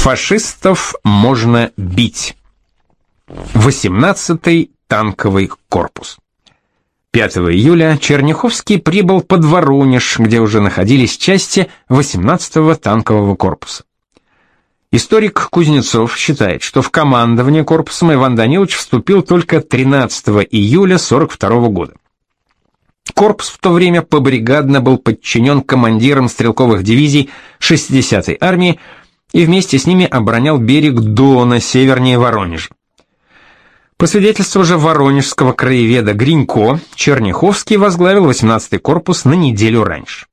Фашистов можно бить. 18-й танковый корпус. 5 июля Черняховский прибыл под Воронеж, где уже находились части 18-го танкового корпуса. Историк Кузнецов считает, что в командование корпусом Иван Данилович вступил только 13 июля 42 года. Корпус в то время побригадно был подчинен командирам стрелковых дивизий 60-й армии и вместе с ними оборонял берег Дона севернее Воронежа. По свидетельству же воронежского краеведа Гринько, Черняховский возглавил 18-й корпус на неделю раньше.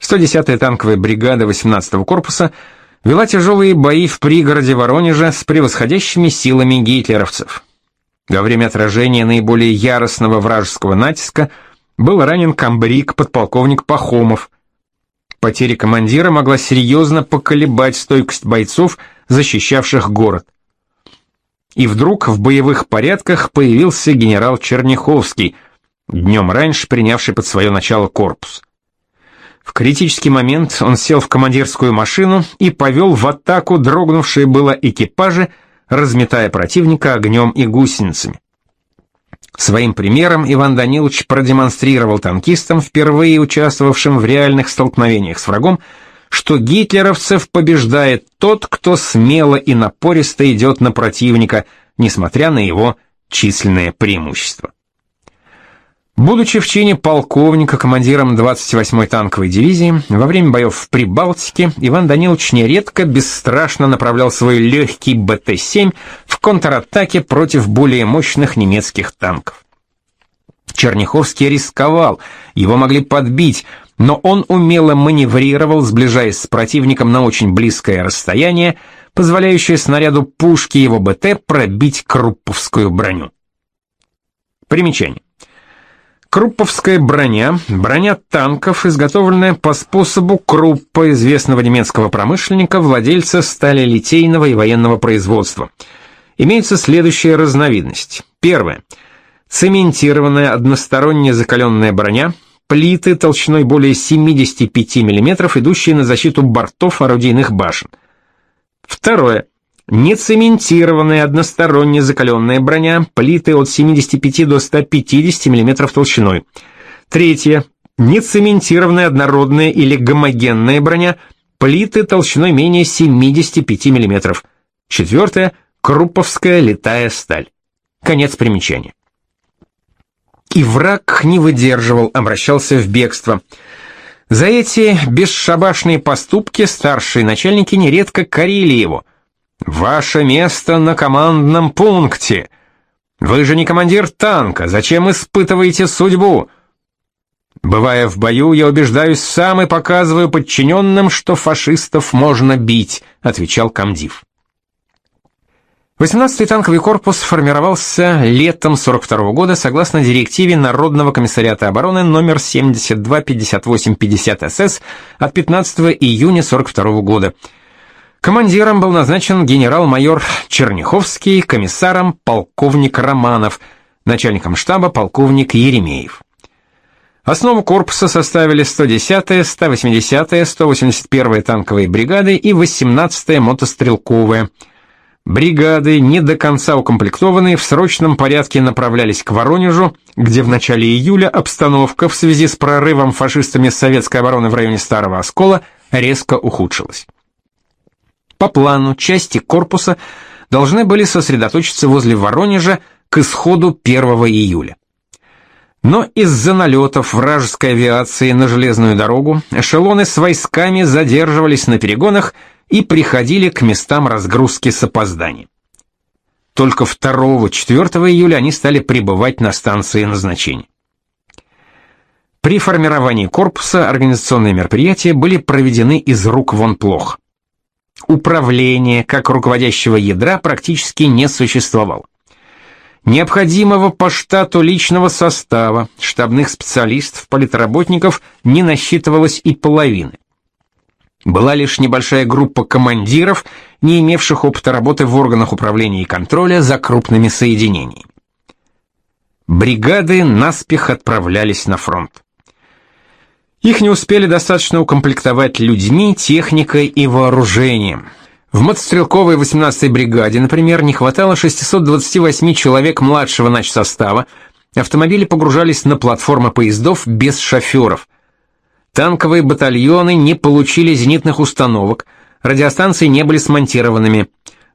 110-я танковая бригада 18-го корпуса вела тяжелые бои в пригороде Воронежа с превосходящими силами гитлеровцев. Во время отражения наиболее яростного вражеского натиска был ранен комбриг подполковник Пахомов. Потеря командира могла серьезно поколебать стойкость бойцов, защищавших город. И вдруг в боевых порядках появился генерал Черняховский, днем раньше принявший под свое начало корпус. В критический момент он сел в командирскую машину и повел в атаку дрогнувшие было экипажи, разметая противника огнем и гусеницами. Своим примером Иван Данилович продемонстрировал танкистам, впервые участвовавшим в реальных столкновениях с врагом, что гитлеровцев побеждает тот, кто смело и напористо идет на противника, несмотря на его численное преимущество. Будучи в чине полковника командиром 28-й танковой дивизии, во время боев в Прибалтике Иван Данилович нередко бесстрашно направлял свой легкий БТ-7 в контратаке против более мощных немецких танков. Черняховский рисковал, его могли подбить, но он умело маневрировал, сближаясь с противником на очень близкое расстояние, позволяющее снаряду пушки его БТ пробить крупповскую броню. Примечание. Крупповская броня – броня танков, изготовленная по способу Круппа, известного немецкого промышленника, владельца сталелитейного и военного производства. Имеется следующая разновидность. Первое. Цементированная односторонне закаленная броня – плиты толщиной более 75 мм, идущие на защиту бортов орудийных башен. Второе. Нецементированная односторонне закаленная броня, плиты от 75 до 150 мм толщиной. Третье. Нецементированная однородная или гомогенная броня, плиты толщиной менее 75 мм. Четвертое. Крупповская литая сталь. Конец примечания. И враг не выдерживал, обращался в бегство. За эти бесшабашные поступки старшие начальники нередко корили его. «Ваше место на командном пункте! Вы же не командир танка, зачем испытываете судьбу?» Бывая в бою, я убеждаюсь сам и показываю подчиненным, что фашистов можно бить, отвечал комдив. 18-й танковый корпус формировался летом 42 -го года согласно директиве Народного комиссариата обороны номер 725850 СС от 15 июня 42 -го года. Командиром был назначен генерал-майор Черняховский, комиссаром полковник Романов, начальником штаба полковник Еремеев. Основу корпуса составили 110-я, 180-я, 181-я танковые бригады и 18-я мотострелковая. Бригады, не до конца укомплектованные, в срочном порядке направлялись к Воронежу, где в начале июля обстановка в связи с прорывом фашистами советской обороны в районе Старого Оскола резко ухудшилась. По плану части корпуса должны были сосредоточиться возле Воронежа к исходу 1 июля. Но из-за налетов вражеской авиации на железную дорогу эшелоны с войсками задерживались на перегонах и приходили к местам разгрузки с опозданием. Только 2-4 июля они стали прибывать на станции назначения. При формировании корпуса организационные мероприятия были проведены из рук вон плохо. Управление, как руководящего ядра, практически не существовало. Необходимого по штату личного состава, штабных специалистов, политработников не насчитывалось и половины. Была лишь небольшая группа командиров, не имевших опыта работы в органах управления и контроля за крупными соединениями. Бригады наспех отправлялись на фронт. Их не успели достаточно укомплектовать людьми, техникой и вооружением. В мотострелковой 18-й бригаде, например, не хватало 628 человек младшего начсостава, автомобили погружались на платформы поездов без шоферов. Танковые батальоны не получили зенитных установок, радиостанции не были смонтированными.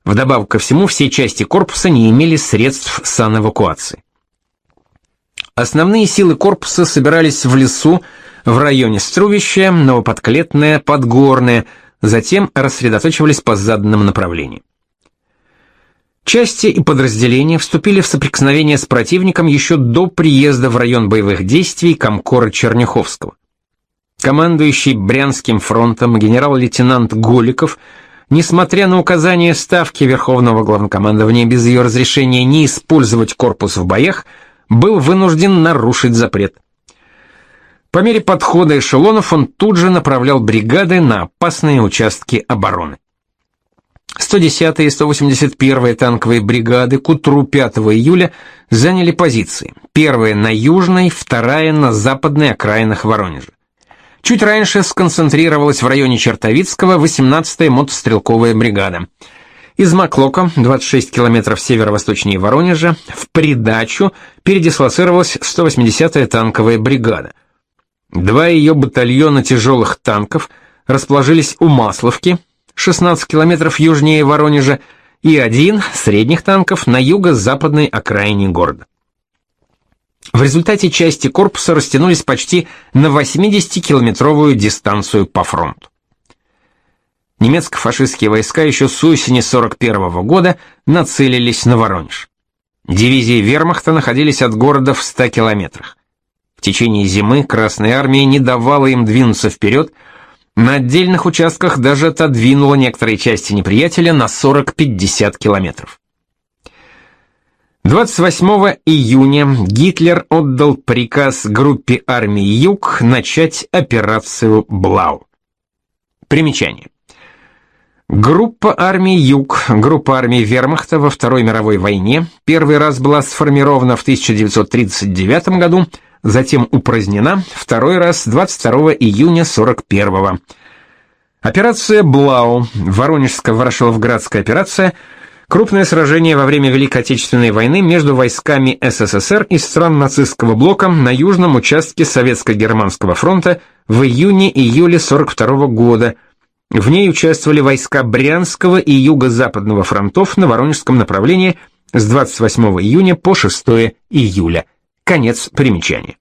Вдобавок ко всему, все части корпуса не имели средств санэвакуации. Основные силы корпуса собирались в лесу, в районе Струвища, Новоподклетное, Подгорное, затем рассредоточивались по заданным направлениям. Части и подразделения вступили в соприкосновение с противником еще до приезда в район боевых действий Комкора Черняховского. Командующий Брянским фронтом генерал-лейтенант Голиков, несмотря на указание Ставки Верховного Главнокомандования без ее разрешения не использовать корпус в боях, был вынужден нарушить запрет. По мере подхода эшелонов он тут же направлял бригады на опасные участки обороны. 110-я и 181-я танковые бригады к утру 5 июля заняли позиции. Первая на южной, вторая на западной окраинах Воронежа. Чуть раньше сконцентрировалась в районе Чертовицкого 18-я мотострелковая бригада. Из Маклока, 26 километров северо-восточнее Воронежа, в придачу передислоцировалась 180-я танковая бригада. Два ее батальона тяжелых танков расположились у Масловки, 16 километров южнее Воронежа, и один средних танков на юго-западной окраине города. В результате части корпуса растянулись почти на 80-километровую дистанцию по фронту. Немецко-фашистские войска еще с осени 41 -го года нацелились на Воронеж. Дивизии вермахта находились от города в 100 километрах. В течение зимы Красная Армия не давала им двинуться вперед, на отдельных участках даже отодвинула некоторые части неприятеля на 40-50 километров. 28 июня Гитлер отдал приказ группе армии Юг начать операцию Блау. Примечание. Группа армий Юг, группа армий Вермахта во Второй мировой войне, первый раз была сформирована в 1939 году, затем упразднена, второй раз 22 июня 41 -го. Операция Блау, Воронежско-Ворошиловградская операция, крупное сражение во время Великой Отечественной войны между войсками СССР и стран нацистского блока на южном участке Советско-Германского фронта в июне-июле 42 года. В ней участвовали войска Брянского и Юго-Западного фронтов на Воронежском направлении с 28 июня по 6 июля. Конец примечания.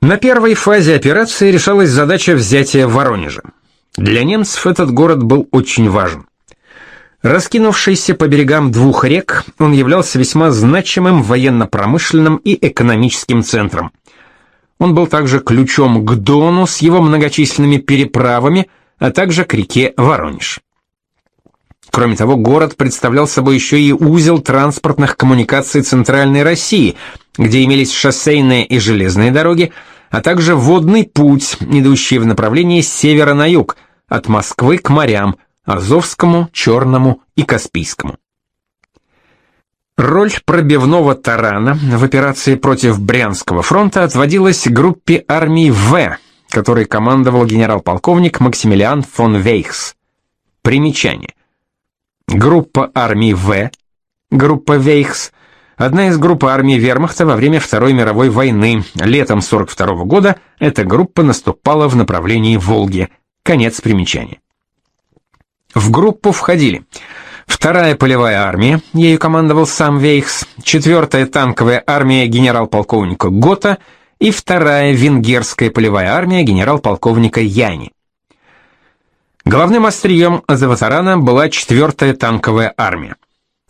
На первой фазе операции решалась задача взятия Воронежа. Для немцев этот город был очень важен. Раскинувшийся по берегам двух рек, он являлся весьма значимым военно-промышленным и экономическим центром. Он был также ключом к Дону с его многочисленными переправами, а также к реке Воронеж. Кроме того, город представлял собой еще и узел транспортных коммуникаций Центральной России, где имелись шоссейные и железные дороги, а также водный путь, идущий в направлении с севера на юг, от Москвы к морям, Азовскому, Черному и Каспийскому. Роль пробивного тарана в операции против Брянского фронта отводилась группе армий В, которой командовал генерал-полковник Максимилиан фон Вейхс. Примечание. Группа армий В, группа Вейхс, одна из групп армий Вермахта во время Второй мировой войны. Летом 42 -го года эта группа наступала в направлении Волги. Конец примечания. В группу входили Вторая полевая армия, ею командовал сам Вейхс, четвертая танковая армия генерал-полковника Гота и вторая венгерская полевая армия генерал-полковника Яни. Главным острием Азаватарана была четвертая танковая армия.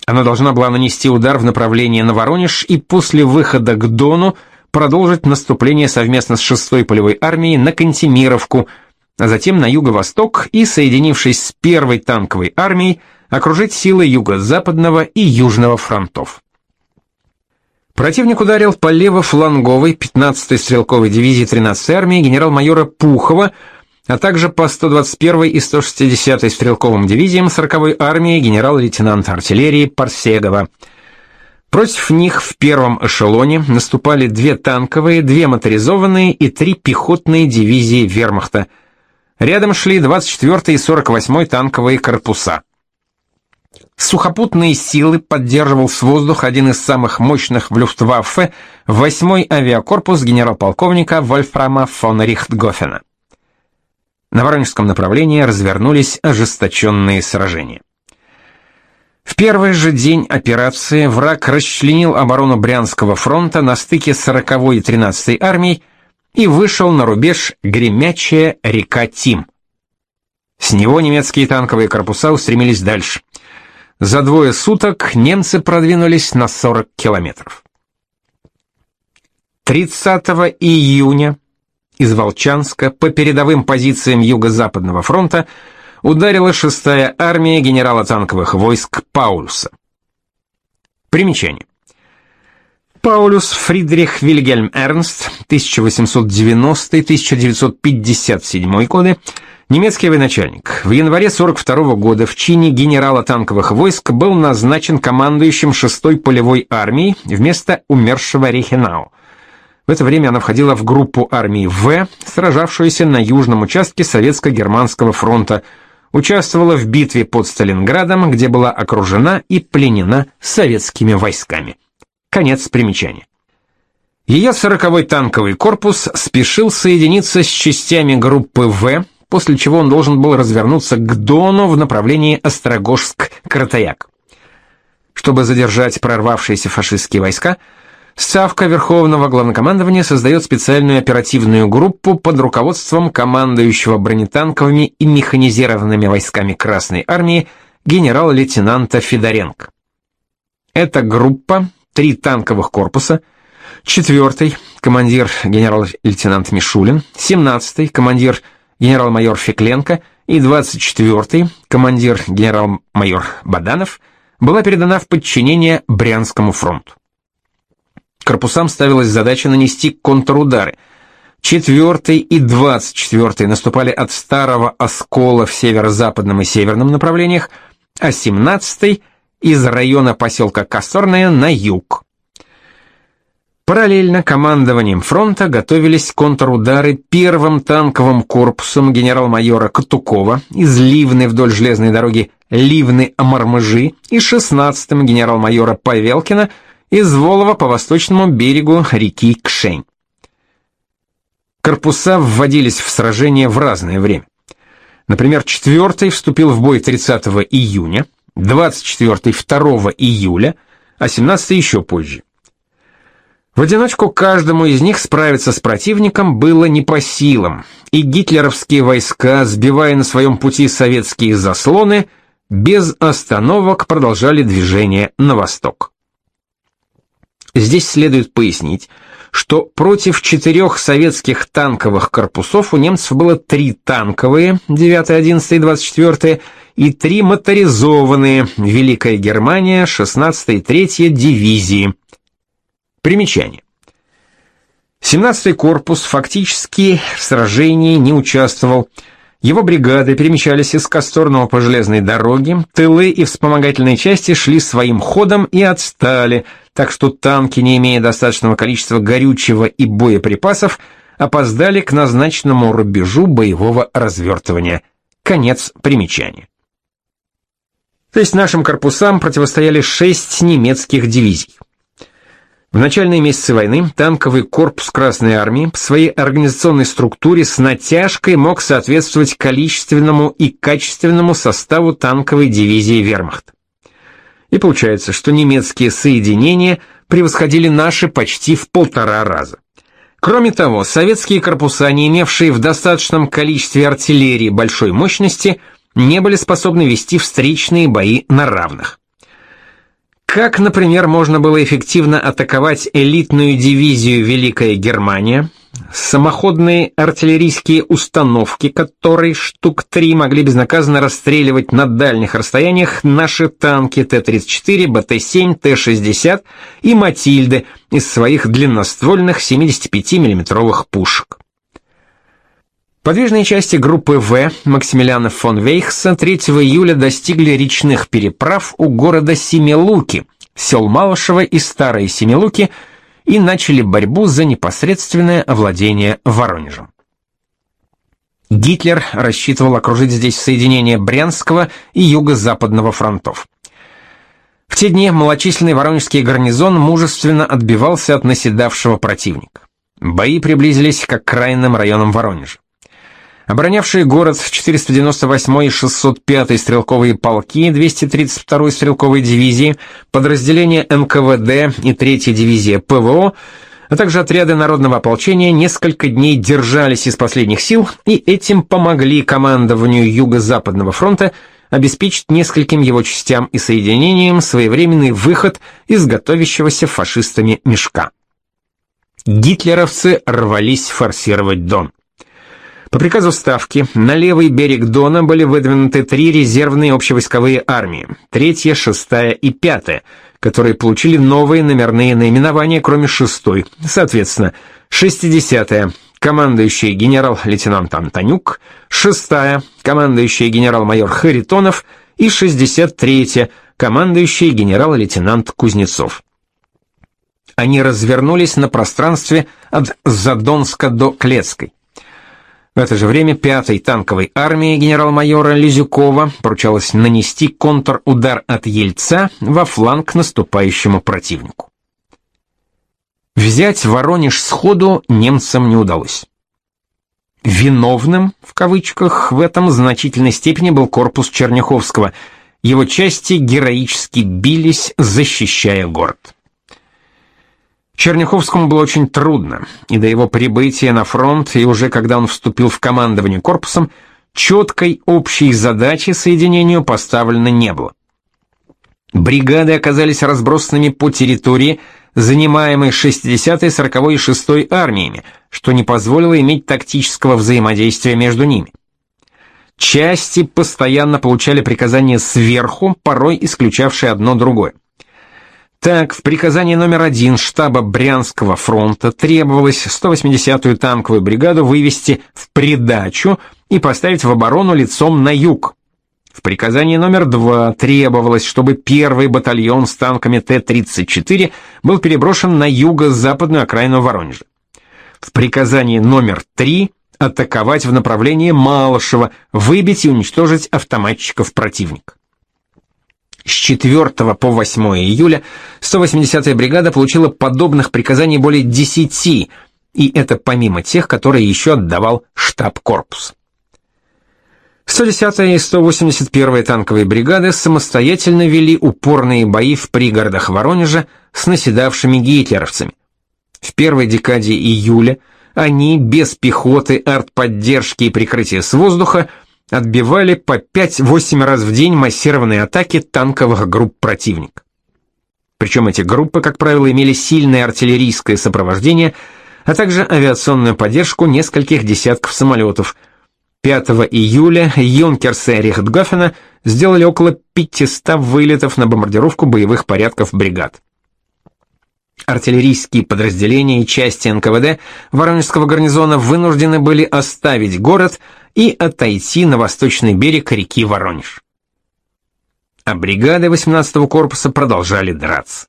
Она должна была нанести удар в направлении на Воронеж и после выхода к Дону продолжить наступление совместно с шестой полевой армией на Кантемировку, а затем на юго-восток и, соединившись с первой танковой армией, окружить силы юго-западного и южного фронтов. Противник ударил по лево-фланговой 15-й стрелковой дивизии 13-й армии генерал-майора Пухова, а также по 121-й и 160-й стрелковым дивизиям 40-й армии генерал-лейтенанта артиллерии Парсегова. Против них в первом эшелоне наступали две танковые, две моторизованные и три пехотные дивизии вермахта. Рядом шли 24-й и 48-й танковые корпуса. Сухопутные силы поддерживал с воздуха один из самых мощных в Люфтваффе, 8-й авиакорпус генерал-полковника Вольфрама фон Рихтгофена. На Воронежском направлении развернулись ожесточенные сражения. В первый же день операции враг расчленил оборону Брянского фронта на стыке 40-й и 13-й армий и вышел на рубеж Гремячая река Тим. С него немецкие танковые корпуса устремились дальше. За двое суток немцы продвинулись на 40 километров. 30 июня из Волчанска по передовым позициям Юго-Западного фронта ударила шестая армия генерала танковых войск Паулюса. Примечание. Паулюс Фридрих Вильгельм Эрнст, 1890-1957 годы, немецкий военачальник. В январе 42 года в чине генерала танковых войск был назначен командующим 6-й полевой армией вместо умершего Рейхенау. В это время она входила в группу армии В, сражавшуюся на южном участке Советско-Германского фронта, участвовала в битве под Сталинградом, где была окружена и пленена советскими войсками. Конец примечания. Ее 40-й танковый корпус спешил соединиться с частями группы В, после чего он должен был развернуться к Дону в направлении Острогожск-Кротаяк. Чтобы задержать прорвавшиеся фашистские войска, Ставка Верховного Главнокомандования создает специальную оперативную группу под руководством командующего бронетанковыми и механизированными войсками Красной Армии генерал-лейтенанта Федоренко. Эта группа, три танковых корпуса, четвертый командир генерал-лейтенант Мишулин, семнадцатый командир генерал-майор Фекленко и двадцать четвертый командир генерал-майор Баданов была передана в подчинение Брянскому фронту корпусам ставилась задача нанести контрудары. Четвертый и двадцать четвертый наступали от Старого Оскола в северо-западном и северном направлениях, а семнадцатый из района поселка Косторная на юг. Параллельно командованием фронта готовились контрудары первым танковым корпусом генерал-майора Катукова из Ливны вдоль железной дороги Ливны-Амармыжи и шестнадцатым генерал-майора Павелкина – из Волова по восточному берегу реки Кшень. Корпуса вводились в сражение в разное время. Например, 4-й вступил в бой 30 июня, 24-й 2 июля, а 17-й еще позже. В одиночку каждому из них справиться с противником было не по силам, и гитлеровские войска, сбивая на своем пути советские заслоны, без остановок продолжали движение на восток. Здесь следует пояснить, что против четырех советских танковых корпусов у немцев было три танковые, 9, 11 и 24, и три моторизованные, Великая Германия, 16 и 3 дивизии. Примечание. 17-й корпус фактически в сражении не участвовал, его бригады перемещались из Косторного по железной дороге, тылы и вспомогательные части шли своим ходом и отстали, так что танки, не имея достаточного количества горючего и боеприпасов, опоздали к назначенному рубежу боевого развертывания. Конец примечания. То есть нашим корпусам противостояли шесть немецких дивизий. В начальные месяцы войны танковый корпус Красной Армии по своей организационной структуре с натяжкой мог соответствовать количественному и качественному составу танковой дивизии Вермахта. И получается, что немецкие соединения превосходили наши почти в полтора раза. Кроме того, советские корпуса, не имевшие в достаточном количестве артиллерии большой мощности, не были способны вести встречные бои на равных. Как, например, можно было эффективно атаковать элитную дивизию Великая Германия, самоходные артиллерийские установки, которые штук три могли безнаказанно расстреливать на дальних расстояниях наши танки Т-34, БТ-7, Т-60 и Матильды из своих длинноствольных 75 миллиметровых пушек. Подвижные части группы В Максимилиана фон Вейхса 3 июля достигли речных переправ у города Семилуки сел Малышева и Старые Семилуки и начали борьбу за непосредственное овладение Воронежем. Гитлер рассчитывал окружить здесь соединение Брянского и Юго-Западного фронтов. В те дни малочисленный воронежский гарнизон мужественно отбивался от наседавшего противника. Бои приблизились к окраинным районам Воронежа. Оборонявшие город 498 и 605 стрелковые полки 232 стрелковой дивизии, подразделения НКВД и 3 дивизия ПВО, а также отряды народного ополчения несколько дней держались из последних сил и этим помогли командованию Юго-Западного фронта обеспечить нескольким его частям и соединениям своевременный выход из готовящегося фашистами мешка. Гитлеровцы рвались форсировать Дон. По приказу Ставки на левый берег Дона были выдвинуты три резервные общевойсковые армии, третья, шестая и пятая, которые получили новые номерные наименования, кроме шестой, соответственно, шестидесятая, командующий генерал-лейтенант Антонюк, шестая, командующий генерал-майор Харитонов и шестьдесят третья, командующий генерал-лейтенант Кузнецов. Они развернулись на пространстве от Задонска до Клецкой. В это же время 5-й танковой армии генерал-майора Лизюкова поручалось нанести контрудар от Ельца во фланг наступающему противнику. Взять Воронеж сходу немцам не удалось. Виновным, в кавычках, в этом значительной степени был корпус Черняховского. Его части героически бились, защищая город. Черняховскому было очень трудно, и до его прибытия на фронт, и уже когда он вступил в командование корпусом, четкой общей задачи соединению поставлено не было. Бригады оказались разбросанными по территории, занимаемой 60-й, 40-й и 6-й армиями, что не позволило иметь тактического взаимодействия между ними. Части постоянно получали приказания сверху, порой исключавшие одно другое. Так, в приказании номер один штаба Брянского фронта требовалось 180-ю танковую бригаду вывести в придачу и поставить в оборону лицом на юг. В приказании номер два требовалось, чтобы первый батальон с танками Т-34 был переброшен на юго-западную окраину Воронежа. В приказании номер три атаковать в направлении Малышева, выбить и уничтожить автоматчиков противника. С 4 по 8 июля 180-я бригада получила подобных приказаний более 10, и это помимо тех, которые еще отдавал штаб корпус. 110-я и 181-я танковые бригады самостоятельно вели упорные бои в пригородах Воронежа с наседавшими гитлеровцами. В первой декаде июля они без пехоты, артподдержки и прикрытия с воздуха отбивали по 5-8 раз в день массированные атаки танковых групп противника. Причем эти группы, как правило, имели сильное артиллерийское сопровождение, а также авиационную поддержку нескольких десятков самолетов. 5 июля юнкерсы Рихтгофена сделали около 500 вылетов на бомбардировку боевых порядков бригад. Артиллерийские подразделения и части НКВД Воронежского гарнизона вынуждены были оставить город и отойти на восточный берег реки Воронеж. А бригады 18-го корпуса продолжали драться.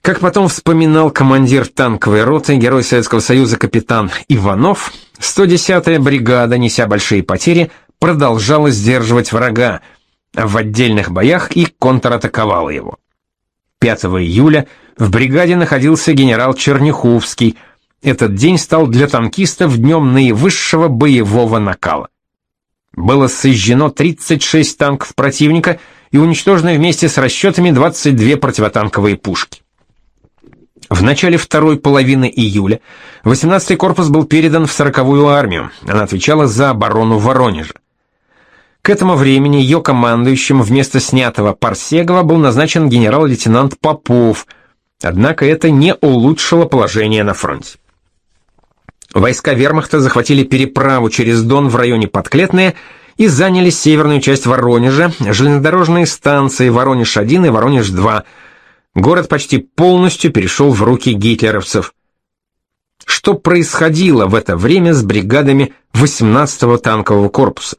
Как потом вспоминал командир танковой роты, герой Советского Союза капитан Иванов, 110-я бригада, неся большие потери, продолжала сдерживать врага, в отдельных боях и контратаковала его. 5 июля в бригаде находился генерал Черняховский. Этот день стал для танкистов днем наивысшего боевого накала. Было сожжено 36 танков противника и уничтожено вместе с расчетами 22 противотанковые пушки. В начале второй половины июля 18-й корпус был передан в 40-ю армию. Она отвечала за оборону Воронежа. К этому времени ее командующим вместо снятого Парсегова был назначен генерал-лейтенант Попов, однако это не улучшило положение на фронте. Войска вермахта захватили переправу через Дон в районе Подклетное и заняли северную часть Воронежа, железнодорожные станции Воронеж-1 и Воронеж-2. Город почти полностью перешел в руки гитлеровцев. Что происходило в это время с бригадами 18-го танкового корпуса?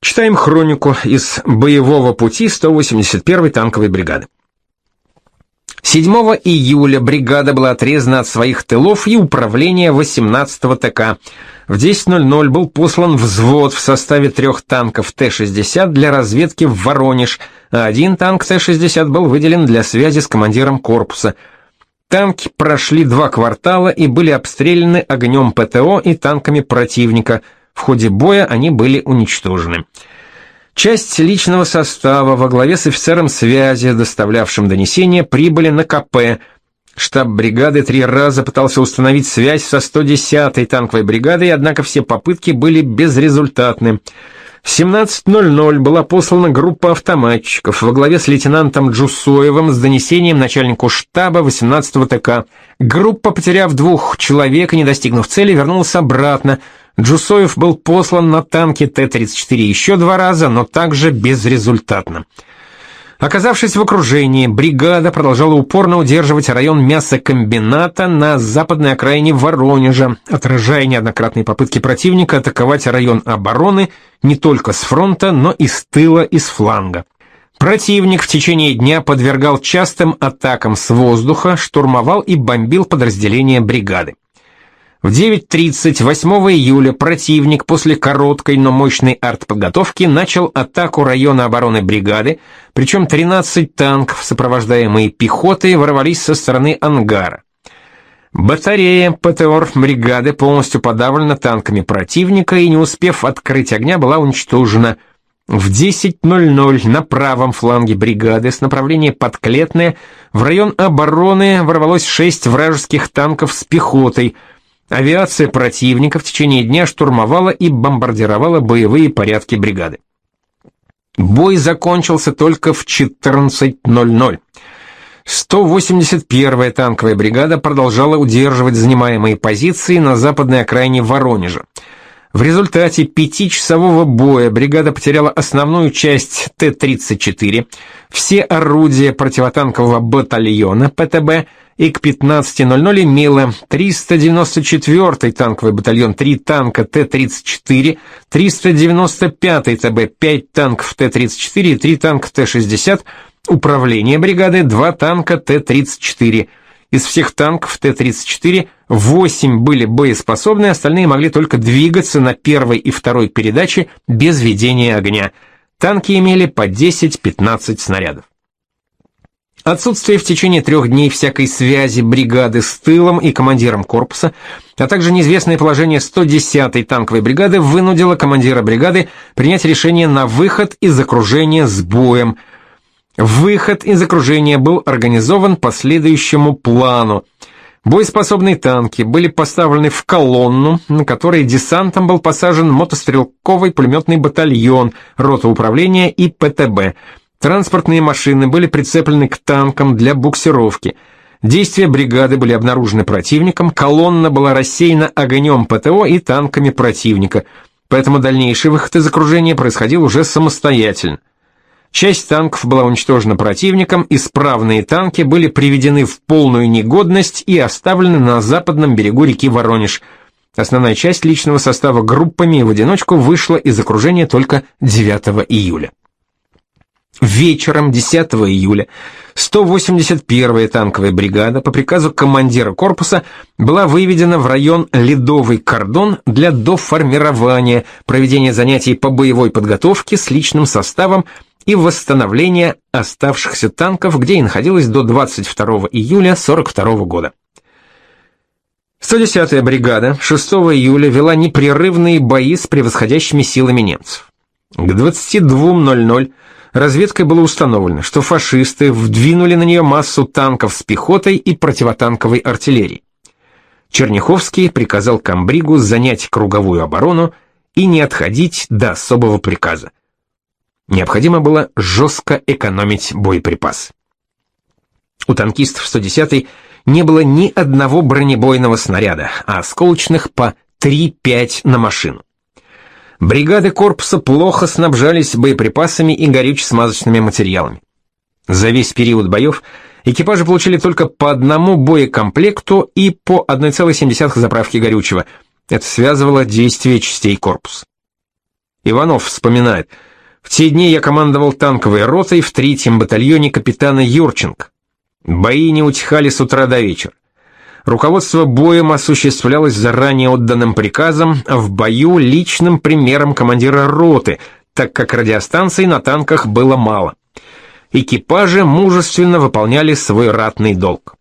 Читаем хронику из боевого пути 181-й танковой бригады. 7 июля бригада была отрезана от своих тылов и управления 18-го ТК. В 10.00 был послан взвод в составе трех танков Т-60 для разведки в Воронеж, а один танк Т-60 был выделен для связи с командиром корпуса. Танки прошли два квартала и были обстреляны огнем ПТО и танками противника. В ходе боя они были уничтожены. Часть личного состава во главе с офицером связи, доставлявшим донесение, прибыли на КП. Штаб бригады три раза пытался установить связь со 110-й танковой бригадой, однако все попытки были безрезультатны. В 17.00 была послана группа автоматчиков во главе с лейтенантом Джусоевым с донесением начальнику штаба 18-го ТК. Группа, потеряв двух человек и не достигнув цели, вернулась обратно – Джусоев был послан на танке Т-34 еще два раза, но также безрезультатно. Оказавшись в окружении, бригада продолжала упорно удерживать район мясокомбината на западной окраине Воронежа, отражая неоднократные попытки противника атаковать район обороны не только с фронта, но и с тыла и с фланга. Противник в течение дня подвергал частым атакам с воздуха, штурмовал и бомбил подразделения бригады. В 9.30 8 июля противник после короткой, но мощной артподготовки начал атаку района обороны бригады, причем 13 танков, сопровождаемые пехотой, ворвались со стороны ангара. Батарея ПТОР бригады полностью подавлена танками противника и, не успев открыть огня, была уничтожена. В 10.00 на правом фланге бригады с направления Подклетное в район обороны ворвалось шесть вражеских танков с пехотой – Авиация противника в течение дня штурмовала и бомбардировала боевые порядки бригады. Бой закончился только в 14.00. 181-я танковая бригада продолжала удерживать занимаемые позиции на западной окраине Воронежа. В результате пятичасового боя бригада потеряла основную часть Т-34, все орудия противотанкового батальона ПТБ и к 15.00 имела 394-й танковый батальон 3 танка Т-34, 395-й ТБ 5 танков Т-34 и 3 танка Т-60, управление бригады 2 танка Т-34. Из всех танков Т-34 8 были боеспособны, остальные могли только двигаться на первой и второй передаче без ведения огня. Танки имели по 10-15 снарядов. Отсутствие в течение трех дней всякой связи бригады с тылом и командиром корпуса, а также неизвестное положение 110-й танковой бригады вынудило командира бригады принять решение на выход из окружения с боем. Выход из окружения был организован по следующему плану. Боеспособные танки были поставлены в колонну, на которой десантом был посажен мотострелковый пулеметный батальон, рота управления и ПТБ – Транспортные машины были прицеплены к танкам для буксировки. Действия бригады были обнаружены противником, колонна была рассеяна огнем ПТО и танками противника, поэтому дальнейший выход из окружения происходил уже самостоятельно. Часть танков была уничтожена противником, исправные танки были приведены в полную негодность и оставлены на западном берегу реки Воронеж. Основная часть личного состава группами в одиночку вышла из окружения только 9 июля. Вечером 10 июля 181-я танковая бригада по приказу командира корпуса была выведена в район Ледовый кордон для доформирования, проведения занятий по боевой подготовке с личным составом и восстановления оставшихся танков, где и находилась до 22 июля 42 года. 110-я бригада 6 июля вела непрерывные бои с превосходящими силами немцев. К 22.00 разведкой было установлено, что фашисты вдвинули на нее массу танков с пехотой и противотанковой артиллерией. Черняховский приказал Камбригу занять круговую оборону и не отходить до особого приказа. Необходимо было жестко экономить боеприпасы. У танкистов 110-й не было ни одного бронебойного снаряда, а осколочных по 3-5 на машину. Бригады корпуса плохо снабжались боеприпасами и горюче-смазочными материалами. За весь период боев экипажи получили только по одному боекомплекту и по 1,7 заправки горючего. Это связывало действия частей корпуса. Иванов вспоминает, «В те дни я командовал танковой ротой в третьем батальоне капитана Юрченко. Бои не утихали с утра до вечера. Руководство боем осуществлялось заранее отданным приказом, в бою личным примером командира роты, так как радиостанций на танках было мало. Экипажи мужественно выполняли свой ратный долг.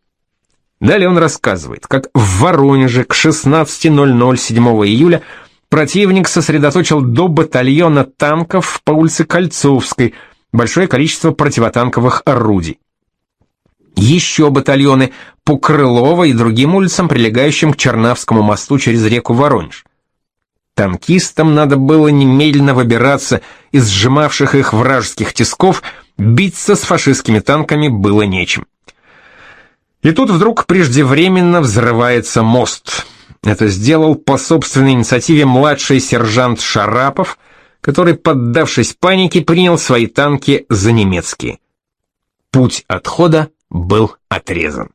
Далее он рассказывает, как в Воронеже к 16.00 7 июля противник сосредоточил до батальона танков по улице Кольцовской большое количество противотанковых орудий еще батальоны по и другим улицам, прилегающим к Чернавскому мосту через реку Воронеж. Танкистам надо было немедленно выбираться из сжимавших их вражеских тисков, биться с фашистскими танками было нечем. И тут вдруг преждевременно взрывается мост. Это сделал по собственной инициативе младший сержант Шарапов, который, поддавшись панике, принял свои танки за немецкие. Путь отхода был отрезан.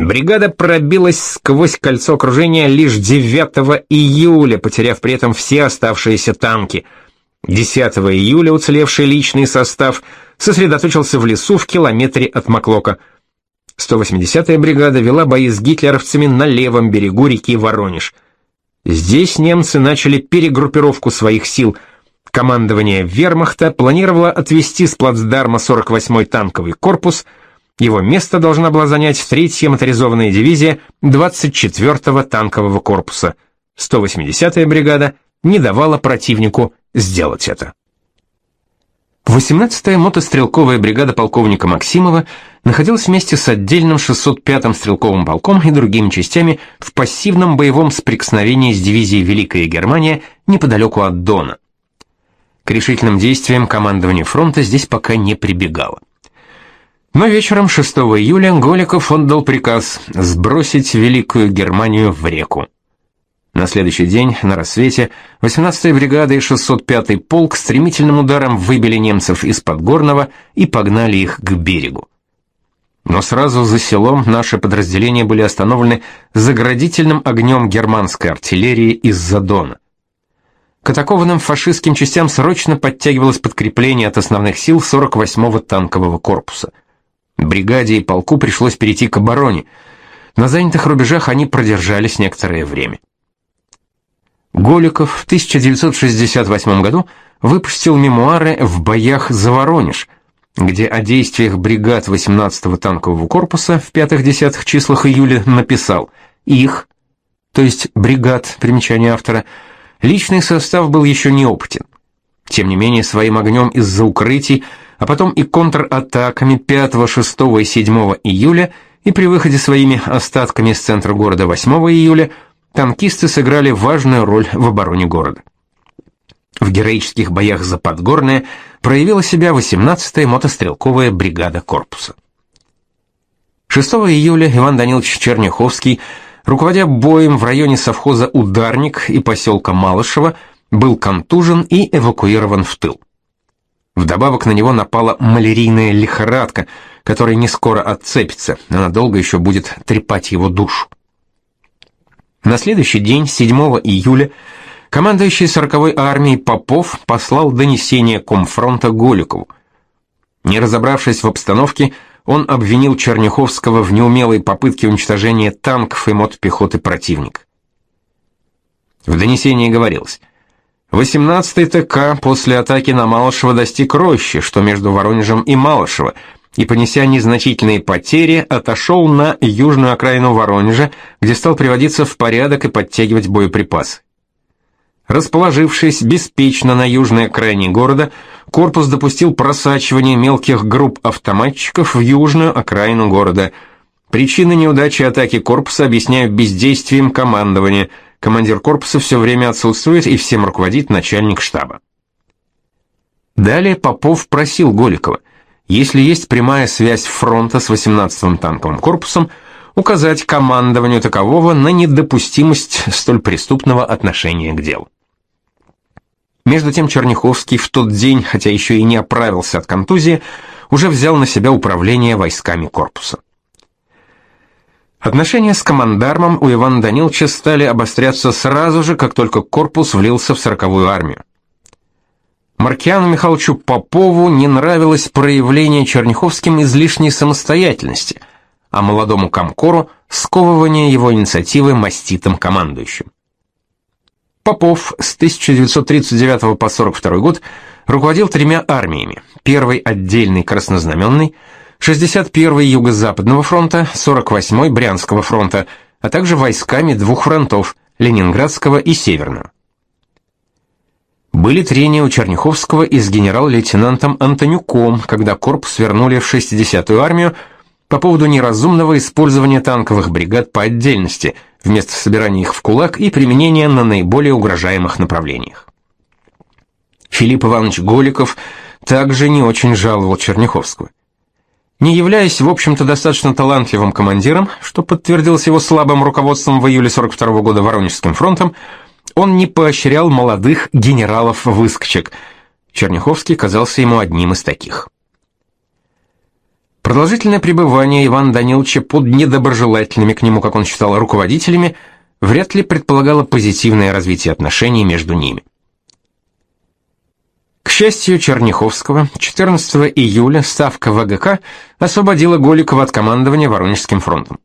Бригада пробилась сквозь кольцо окружения лишь 9 июля, потеряв при этом все оставшиеся танки. 10 июля уцелевший личный состав сосредоточился в лесу в километре от Маклока. 180-я бригада вела бои с гитлеровцами на левом берегу реки Воронеж. Здесь немцы начали перегруппировку своих сил – Командование Вермахта планировало отвести с плацдарма 48-й танковый корпус, его место должна была занять 3-я моторизованная дивизия 24-го танкового корпуса. 180-я бригада не давала противнику сделать это. 18-я мотострелковая бригада полковника Максимова находилась вместе с отдельным 605-м стрелковым полком и другими частями в пассивном боевом сприкосновении с дивизией Великая Германия неподалеку от Дона. К решительным действиям командование фронта здесь пока не прибегало. Но вечером 6 июля Голиков отдал приказ сбросить Великую Германию в реку. На следующий день, на рассвете, 18-я бригада и 605-й полк стремительным ударом выбили немцев из Подгорного и погнали их к берегу. Но сразу за селом наши подразделения были остановлены заградительным огнем германской артиллерии из-за Дона. К атакованным фашистским частям срочно подтягивалось подкрепление от основных сил 48-го танкового корпуса. Бригаде и полку пришлось перейти к обороне. На занятых рубежах они продержались некоторое время. Голиков в 1968 году выпустил мемуары «В боях за Воронеж», где о действиях бригад 18-го танкового корпуса в пятых-десятых числах июля написал «Их», то есть бригад, примечание автора, Личный состав был еще неопытен. Тем не менее, своим огнем из-за укрытий, а потом и контратаками 5, 6 и 7 июля и при выходе своими остатками с центра города 8 июля танкисты сыграли важную роль в обороне города. В героических боях за Подгорное проявила себя 18-я мотострелковая бригада корпуса. 6 июля Иван Данилович Черняховский руководя боем в районе совхоза Ударник и поселка Малышево, был контужен и эвакуирован в тыл. Вдобавок на него напала малярийная лихорадка, которая не скоро отцепится, она долго еще будет трепать его душу. На следующий день, 7 июля, командующий 40-й армией Попов послал донесение Комфронта Голикову. Не разобравшись в обстановке, он обвинил Черняховского в неумелой попытке уничтожения танков и мотопехоты противника. В донесении говорилось: 18-й ТК после атаки на Малышево достиг рощи, что между Воронежем и Малышево, и понеся незначительные потери, отошел на южную окраину Воронежа, где стал приводиться в порядок и подтягивать боеприпасы. Расположившись беспечно на южной окраине города, корпус допустил просачивание мелких групп автоматчиков в южную окраину города. Причины неудачи атаки корпуса объясняют бездействием командования. Командир корпуса все время отсутствует и всем руководит начальник штаба. Далее Попов просил Голикова, если есть прямая связь фронта с 18-м танковым корпусом, указать командованию такового на недопустимость столь преступного отношения к делу. Между тем Черняховский в тот день, хотя еще и не оправился от контузии, уже взял на себя управление войсками корпуса. Отношения с командармом у Ивана Даниловича стали обостряться сразу же, как только корпус влился в сороковую армию. Маркиану Михайловичу Попову не нравилось проявление Черняховским излишней самостоятельности, а молодому комкору сковывание его инициативы маститым командующим. Попов с 1939 по 42 год руководил тремя армиями. Первой отдельный краснознаменный, 61-й Юго-Западного фронта, 48-й Брянского фронта, а также войсками двух фронтов Ленинградского и Северного. Были трения у Черняховского и с генерал-лейтенантом Антонюком, когда корпус вернули в 60-ю армию по поводу неразумного использования танковых бригад по отдельности, вместо собирания их в кулак и применения на наиболее угрожаемых направлениях. Филипп Иванович Голиков также не очень жаловал Черняховского. Не являясь, в общем-то, достаточно талантливым командиром, что подтвердилось его слабым руководством в июле 42 -го года Воронежским фронтом, он не поощрял молодых генералов-выскочек. Черняховский казался ему одним из таких. Продолжительное пребывание Ивана Даниловича под недоброжелательными к нему, как он считал, руководителями, вряд ли предполагало позитивное развитие отношений между ними. К счастью Черняховского, 14 июля ставка ВГК освободила Голикова от командования Воронежским фронтом.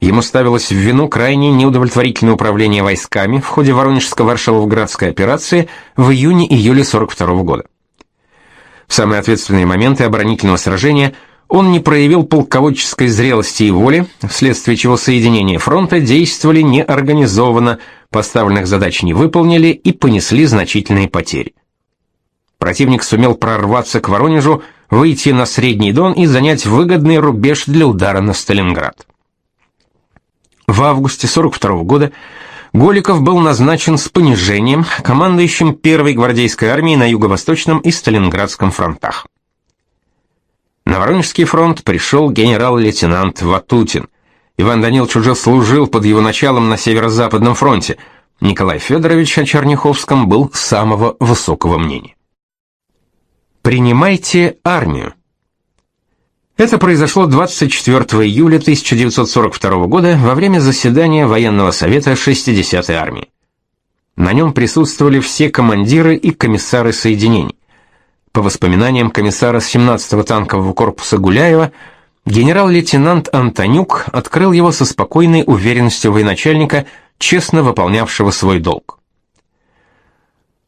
Ему ставилось в вину крайне неудовлетворительное управление войсками в ходе Воронежско-Варшавовградской операции в июне-июле 42 -го года. В самые ответственные моменты оборонительного сражения он не проявил полководческой зрелости и воли, вследствие чего соединения фронта действовали неорганизованно, поставленных задач не выполнили и понесли значительные потери. Противник сумел прорваться к Воронежу, выйти на Средний Дон и занять выгодный рубеж для удара на Сталинград. В августе 42 -го года Голиков был назначен с понижением командующим первой гвардейской армией на юго-восточном и Сталинградском фронтах. На Воронежский фронт пришел генерал-лейтенант Ватутин. Иван Данилович уже служил под его началом на северо-западном фронте. Николай Федорович о Черняховском был самого высокого мнения. Принимайте армию. Это произошло 24 июля 1942 года во время заседания военного совета 60-й армии. На нем присутствовали все командиры и комиссары соединений. По воспоминаниям комиссара 17-го танкового корпуса Гуляева, генерал-лейтенант Антонюк открыл его со спокойной уверенностью военачальника, честно выполнявшего свой долг.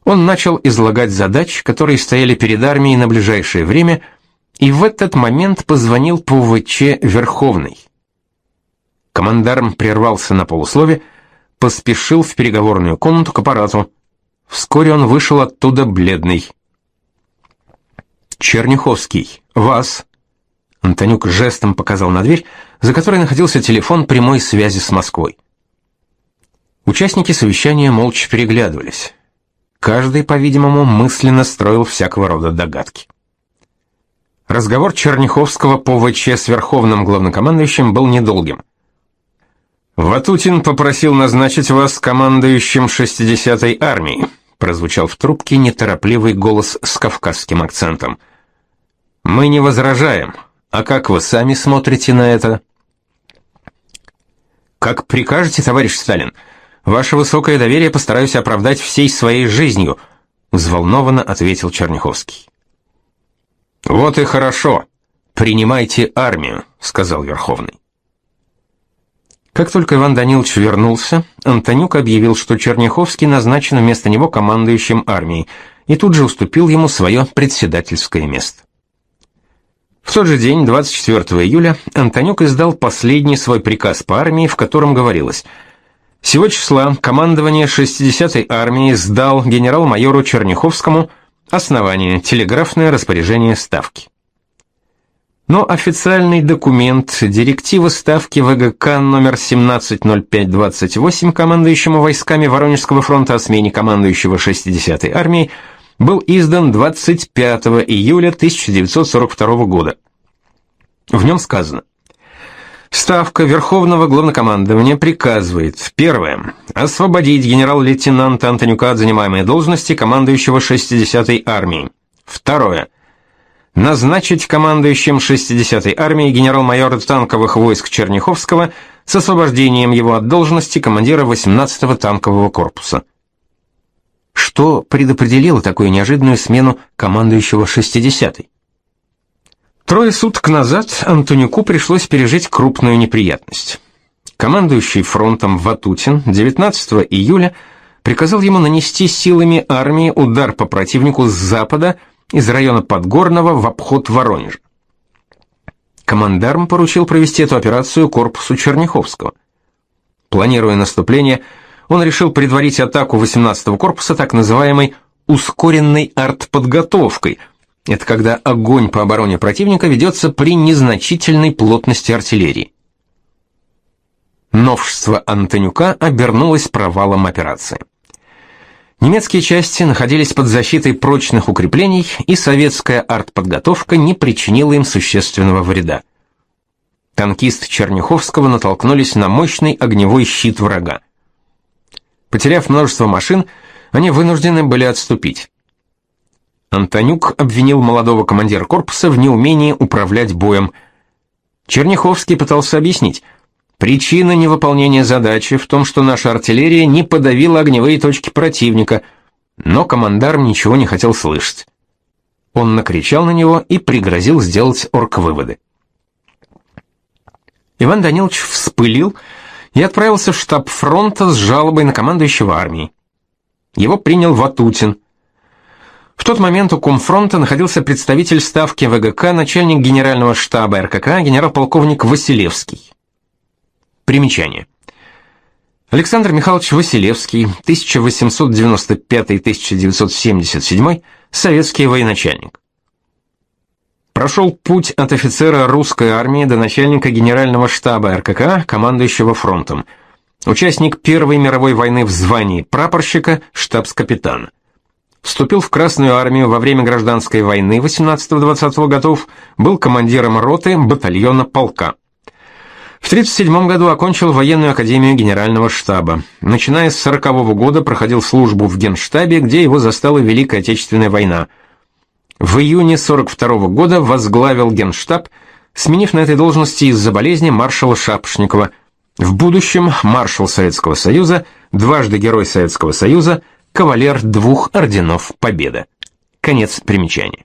Он начал излагать задачи, которые стояли перед армией на ближайшее время – и в этот момент позвонил по УВЧ Верховный. Командарм прервался на полуслове, поспешил в переговорную комнату к аппарату. Вскоре он вышел оттуда бледный. Черняховский, вас. Антонюк жестом показал на дверь, за которой находился телефон прямой связи с Москвой. Участники совещания молча переглядывались. Каждый, по-видимому, мысленно строил всякого рода догадки. Разговор Черняховского по ВЧ с Верховным главнокомандующим был недолгим. «Ватутин попросил назначить вас командующим 60-й армией», прозвучал в трубке неторопливый голос с кавказским акцентом. «Мы не возражаем. А как вы сами смотрите на это?» «Как прикажете, товарищ Сталин. Ваше высокое доверие постараюсь оправдать всей своей жизнью», взволнованно ответил Черняховский. Вот и хорошо. Принимайте армию, сказал Верховный. Как только Иван Данилович вернулся, Антонюк объявил, что Черняховский назначен вместо него командующим армией, и тут же уступил ему свое председательское место. В тот же день, 24 июля, Антонюк издал последний свой приказ по армии, в котором говорилось: "Сего числа командование 60-й армии сдал генерал-майору Черняховскому Основание. Телеграфное распоряжение Ставки. Но официальный документ, директива Ставки ВГК номер 170528 командующему войсками Воронежского фронта о смене командующего 60-й армией был издан 25 июля 1942 года. В нем сказано Ставка Верховного Главнокомандования приказывает, первое, освободить генерал-лейтенанта Антонюка от занимаемой должности командующего 60-й армией. Второе, назначить командующим 60-й армией генерал-майора танковых войск Черняховского с освобождением его от должности командира 18-го танкового корпуса. Что предопределило такую неожиданную смену командующего 60-й? Трое суток назад Антонюку пришлось пережить крупную неприятность. Командующий фронтом Ватутин 19 июля приказал ему нанести силами армии удар по противнику с запада из района Подгорного в обход Воронежа. Командарм поручил провести эту операцию корпусу Черняховского. Планируя наступление, он решил предварить атаку 18-го корпуса так называемой ускоренной артподготовкой. Это когда огонь по обороне противника ведется при незначительной плотности артиллерии. Новшество Антонюка обернулось провалом операции. Немецкие части находились под защитой прочных укреплений, и советская артподготовка не причинила им существенного вреда. Танкисты Черняховского натолкнулись на мощный огневой щит врага. Потеряв множество машин, они вынуждены были отступить. Антонюк обвинил молодого командира корпуса в неумении управлять боем. Черняховский пытался объяснить. Причина невыполнения задачи в том, что наша артиллерия не подавила огневые точки противника, но командарм ничего не хотел слышать. Он накричал на него и пригрозил сделать орг-выводы. Иван Данилович вспылил и отправился в штаб фронта с жалобой на командующего армией. Его принял Ватутин. В тот момент у комфронта находился представитель ставки ВГК, начальник генерального штаба РКК, генерал-полковник Василевский. Примечание. Александр Михайлович Василевский, 1895-1977, советский военачальник прошел путь от офицера русской армии до начальника генерального штаба РКК, командующего фронтом. Участник Первой мировой войны в звании прапорщика, штабс-капитана. Вступил в Красную армию во время гражданской войны 18-20 годов, был командиром роты батальона полка. В 1937 году окончил военную академию генерального штаба. Начиная с 40 -го года проходил службу в Генштабе, где его застала Великая Отечественная война – в июне 42 -го года возглавил Генштаб, сменив на этой должности из-за болезни маршала Шапошникова. В будущем маршал Советского Союза, дважды Герой Советского Союза, кавалер двух орденов Победы. Конец примечания.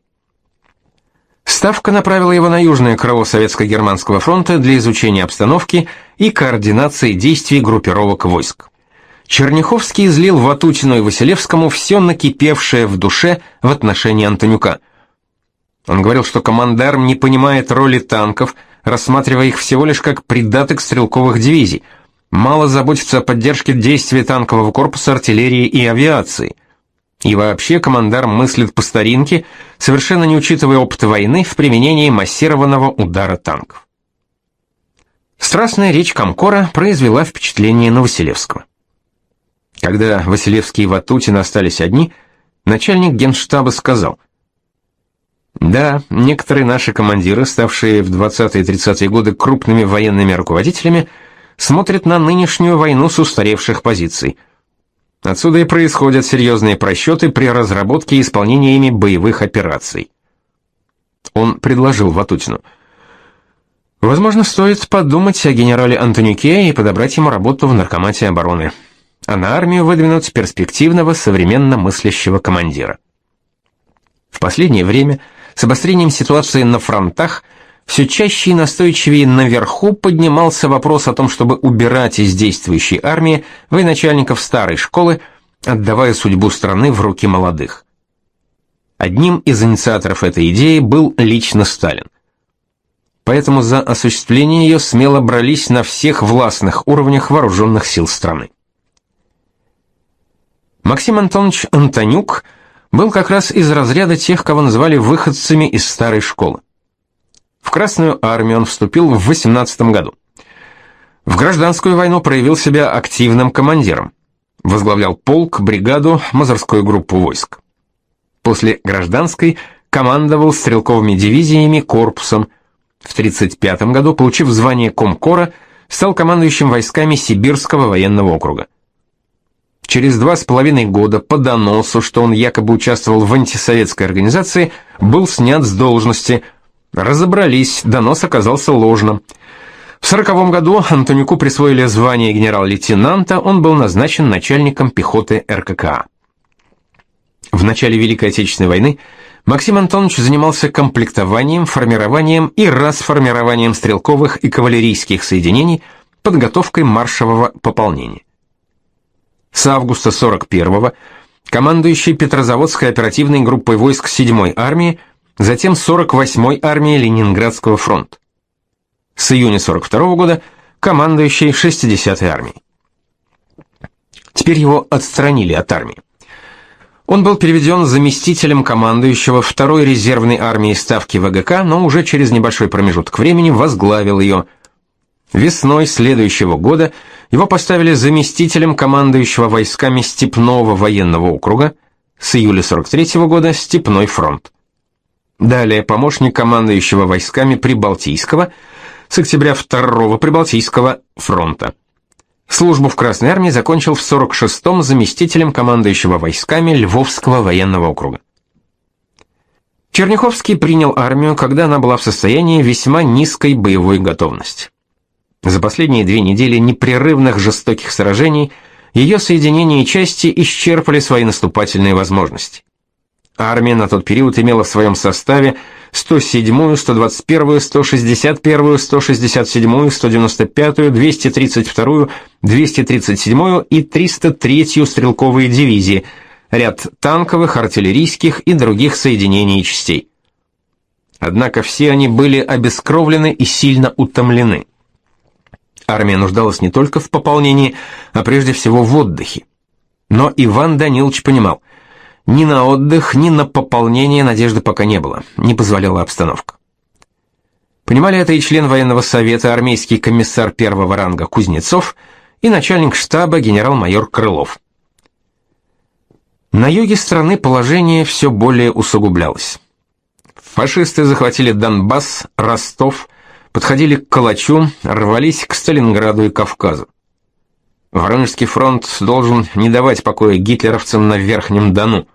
Ставка направила его на южное крыло Советско-Германского фронта для изучения обстановки и координации действий группировок войск. Черняховский излил Ватутину и Василевскому все накипевшее в душе в отношении Антонюка. Он говорил, что командарм не понимает роли танков, рассматривая их всего лишь как придаток стрелковых дивизий, мало заботится о поддержке действий танкового корпуса артиллерии и авиации. И вообще командарм мыслит по старинке, совершенно не учитывая опыт войны в применении массированного удара танков. Страстная речь Комкора произвела впечатление на Василевского. Когда Василевский и Ватутин остались одни, начальник генштаба сказал: "Да, некоторые наши командиры, ставшие в 20-е и 30-е годы крупными военными руководителями, смотрят на нынешнюю войну с устаревших позиций. Отсюда и происходят серьезные просчеты при разработке и исполнении ими боевых операций". Он предложил Ватутину: "Возможно, стоит подумать о генерале Антонюке и подобрать ему работу в наркомате обороны" а на армию выдвинуть перспективного, современно мыслящего командира. В последнее время с обострением ситуации на фронтах все чаще и настойчивее наверху поднимался вопрос о том, чтобы убирать из действующей армии военачальников старой школы, отдавая судьбу страны в руки молодых. Одним из инициаторов этой идеи был лично Сталин. Поэтому за осуществление ее смело брались на всех властных уровнях вооруженных сил страны. Максим Антонович Антонюк был как раз из разряда тех, кого называли выходцами из старой школы. В Красную армию он вступил в 18 году. В гражданскую войну проявил себя активным командиром. Возглавлял полк, бригаду, мазурскую группу войск. После гражданской командовал стрелковыми дивизиями, корпусом. В 35 году, получив звание комкора, стал командующим войсками Сибирского военного округа. Через два с половиной года по доносу, что он якобы участвовал в антисоветской организации, был снят с должности. Разобрались, донос оказался ложным. В сороковом году Антонюку присвоили звание генерал-лейтенанта, он был назначен начальником пехоты РККА. В начале Великой Отечественной войны Максим Антонович занимался комплектованием, формированием и расформированием стрелковых и кавалерийских соединений, подготовкой маршевого пополнения. С августа 41-го командующий Петрозаводской оперативной группой войск 7-й армии, затем 48-й армией Ленинградского фронта. С июня 42 -го года командующий 60-й армией. Теперь его отстранили от армии. Он был переведен заместителем командующего второй резервной армии ставки ВГК, но уже через небольшой промежуток времени возглавил ее. Весной следующего года его поставили заместителем командующего войсками Степного военного округа, с июля 43 -го года Степной фронт. Далее помощник командующего войсками Прибалтийского, с октября 2-го Прибалтийского фронта. Службу в Красной армии закончил в 46-м заместителем командующего войсками Львовского военного округа. Черняховский принял армию, когда она была в состоянии весьма низкой боевой готовности. За последние две недели непрерывных жестоких сражений ее соединения и части исчерпали свои наступательные возможности. Армия на тот период имела в своем составе 107-ю, 121-ю, 161-ю, 167-ю, 195-ю, 232-ю, 237-ю и 303-ю стрелковые дивизии, ряд танковых, артиллерийских и других соединений и частей. Однако все они были обескровлены и сильно утомлены. Армия нуждалась не только в пополнении, а прежде всего в отдыхе. Но Иван Данилович понимал, ни на отдых, ни на пополнение надежды пока не было, не позволяла обстановка. Понимали это и член военного совета, армейский комиссар первого ранга Кузнецов и начальник штаба генерал-майор Крылов. На юге страны положение все более усугублялось. Фашисты захватили Донбасс, Ростов, подходили к Калачу, рвались к Сталинграду и Кавказу. Воронежский фронт должен не давать покоя гитлеровцам на Верхнем Дону.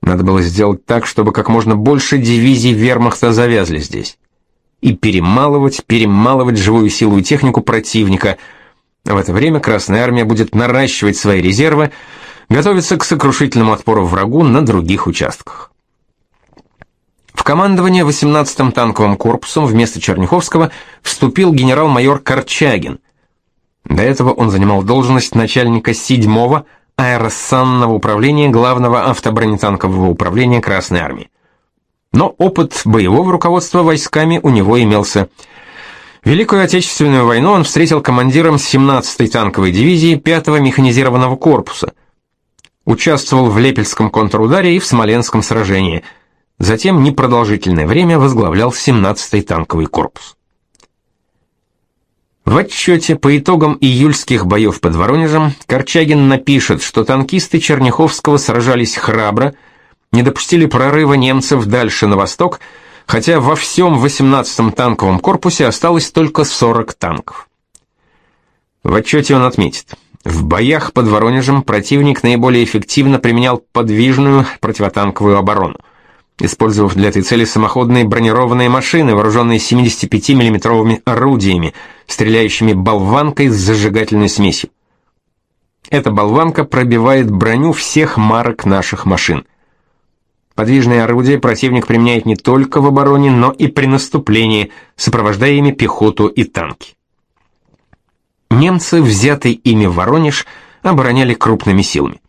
Надо было сделать так, чтобы как можно больше дивизий вермахта завязли здесь. И перемалывать, перемалывать живую силу и технику противника. В это время Красная Армия будет наращивать свои резервы, готовиться к сокрушительному отпору врагу на других участках. В командование 18-м танковым корпусом вместо Черняховского вступил генерал-майор Корчагин. До этого он занимал должность начальника 7-го аэросанного управления Главного автобронетанкового управления Красной Армии. Но опыт боевого руководства войсками у него имелся. Великую Отечественную войну он встретил командиром 17-й танковой дивизии 5-го механизированного корпуса. Участвовал в Лепельском контрударе и в Смоленском сражении. Затем непродолжительное время возглавлял 17-й танковый корпус. В отчете по итогам июльских боев под Воронежем Корчагин напишет, что танкисты Черняховского сражались храбро, не допустили прорыва немцев дальше на восток, хотя во всем 18-м танковом корпусе осталось только 40 танков. В отчете он отметит, в боях под Воронежем противник наиболее эффективно применял подвижную противотанковую оборону использовав для этой цели самоходные бронированные машины, вооруженные 75 миллиметровыми орудиями, стреляющими болванкой с зажигательной смесью. Эта болванка пробивает броню всех марок наших машин. Подвижные орудия противник применяет не только в обороне, но и при наступлении, сопровождая ими пехоту и танки. Немцы, взятый ими Воронеж, обороняли крупными силами.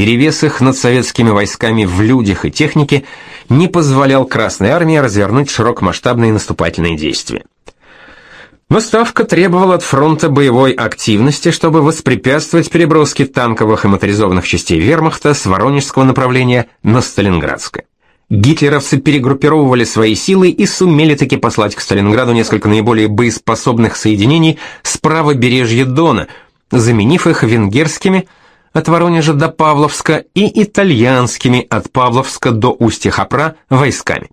Перевес их над советскими войсками в людях и технике не позволял Красной армии развернуть широкомасштабные наступательные действия. Но Ставка требовала от фронта боевой активности, чтобы воспрепятствовать переброске танковых и моторизованных частей вермахта с Воронежского направления на Сталинградское. Гитлеровцы перегруппировывали свои силы и сумели таки послать к Сталинграду несколько наиболее боеспособных соединений с правобережья Дона, заменив их венгерскими – от Воронежа до Павловска и итальянскими от Павловска до Устья-Хапра войсками.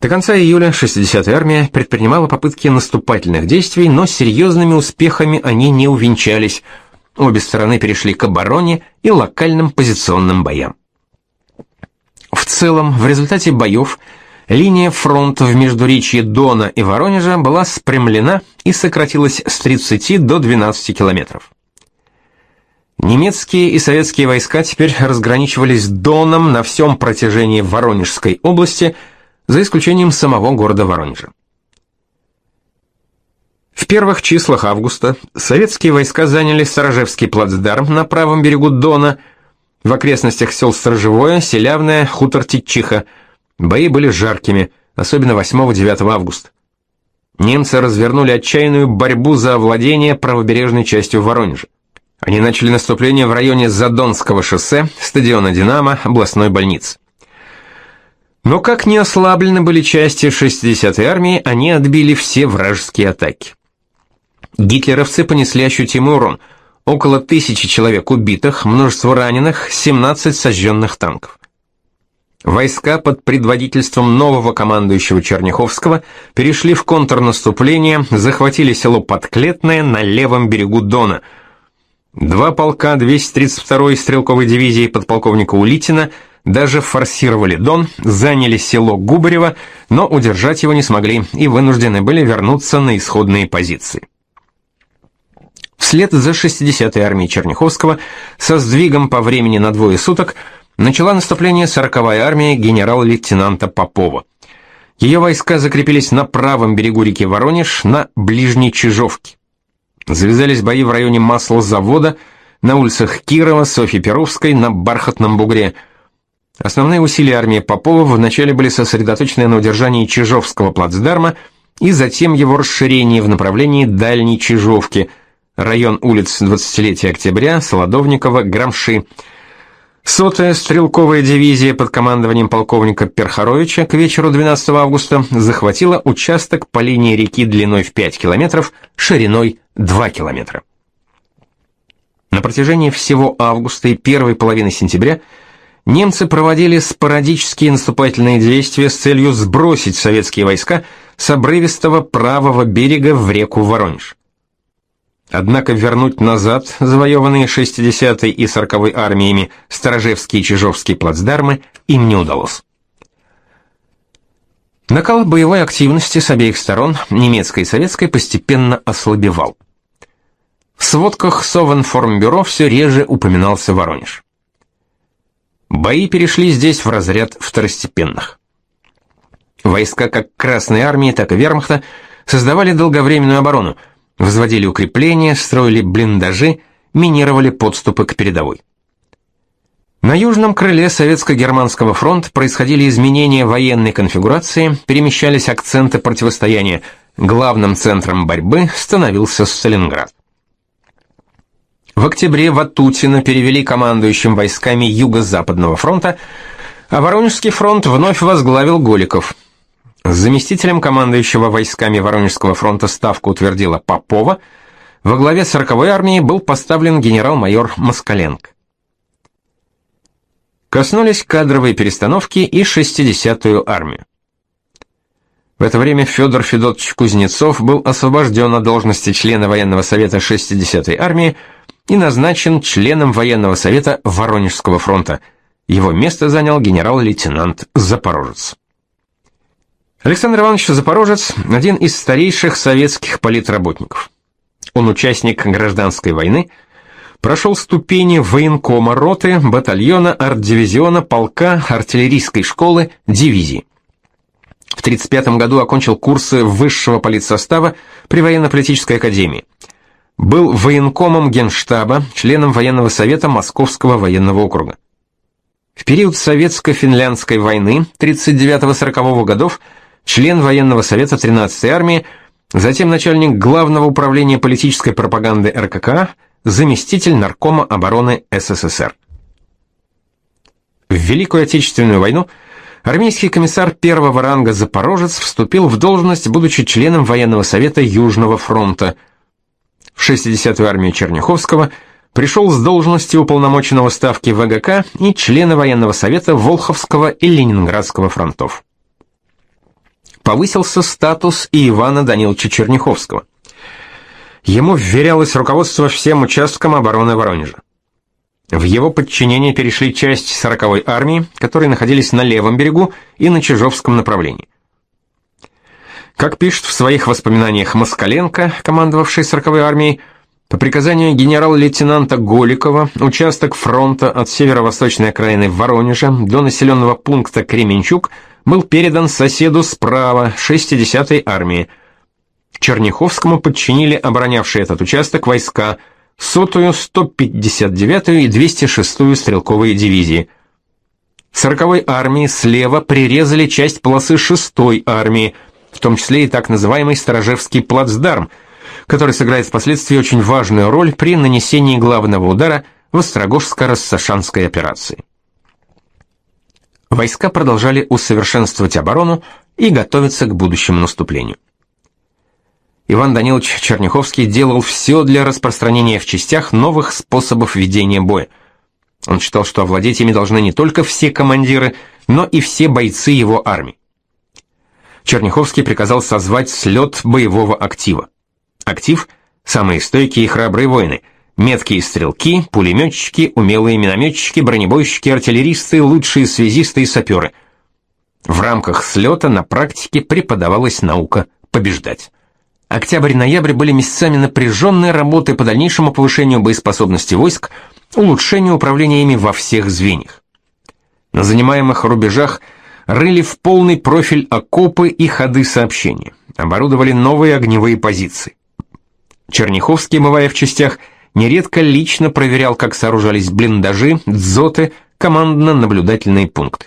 До конца июля 60-я армия предпринимала попытки наступательных действий, но серьезными успехами они не увенчались. Обе стороны перешли к обороне и локальным позиционным боям. В целом, в результате боев линия фронта в междуречье Дона и Воронежа была спрямлена и сократилась с 30 до 12 километров. Немецкие и советские войска теперь разграничивались Доном на всем протяжении Воронежской области, за исключением самого города Воронежа. В первых числах августа советские войска заняли Сторожевский плацдарм на правом берегу Дона, в окрестностях сел Сторожевое, Селявное, хутор Титчиха. Бои были жаркими, особенно 8-9 августа. Немцы развернули отчаянную борьбу за овладение правобережной частью Воронежа. Они начали наступление в районе Задонского шоссе, стадиона «Динамо», областной больницы. Но как не ослаблены были части 60-й армии, они отбили все вражеские атаки. Гитлеровцы понесли ощутимый урон. Около тысячи человек убитых, множество раненых, 17 сожженных танков. Войска под предводительством нового командующего Черняховского перешли в контрнаступление, захватили село Подклетное на левом берегу Дона. Два полка 232-й стрелковой дивизии подполковника Улитина даже форсировали Дон, заняли село Губарево, но удержать его не смогли и вынуждены были вернуться на исходные позиции. Вслед за 60-й армией Черняховского со сдвигом по времени на двое суток начала наступление 40-я армия генерал-лейтенанта Попова. Ее войска закрепились на правом берегу реки Воронеж, на ближней Чижовке. Завязались бои в районе маслозавода, на улицах Кирова, Софьи Перовской, на Бархатном бугре. Основные усилия армии Попова вначале были сосредоточены на удержании Чижовского плацдарма и затем его расширении в направлении Дальней Чижовки – район улиц 20-летия октября, Солодовникова, Грамши. Сотая стрелковая дивизия под командованием полковника Перхаровича к вечеру 12 августа захватила участок по линии реки длиной в 5 километров, шириной 2 километра. На протяжении всего августа и первой половины сентября немцы проводили спорадические наступательные действия с целью сбросить советские войска с обрывистого правого берега в реку Воронеж. Однако вернуть назад завоеванные 60-й и 40-й армиями Сторожевский и Чижовский плацдармы им не удалось. Накал боевой активности с обеих сторон, немецкой и советской, постепенно ослабевал. В сводках Совинформбюро все реже упоминался Воронеж. Бои перешли здесь в разряд второстепенных. Войска как Красной армии, так и Вермахта создавали долговременную оборону – возводили укрепления, строили блиндажи, минировали подступы к передовой. На южном крыле Советско-Германского фронта происходили изменения военной конфигурации, перемещались акценты противостояния. Главным центром борьбы становился Сталинград. В октябре Ватутина перевели командующим войсками Юго-Западного фронта, а Воронежский фронт вновь возглавил Голиков. Заместителем командующего войсками Воронежского фронта ставку утвердила Попова, во главе 40-й армии был поставлен генерал-майор Москаленко. Коснулись кадровые перестановки и 60-ю армию. В это время Федор Федотович Кузнецов был освобожден от должности члена военного совета 60-й армии и назначен членом военного совета Воронежского фронта. Его место занял генерал-лейтенант Запорожец. Александр Иванович Запорожец – один из старейших советских политработников. Он участник гражданской войны, прошел ступени военкома роты, батальона, арт-дивизиона, полка, артиллерийской школы, дивизии. В 1935 году окончил курсы высшего политсостава при военно-политической академии. Был военкомом Генштаба, членом военного совета Московского военного округа. В период советско-финляндской войны 39-40 годов – член военного совета 13-й армии, затем начальник главного управления политической пропаганды РККА, заместитель наркома обороны СССР. В Великую Отечественную войну армейский комиссар первого ранга Запорожец вступил в должность, будучи членом военного совета Южного фронта. В 60-ю армию Черняховского пришел с должности уполномоченного ставки ВГК и члена военного совета Волховского и Ленинградского фронтов повысился статус и Ивана Даниловича Черняховского. Ему вверялось руководство всем участкам обороны Воронежа. В его подчинение перешли часть 40-й армии, которые находились на левом берегу и на Чижовском направлении. Как пишет в своих воспоминаниях Москаленко, командовавший 40-й армией, По приказанию генерал-лейтенанта Голикова участок фронта от северо-восточной окраины Воронежа до населенного пункта Кременчук был передан соседу справа 60-й армии. Черняховскому подчинили оборонявшие этот участок войска – сотую, 159-ю и 206-ю стрелковые дивизии. 40-й армии слева прирезали часть полосы 6-й армии, в том числе и так называемый Сторожевский плацдарм, который сыграет впоследствии очень важную роль при нанесении главного удара в Острогожско-Рассашанской операции. Войска продолжали усовершенствовать оборону и готовиться к будущему наступлению. Иван Данилович Черняховский делал все для распространения в частях новых способов ведения боя. Он считал, что овладеть ими должны не только все командиры, но и все бойцы его армии. Черняховский приказал созвать слет боевого актива. Актив – самые стойкие и храбрые воины, меткие стрелки, пулеметчики, умелые минометчики, бронебойщики, артиллеристы, лучшие связисты и саперы. В рамках слета на практике преподавалась наука побеждать. Октябрь-ноябрь были месяцами напряженной работы по дальнейшему повышению боеспособности войск, улучшению управления ими во всех звеньях. На занимаемых рубежах рыли в полный профиль окопы и ходы сообщения, оборудовали новые огневые позиции. Черняховский, бывая в частях, нередко лично проверял, как сооружались блиндажи, дзоты, командно-наблюдательные пункты.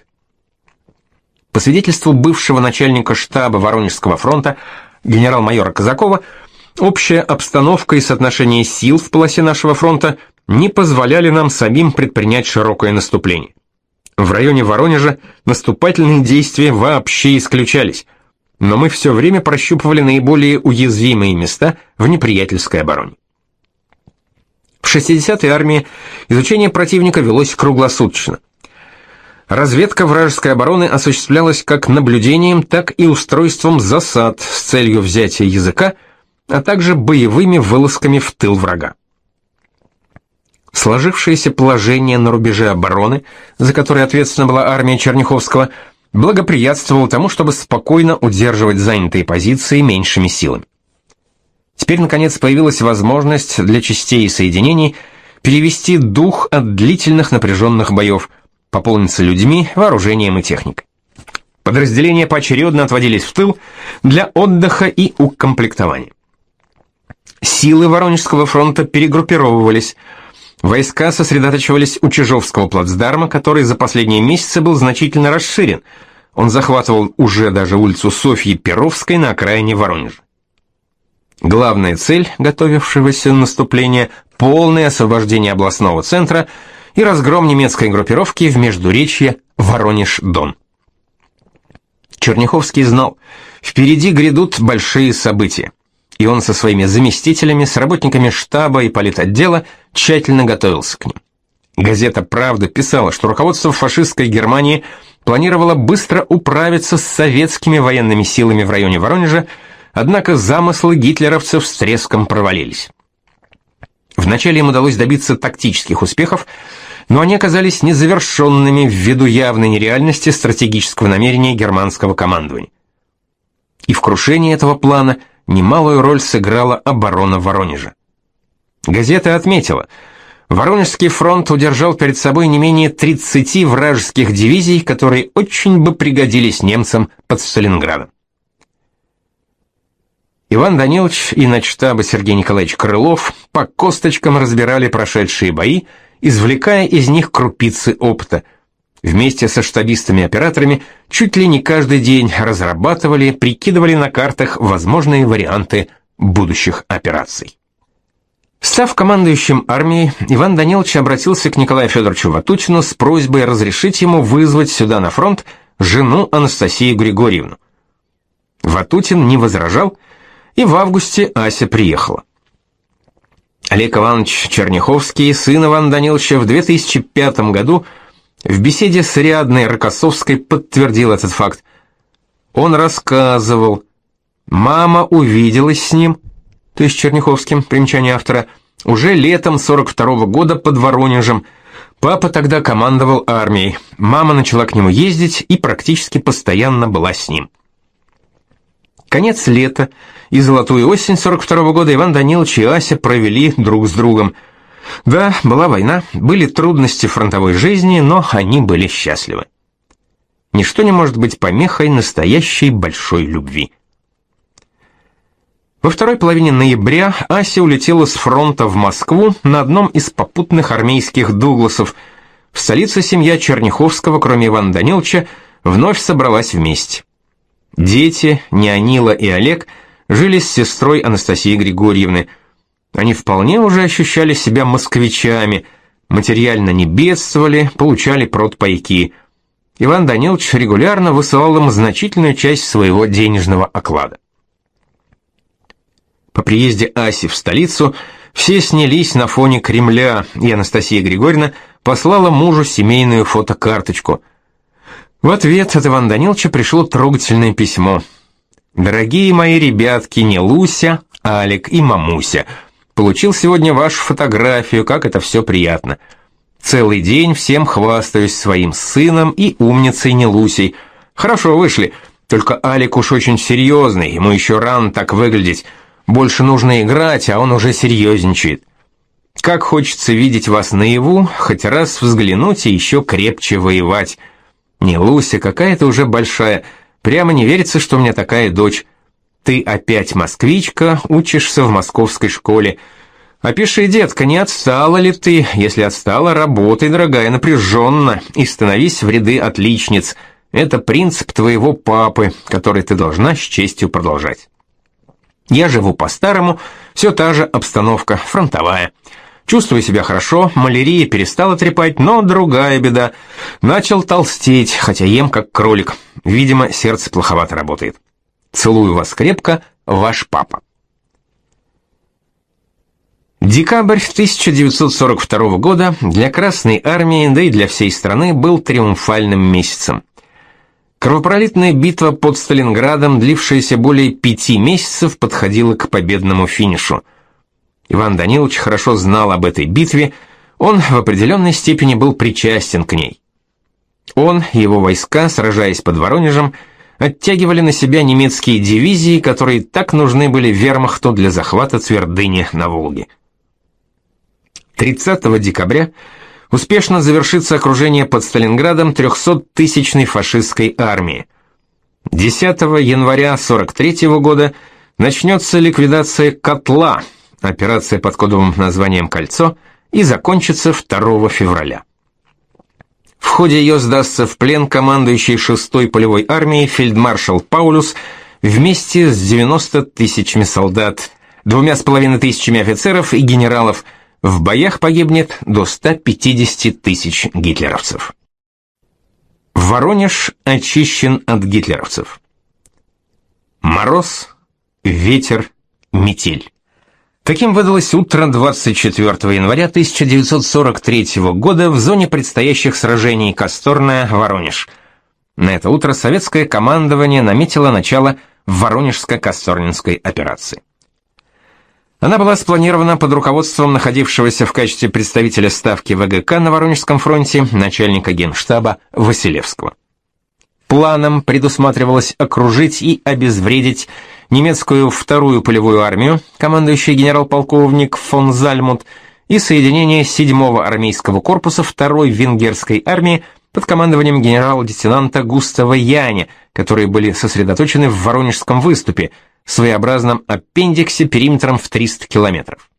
По свидетельству бывшего начальника штаба Воронежского фронта генерал-майора Казакова, общая обстановка и соотношение сил в полосе нашего фронта не позволяли нам самим предпринять широкое наступление. В районе Воронежа наступательные действия вообще исключались, но мы все время прощупывали наиболее уязвимые места в неприятельской обороне. В 60-й армии изучение противника велось круглосуточно. Разведка вражеской обороны осуществлялась как наблюдением, так и устройством засад с целью взятия языка, а также боевыми вылазками в тыл врага. Сложившееся положение на рубеже обороны, за которое ответственна была армия Черняховского, благоприятствовало тому, чтобы спокойно удерживать занятые позиции меньшими силами. Теперь, наконец, появилась возможность для частей и соединений перевести дух от длительных напряженных боев – пополнится людьми, вооружением и техникой. Подразделения поочередно отводились в тыл для отдыха и укомплектования. Силы Воронежского фронта перегруппировывались. Войска сосредотачивались у Чижовского плацдарма, который за последние месяцы был значительно расширен. Он захватывал уже даже улицу Софьи Перовской на окраине Воронежа. Главная цель готовившегося наступления – полное освобождение областного центра – и разгром немецкой группировки в междуречье Воронеж-Дон. Черняховский знал, впереди грядут большие события, и он со своими заместителями, с работниками штаба и политотдела тщательно готовился к ним. Газета «Правда» писала, что руководство фашистской Германии планировало быстро управиться с советскими военными силами в районе Воронежа, однако замыслы гитлеровцев с треском провалились. Вначале им удалось добиться тактических успехов, но они оказались незавершенными ввиду явной нереальности стратегического намерения германского командования. И в крушении этого плана немалую роль сыграла оборона Воронежа. Газета отметила, Воронежский фронт удержал перед собой не менее 30 вражеских дивизий, которые очень бы пригодились немцам под Сталинградом. Иван Данилович и начштаба Сергей Николаевич Крылов по косточкам разбирали прошедшие бои, извлекая из них крупицы опыта. Вместе со штабистами-операторами чуть ли не каждый день разрабатывали, прикидывали на картах возможные варианты будущих операций. Став командующим армией, Иван Данилович обратился к Николаю Федоровичу Ватутину с просьбой разрешить ему вызвать сюда на фронт жену Анастасию Григорьевну. Ватутин не возражал, и в августе Ася приехала. Олег Иванович Черняховский, сын Ивана Даниловича, в 2005 году в беседе с Рядной Рокоссовской подтвердил этот факт. Он рассказывал, мама увиделась с ним, то есть Черняховским, примечание автора, уже летом 42 -го года под Воронежем. Папа тогда командовал армией. Мама начала к нему ездить и практически постоянно была с ним. Конец лета и золотую осень 42 -го года Иван Данилович и Ася провели друг с другом. Да, была война, были трудности фронтовой жизни, но они были счастливы. Ничто не может быть помехой настоящей большой любви. Во второй половине ноября Ася улетела с фронта в Москву на одном из попутных армейских Дугласов. В столице семья Черняховского, кроме Ивана Даниловича, вновь собралась вместе. Дети, Неонила и Олег, жили с сестрой Анастасией Григорьевны. Они вполне уже ощущали себя москвичами, материально не бедствовали, получали продпайки. Иван Данилович регулярно высылал им значительную часть своего денежного оклада. По приезде Аси в столицу все снялись на фоне Кремля, и Анастасия Григорьевна послала мужу семейную фотокарточку – в ответ от Ивана Даниловича пришло трогательное письмо. «Дорогие мои ребятки, не Луся, Алик и Мамуся, получил сегодня вашу фотографию, как это все приятно. Целый день всем хвастаюсь своим сыном и умницей не Лусей. Хорошо вышли, только Алик уж очень серьезный, ему еще рано так выглядеть. Больше нужно играть, а он уже серьезничает. Как хочется видеть вас наяву, хоть раз взглянуть и еще крепче воевать». Не Луся, какая-то уже большая. Прямо не верится, что у меня такая дочь. Ты опять москвичка, учишься в московской школе. Опиши, детка, не отстала ли ты? Если отстала, работай, дорогая, напряженно, и становись в ряды отличниц. Это принцип твоего папы, который ты должна с честью продолжать. Я живу по-старому, все та же обстановка, фронтовая. Чувствую себя хорошо, малярия перестала трепать, но другая беда. Начал толстеть, хотя ем как кролик. Видимо, сердце плоховато работает. Целую вас крепко, ваш папа. Декабрь 1942 года для Красной армии, да и для всей страны, был триумфальным месяцем. Кровопролитная битва под Сталинградом, длившаяся более пяти месяцев, подходила к победному финишу – Иван Данилович хорошо знал об этой битве, он в определенной степени был причастен к ней. Он и его войска, сражаясь под Воронежем, оттягивали на себя немецкие дивизии, которые так нужны были вермахту для захвата твердыни на Волге. 30 декабря успешно завершится окружение под Сталинградом 300-тысячной фашистской армии. 10 января 43 -го года начнется ликвидация котла – операция под кодовым названием «Кольцо», и закончится 2 февраля. В ходе ее сдастся в плен командующий 6-й полевой армией фельдмаршал Паулюс вместе с 90 тысячами солдат, двумя с половиной тысячами офицеров и генералов. В боях погибнет до 150 тысяч гитлеровцев. Воронеж очищен от гитлеровцев. Мороз, ветер, метель. Таким выдалось утро 24 января 1943 года в зоне предстоящих сражений Касторная-Воронеж. На это утро советское командование наметило начало Воронежско-Касторнинской операции. Она была спланирована под руководством находившегося в качестве представителя ставки ВГК на Воронежском фронте начальника генштаба Василевского. Планом предусматривалось окружить и обезвредить немецкую вторую полевую армию, командующий генерал-полковник фон Зальмут, и соединение 7-го армейского корпуса 2-й венгерской армии под командованием генерал-лейтенанта Густава Яне, которые были сосредоточены в Воронежском выступе, своеобразном аппендиксе периметром в 300 километров.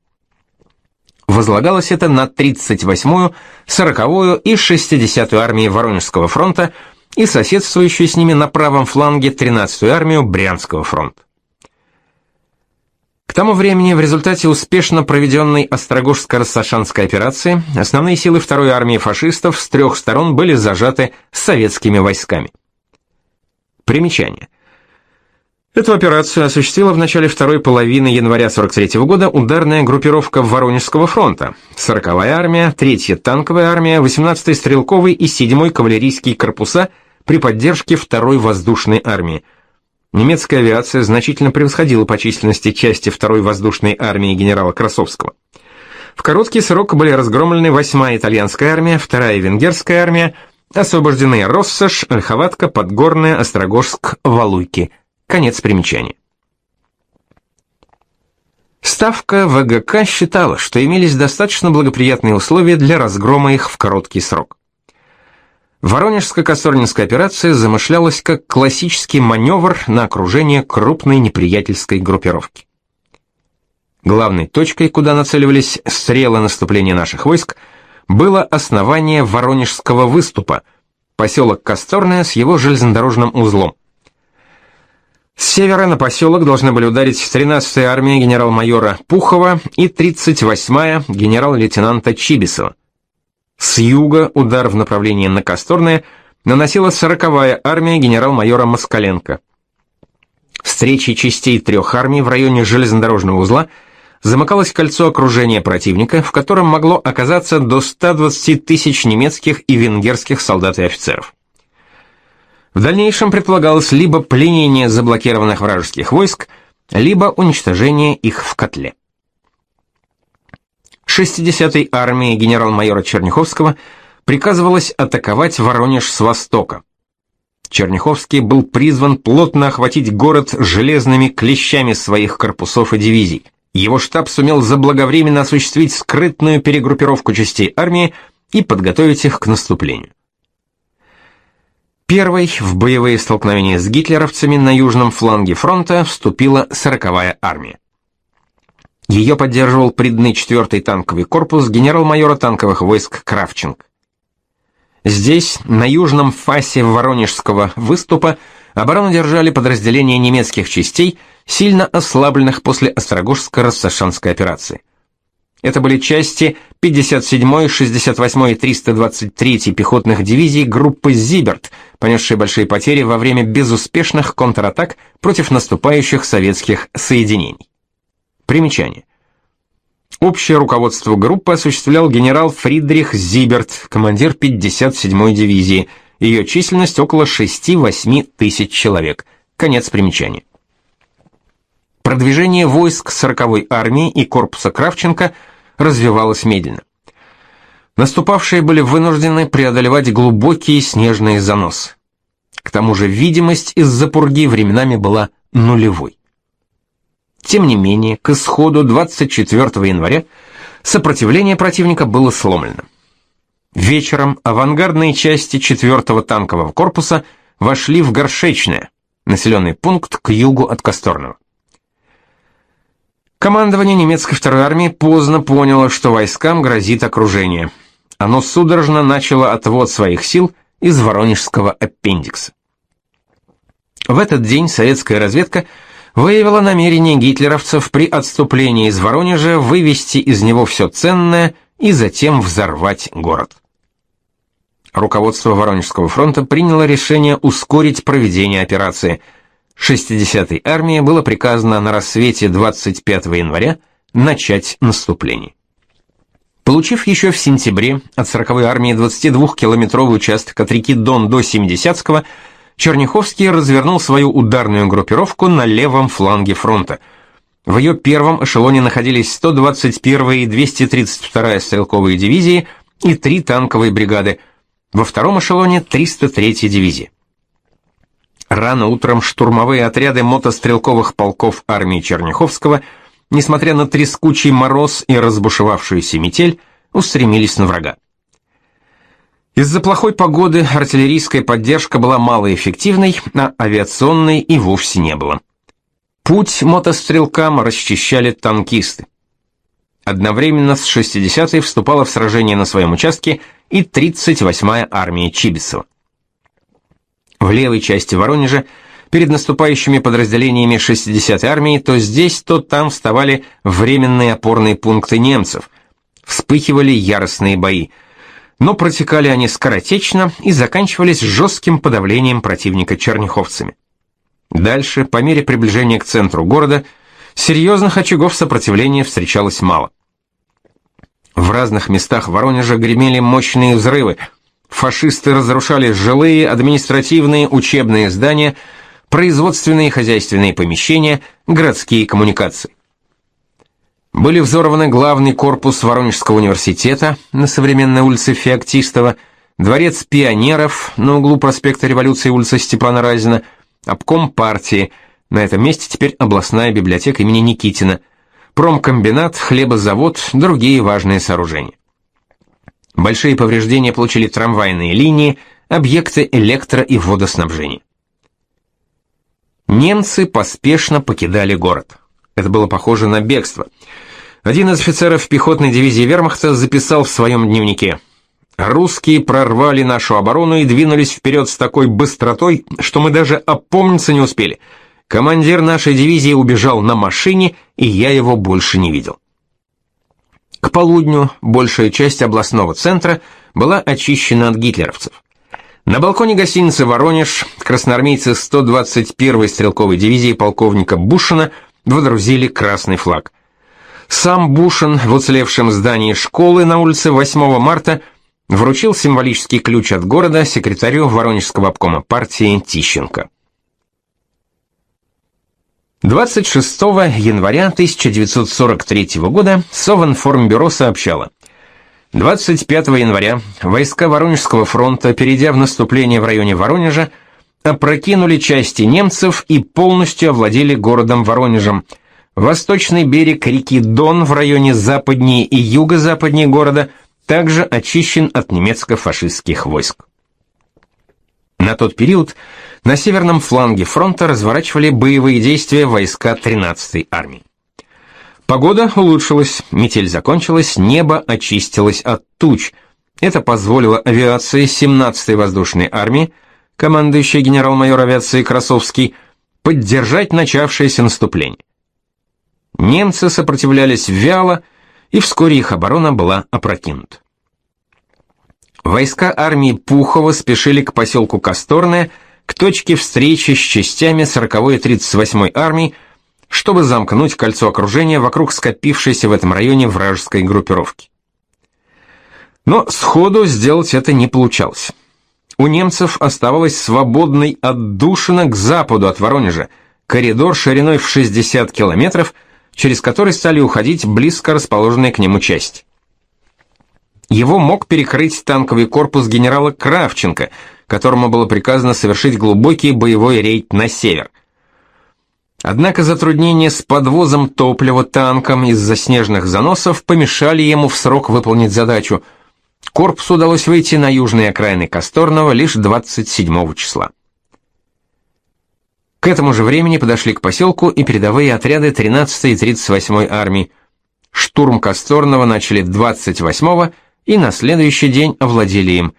Возлагалось это на 38-ю, 40-ю и 60-ю армии Воронежского фронта и соседствующую с ними на правом фланге 13-ю армию Брянского фронта. К тому времени, в результате успешно проведенной Острогожско-Рассашанской операции, основные силы второй армии фашистов с трех сторон были зажаты советскими войсками. Примечание. Эту операцию осуществила в начале второй половины января 43 года ударная группировка Воронежского фронта, 40-я армия, 3-я танковая армия, 18-й стрелковый и 7-й кавалерийские корпуса при поддержке 2-й воздушной армии – Немецкая авиация значительно превосходила по численности части второй воздушной армии генерала Красовского. В короткий срок были разгромлены 8-я итальянская армия, 2-я венгерская армия, освобождены Россош, Ольховатка, Подгорная, Острогожск, Валуйки. Конец примечания. Ставка ВГК считала, что имелись достаточно благоприятные условия для разгрома их в короткий срок. Воронежско-Косторнинская операция замышлялась как классический маневр на окружение крупной неприятельской группировки. Главной точкой, куда нацеливались стрелы наступления наших войск, было основание Воронежского выступа, поселок Косторное с его железнодорожным узлом. С севера на поселок должны были ударить 13-я армия генерал-майора Пухова и 38-я генерал-лейтенанта Чибисова. С юга удар в направлении на Косторное наносила 40-я армия генерал-майора Москаленко. Встречи частей трех армий в районе железнодорожного узла замыкалось кольцо окружения противника, в котором могло оказаться до 120 тысяч немецких и венгерских солдат и офицеров. В дальнейшем предполагалось либо пленение заблокированных вражеских войск, либо уничтожение их в котле. 60-й армии генерал-майора Черняховского приказывалось атаковать Воронеж с востока. Черняховский был призван плотно охватить город железными клещами своих корпусов и дивизий. Его штаб сумел заблаговременно осуществить скрытную перегруппировку частей армии и подготовить их к наступлению. Первой в боевые столкновения с гитлеровцами на южном фланге фронта вступила 40-я армия. Ее поддерживал придный 4-й танковый корпус генерал-майора танковых войск Кравченко. Здесь, на южном фасе Воронежского выступа, оборону держали подразделения немецких частей, сильно ослабленных после Острогожско-Рассашанской операции. Это были части 57-й, 68-й и 323-й пехотных дивизий группы «Зиберт», понесшие большие потери во время безуспешных контратак против наступающих советских соединений. Примечание. Общее руководство группы осуществлял генерал Фридрих Зиберт, командир 57-й дивизии. Ее численность около 6-8 тысяч человек. Конец примечания. Продвижение войск 40-й армии и корпуса Кравченко развивалось медленно. Наступавшие были вынуждены преодолевать глубокие снежные заносы. К тому же видимость из-за пурги временами была нулевой. Тем не менее, к исходу 24 января сопротивление противника было сломлено. Вечером авангардные части 4-го танкового корпуса вошли в Горшечное, населенный пункт к югу от Косторного. Командование немецкой второй армии поздно поняло, что войскам грозит окружение. Оно судорожно начало отвод своих сил из Воронежского аппендикса. В этот день советская разведка выявила намерение гитлеровцев при отступлении из Воронежа вывести из него все ценное и затем взорвать город. Руководство Воронежского фронта приняло решение ускорить проведение операции – 60-й армии было приказано на рассвете 25 января начать наступление. Получив еще в сентябре от 40-й армии 22-километровый участок от реки Дон до 70-го, Черняховский развернул свою ударную группировку на левом фланге фронта. В ее первом эшелоне находились 121-я и 232-я стрелковые дивизии и три танковые бригады, во втором эшелоне 303-я дивизия. Рано утром штурмовые отряды мотострелковых полков армии Черняховского, несмотря на трескучий мороз и разбушевавшуюся метель, устремились на врага. Из-за плохой погоды артиллерийская поддержка была малоэффективной, а авиационной и вовсе не было. Путь мотострелкам расчищали танкисты. Одновременно с 60-й вступала в сражение на своем участке и 38-я армия Чибисова. В левой части Воронежа перед наступающими подразделениями 60-й армии то здесь, то там вставали временные опорные пункты немцев. Вспыхивали яростные бои. Но протекали они скоротечно и заканчивались жестким подавлением противника черняховцами. Дальше, по мере приближения к центру города, серьезных очагов сопротивления встречалось мало. В разных местах Воронежа гремели мощные взрывы – Фашисты разрушали жилые, административные, учебные здания, производственные и хозяйственные помещения, городские коммуникации. Были взорваны главный корпус Воронежского университета на современной улице Феоктистова, дворец пионеров на углу проспекта Революции улицы Степана Разина, обком партии, на этом месте теперь областная библиотека имени Никитина, промкомбинат, хлебозавод, другие важные сооружения. Большие повреждения получили трамвайные линии, объекты электро- и водоснабжения. Немцы поспешно покидали город. Это было похоже на бегство. Один из офицеров пехотной дивизии вермахта записал в своем дневнике «Русские прорвали нашу оборону и двинулись вперед с такой быстротой, что мы даже опомниться не успели. Командир нашей дивизии убежал на машине, и я его больше не видел». К полудню большая часть областного центра была очищена от гитлеровцев. На балконе гостиницы «Воронеж» красноармейцы 121-й стрелковой дивизии полковника Бушина водрузили красный флаг. Сам Бушин в уцелевшем здании школы на улице 8 марта вручил символический ключ от города секретарю Воронежского обкома партии Тищенко. 26 января 1943 года Совинформбюро сообщало. 25 января войска Воронежского фронта, перейдя в наступление в районе Воронежа, опрокинули части немцев и полностью овладели городом Воронежем. Восточный берег реки Дон в районе западнее и юго-западнее города также очищен от немецко-фашистских войск. На тот период на северном фланге фронта разворачивали боевые действия войска 13-й армии. Погода улучшилась, метель закончилась, небо очистилось от туч. Это позволило авиации 17-й воздушной армии, командующий генерал-майор авиации Красовский, поддержать начавшееся наступление. Немцы сопротивлялись вяло, и вскоре их оборона была опрокинута. Войска армии Пухова спешили к поселку Косторное, к точке встречи с частями 40-й и 38-й армий, чтобы замкнуть кольцо окружения вокруг скопившейся в этом районе вражеской группировки. Но сходу сделать это не получалось. У немцев оставалась свободной отдушина к западу от Воронежа, коридор шириной в 60 километров, через который стали уходить близко расположенные к нему части. Его мог перекрыть танковый корпус генерала Кравченко, которому было приказано совершить глубокий боевой рейд на север. Однако затруднения с подвозом топлива танком из-за снежных заносов помешали ему в срок выполнить задачу. Корпусу удалось выйти на южные окраины Косторного лишь 27 числа. К этому же времени подошли к поселку и передовые отряды 13-й и 38-й армии. Штурм Косторного начали 28-го и на следующий день овладели им.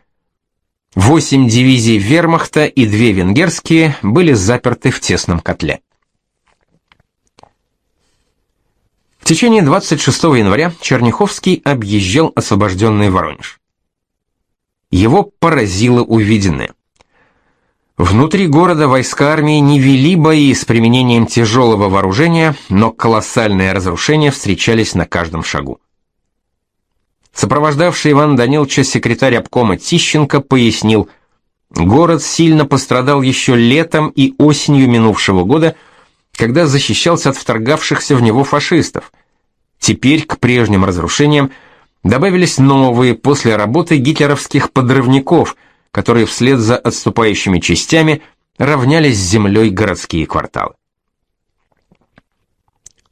Восемь дивизий вермахта и две венгерские были заперты в тесном котле. В течение 26 января Черняховский объезжал освобожденный Воронеж. Его поразило увиденное. Внутри города войска армии не вели бои с применением тяжелого вооружения, но колоссальные разрушения встречались на каждом шагу. Сопровождавший Иван Даниловича секретарь обкома Тищенко пояснил, город сильно пострадал еще летом и осенью минувшего года, когда защищался от вторгавшихся в него фашистов. Теперь к прежним разрушениям добавились новые после работы гитлеровских подрывников, которые вслед за отступающими частями равнялись с землей городские кварталы.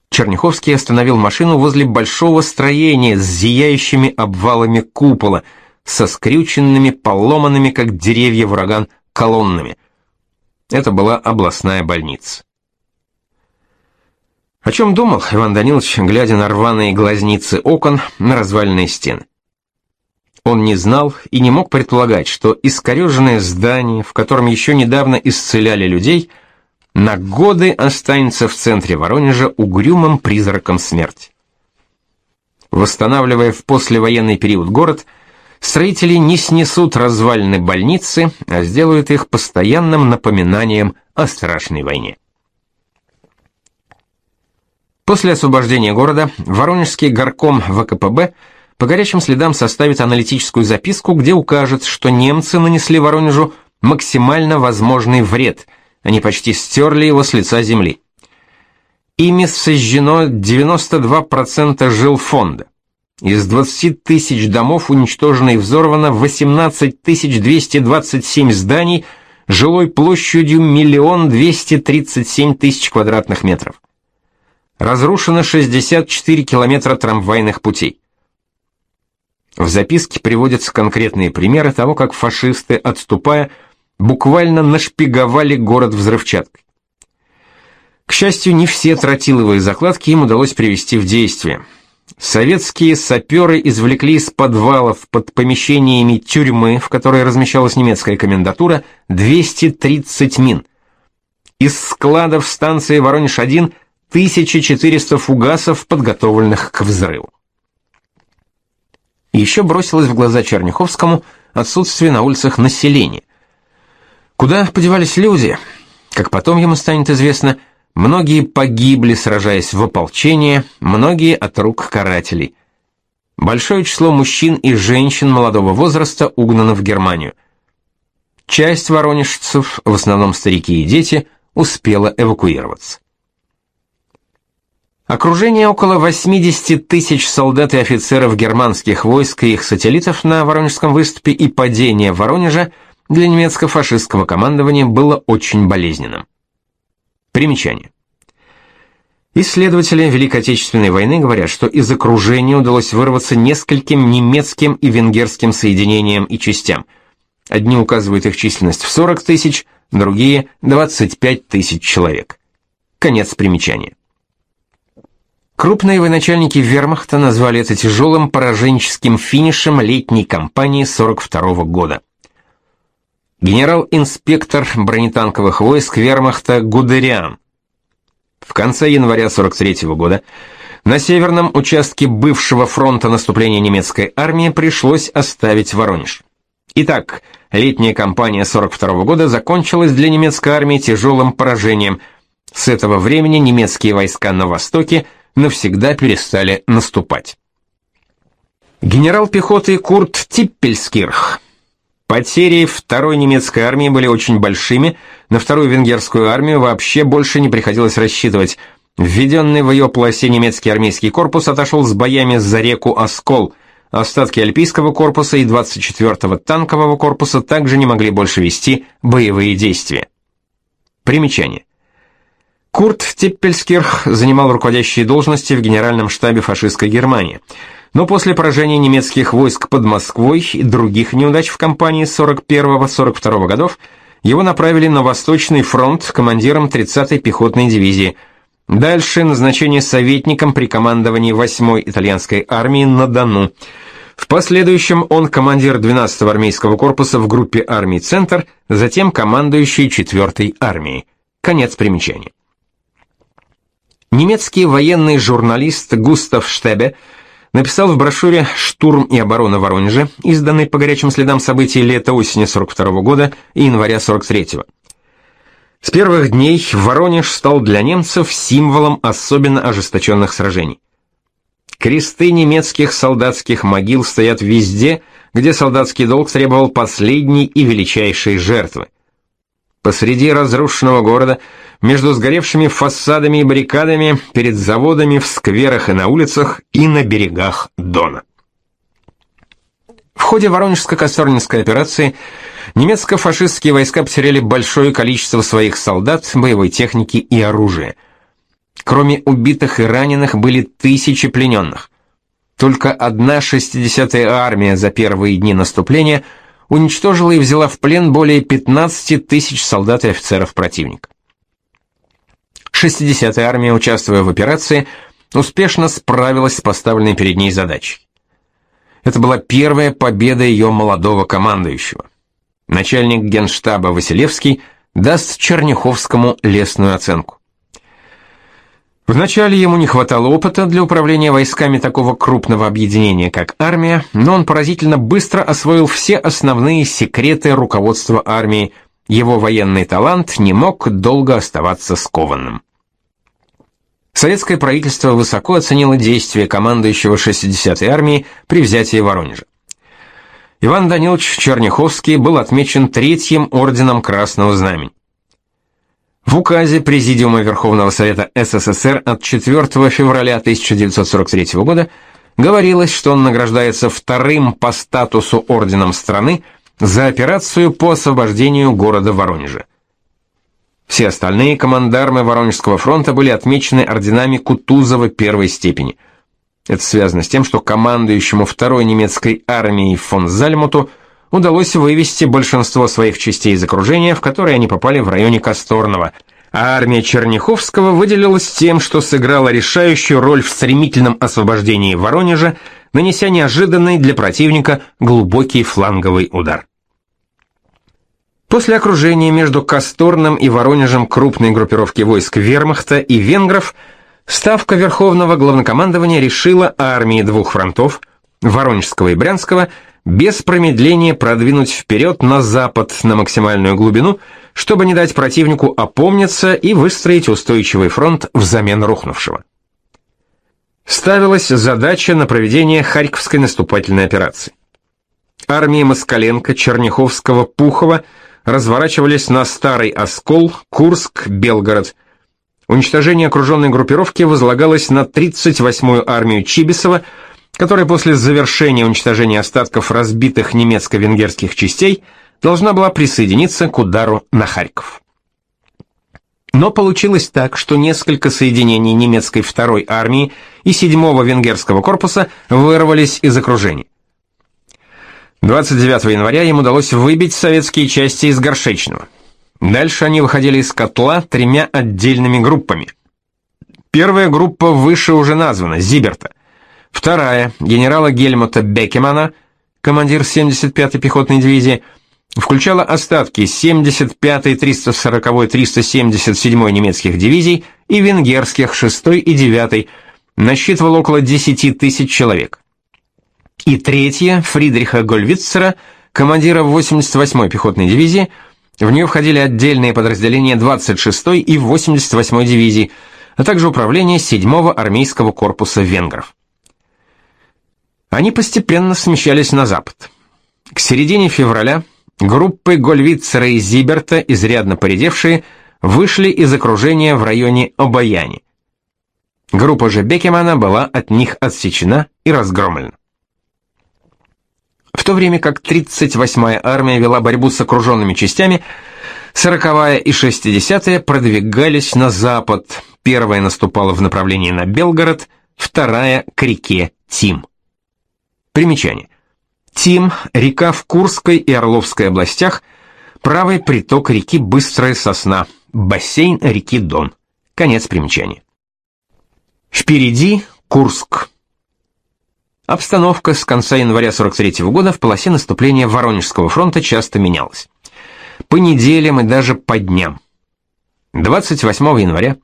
Черняховский остановил машину возле большого строения с зияющими обвалами купола, со скрюченными, поломанными, как деревья в ураган, колоннами. Это была областная больница. О чем думал Иван Данилович, глядя на рваные глазницы окон на разваленные стены? Он не знал и не мог предполагать, что искореженное здание, в котором еще недавно исцеляли людей – на годы останется в центре Воронежа угрюмым призраком смерти. Восстанавливая в послевоенный период город, строители не снесут развалины больницы, а сделают их постоянным напоминанием о страшной войне. После освобождения города Воронежский горком ВКПБ по горячим следам составит аналитическую записку, где укажет, что немцы нанесли Воронежу максимально возможный вред – они почти стерли его с лица земли. Ими сожжено 92% жилфонда. Из 20 тысяч домов уничтожено и взорвано 18 227 зданий жилой площадью миллион двести тридцать семь тысяч квадратных метров. Разрушено 64 километра трамвайных путей. В записке приводятся конкретные примеры того, как фашисты, отступая, буквально нашпиговали город взрывчаткой. К счастью, не все тротиловые закладки им удалось привести в действие. Советские саперы извлекли из подвалов под помещениями тюрьмы, в которой размещалась немецкая комендатура, 230 мин. Из складов станции Воронеж-1 1400 фугасов, подготовленных к взрыву. Еще бросилось в глаза Черняховскому отсутствие на улицах населения. Куда подевались люди? Как потом ему станет известно, многие погибли, сражаясь в ополчении, многие от рук карателей. Большое число мужчин и женщин молодого возраста угнано в Германию. Часть воронежцев, в основном старики и дети, успела эвакуироваться. Окружение около 80 тысяч солдат и офицеров германских войск и их сателлитов на Воронежском выступе и падение Воронежа для немецко-фашистского командования было очень болезненным. Примечание. Исследователи Великой Отечественной войны говорят, что из окружения удалось вырваться нескольким немецким и венгерским соединениям и частям. Одни указывают их численность в 40 тысяч, другие – 25 тысяч человек. Конец примечания. Крупные военачальники вермахта назвали это тяжелым пораженческим финишем летней кампании 42 -го года. Генерал-инспектор бронетанковых войск вермахта Гудериан в конце января 43 -го года на северном участке бывшего фронта наступления немецкой армии пришлось оставить Воронеж. Итак, летняя кампания 42 -го года закончилась для немецкой армии тяжелым поражением. С этого времени немецкие войска на востоке – навсегда перестали наступать. Генерал пехоты Курт Типпельскирх. Потери второй немецкой армии были очень большими, на вторую венгерскую армию вообще больше не приходилось рассчитывать. Введенный в ее полосе немецкий армейский корпус отошел с боями за реку Оскол. Остатки Альпийского корпуса и 24-го танкового корпуса также не могли больше вести боевые действия. Примечание. Курт Типпельскирх занимал руководящие должности в генеральном штабе фашистской Германии. Но после поражения немецких войск под Москвой и других неудач в кампании 41-42 годов его направили на Восточный фронт командиром 30-й пехотной дивизии. Дальше назначение советником при командовании 8-й итальянской армии на Дону. В последующем он командир 12-го армейского корпуса в группе армий «Центр», затем командующий 4-й армией. Конец примечания. Немецкий военный журналист Густав Штебе написал в брошюре «Штурм и оборона Воронежа», изданной по горячим следам событий лета-осени 42 -го года и января 43 -го. С первых дней Воронеж стал для немцев символом особенно ожесточенных сражений. Кресты немецких солдатских могил стоят везде, где солдатский долг требовал последней и величайшей жертвы. Посреди разрушенного города, между сгоревшими фасадами и баррикадами, перед заводами, в скверах и на улицах, и на берегах Дона. В ходе Воронежско-Косорнинской операции немецко-фашистские войска потеряли большое количество своих солдат, боевой техники и оружия. Кроме убитых и раненых были тысячи плененных. Только одна 60-я армия за первые дни наступления – уничтожила и взяла в плен более 15 тысяч солдат и офицеров противника. 60-я армия, участвуя в операции, успешно справилась с поставленной перед ней задачей. Это была первая победа ее молодого командующего. Начальник генштаба Василевский даст Черняховскому лестную оценку. Вначале ему не хватало опыта для управления войсками такого крупного объединения, как армия, но он поразительно быстро освоил все основные секреты руководства армии. Его военный талант не мог долго оставаться скованным. Советское правительство высоко оценило действия командующего 60-й армии при взятии Воронежа. Иван Данилович Черняховский был отмечен третьим орденом Красного Знамени. В указе Президиума Верховного Совета СССР от 4 февраля 1943 года говорилось, что он награждается вторым по статусу орденом страны за операцию по освобождению города Воронежа. Все остальные командармы Воронежского фронта были отмечены орденами Кутузова первой степени. Это связано с тем, что командующему второй немецкой армией фон Зальмуту удалось вывести большинство своих частей из окружения, в которое они попали в районе Косторного, а армия Черняховского выделилась тем, что сыграла решающую роль в стремительном освобождении Воронежа, нанеся неожиданный для противника глубокий фланговый удар. После окружения между Касторным и Воронежем крупной группировки войск Вермахта и венгров, Ставка Верховного Главнокомандования решила армии двух фронтов, Воронежского и Брянского, без промедления продвинуть вперед на запад на максимальную глубину, чтобы не дать противнику опомниться и выстроить устойчивый фронт взамен рухнувшего. Ставилась задача на проведение Харьковской наступательной операции. Армии Москаленко, Черняховского, Пухова – разворачивались на Старый Оскол, Курск, Белгород. Уничтожение окруженной группировки возлагалось на 38-ю армию Чибисова, которая после завершения уничтожения остатков разбитых немецко-венгерских частей должна была присоединиться к удару на Харьков. Но получилось так, что несколько соединений немецкой второй армии и 7-го венгерского корпуса вырвались из окружения. 29 января им удалось выбить советские части из Горшечного. Дальше они выходили из котла тремя отдельными группами. Первая группа выше уже названа, Зиберта. Вторая, генерала Гельмута Беккемана, командир 75-й пехотной дивизии, включала остатки 75-й, 340-й, 377-й немецких дивизий и венгерских 6-й и 9-й, насчитывал около 10 тысяч человек. И третья Фридриха Гольвицера, командира 88-й пехотной дивизии, в нее входили отдельные подразделения 26-й и 88-й дивизий, а также управление 7-го армейского корпуса венгров. Они постепенно смещались на запад. К середине февраля группы Гольвицера и Зиберта, изрядно поредевшие, вышли из окружения в районе Обаяни. Группа же Бекемана была от них отсечена и разгромлена. В то время как 38-я армия вела борьбу с окруженными частями, 40-я и 60-я продвигались на запад. Первая наступала в направлении на Белгород, вторая — к реке Тим. Примечание. Тим — река в Курской и Орловской областях, правый приток реки Быстрая Сосна, бассейн реки Дон. Конец примечания. Впереди Курск. Обстановка с конца января 43 -го года в полосе наступления Воронежского фронта часто менялась. По неделям и даже по дням. 28 января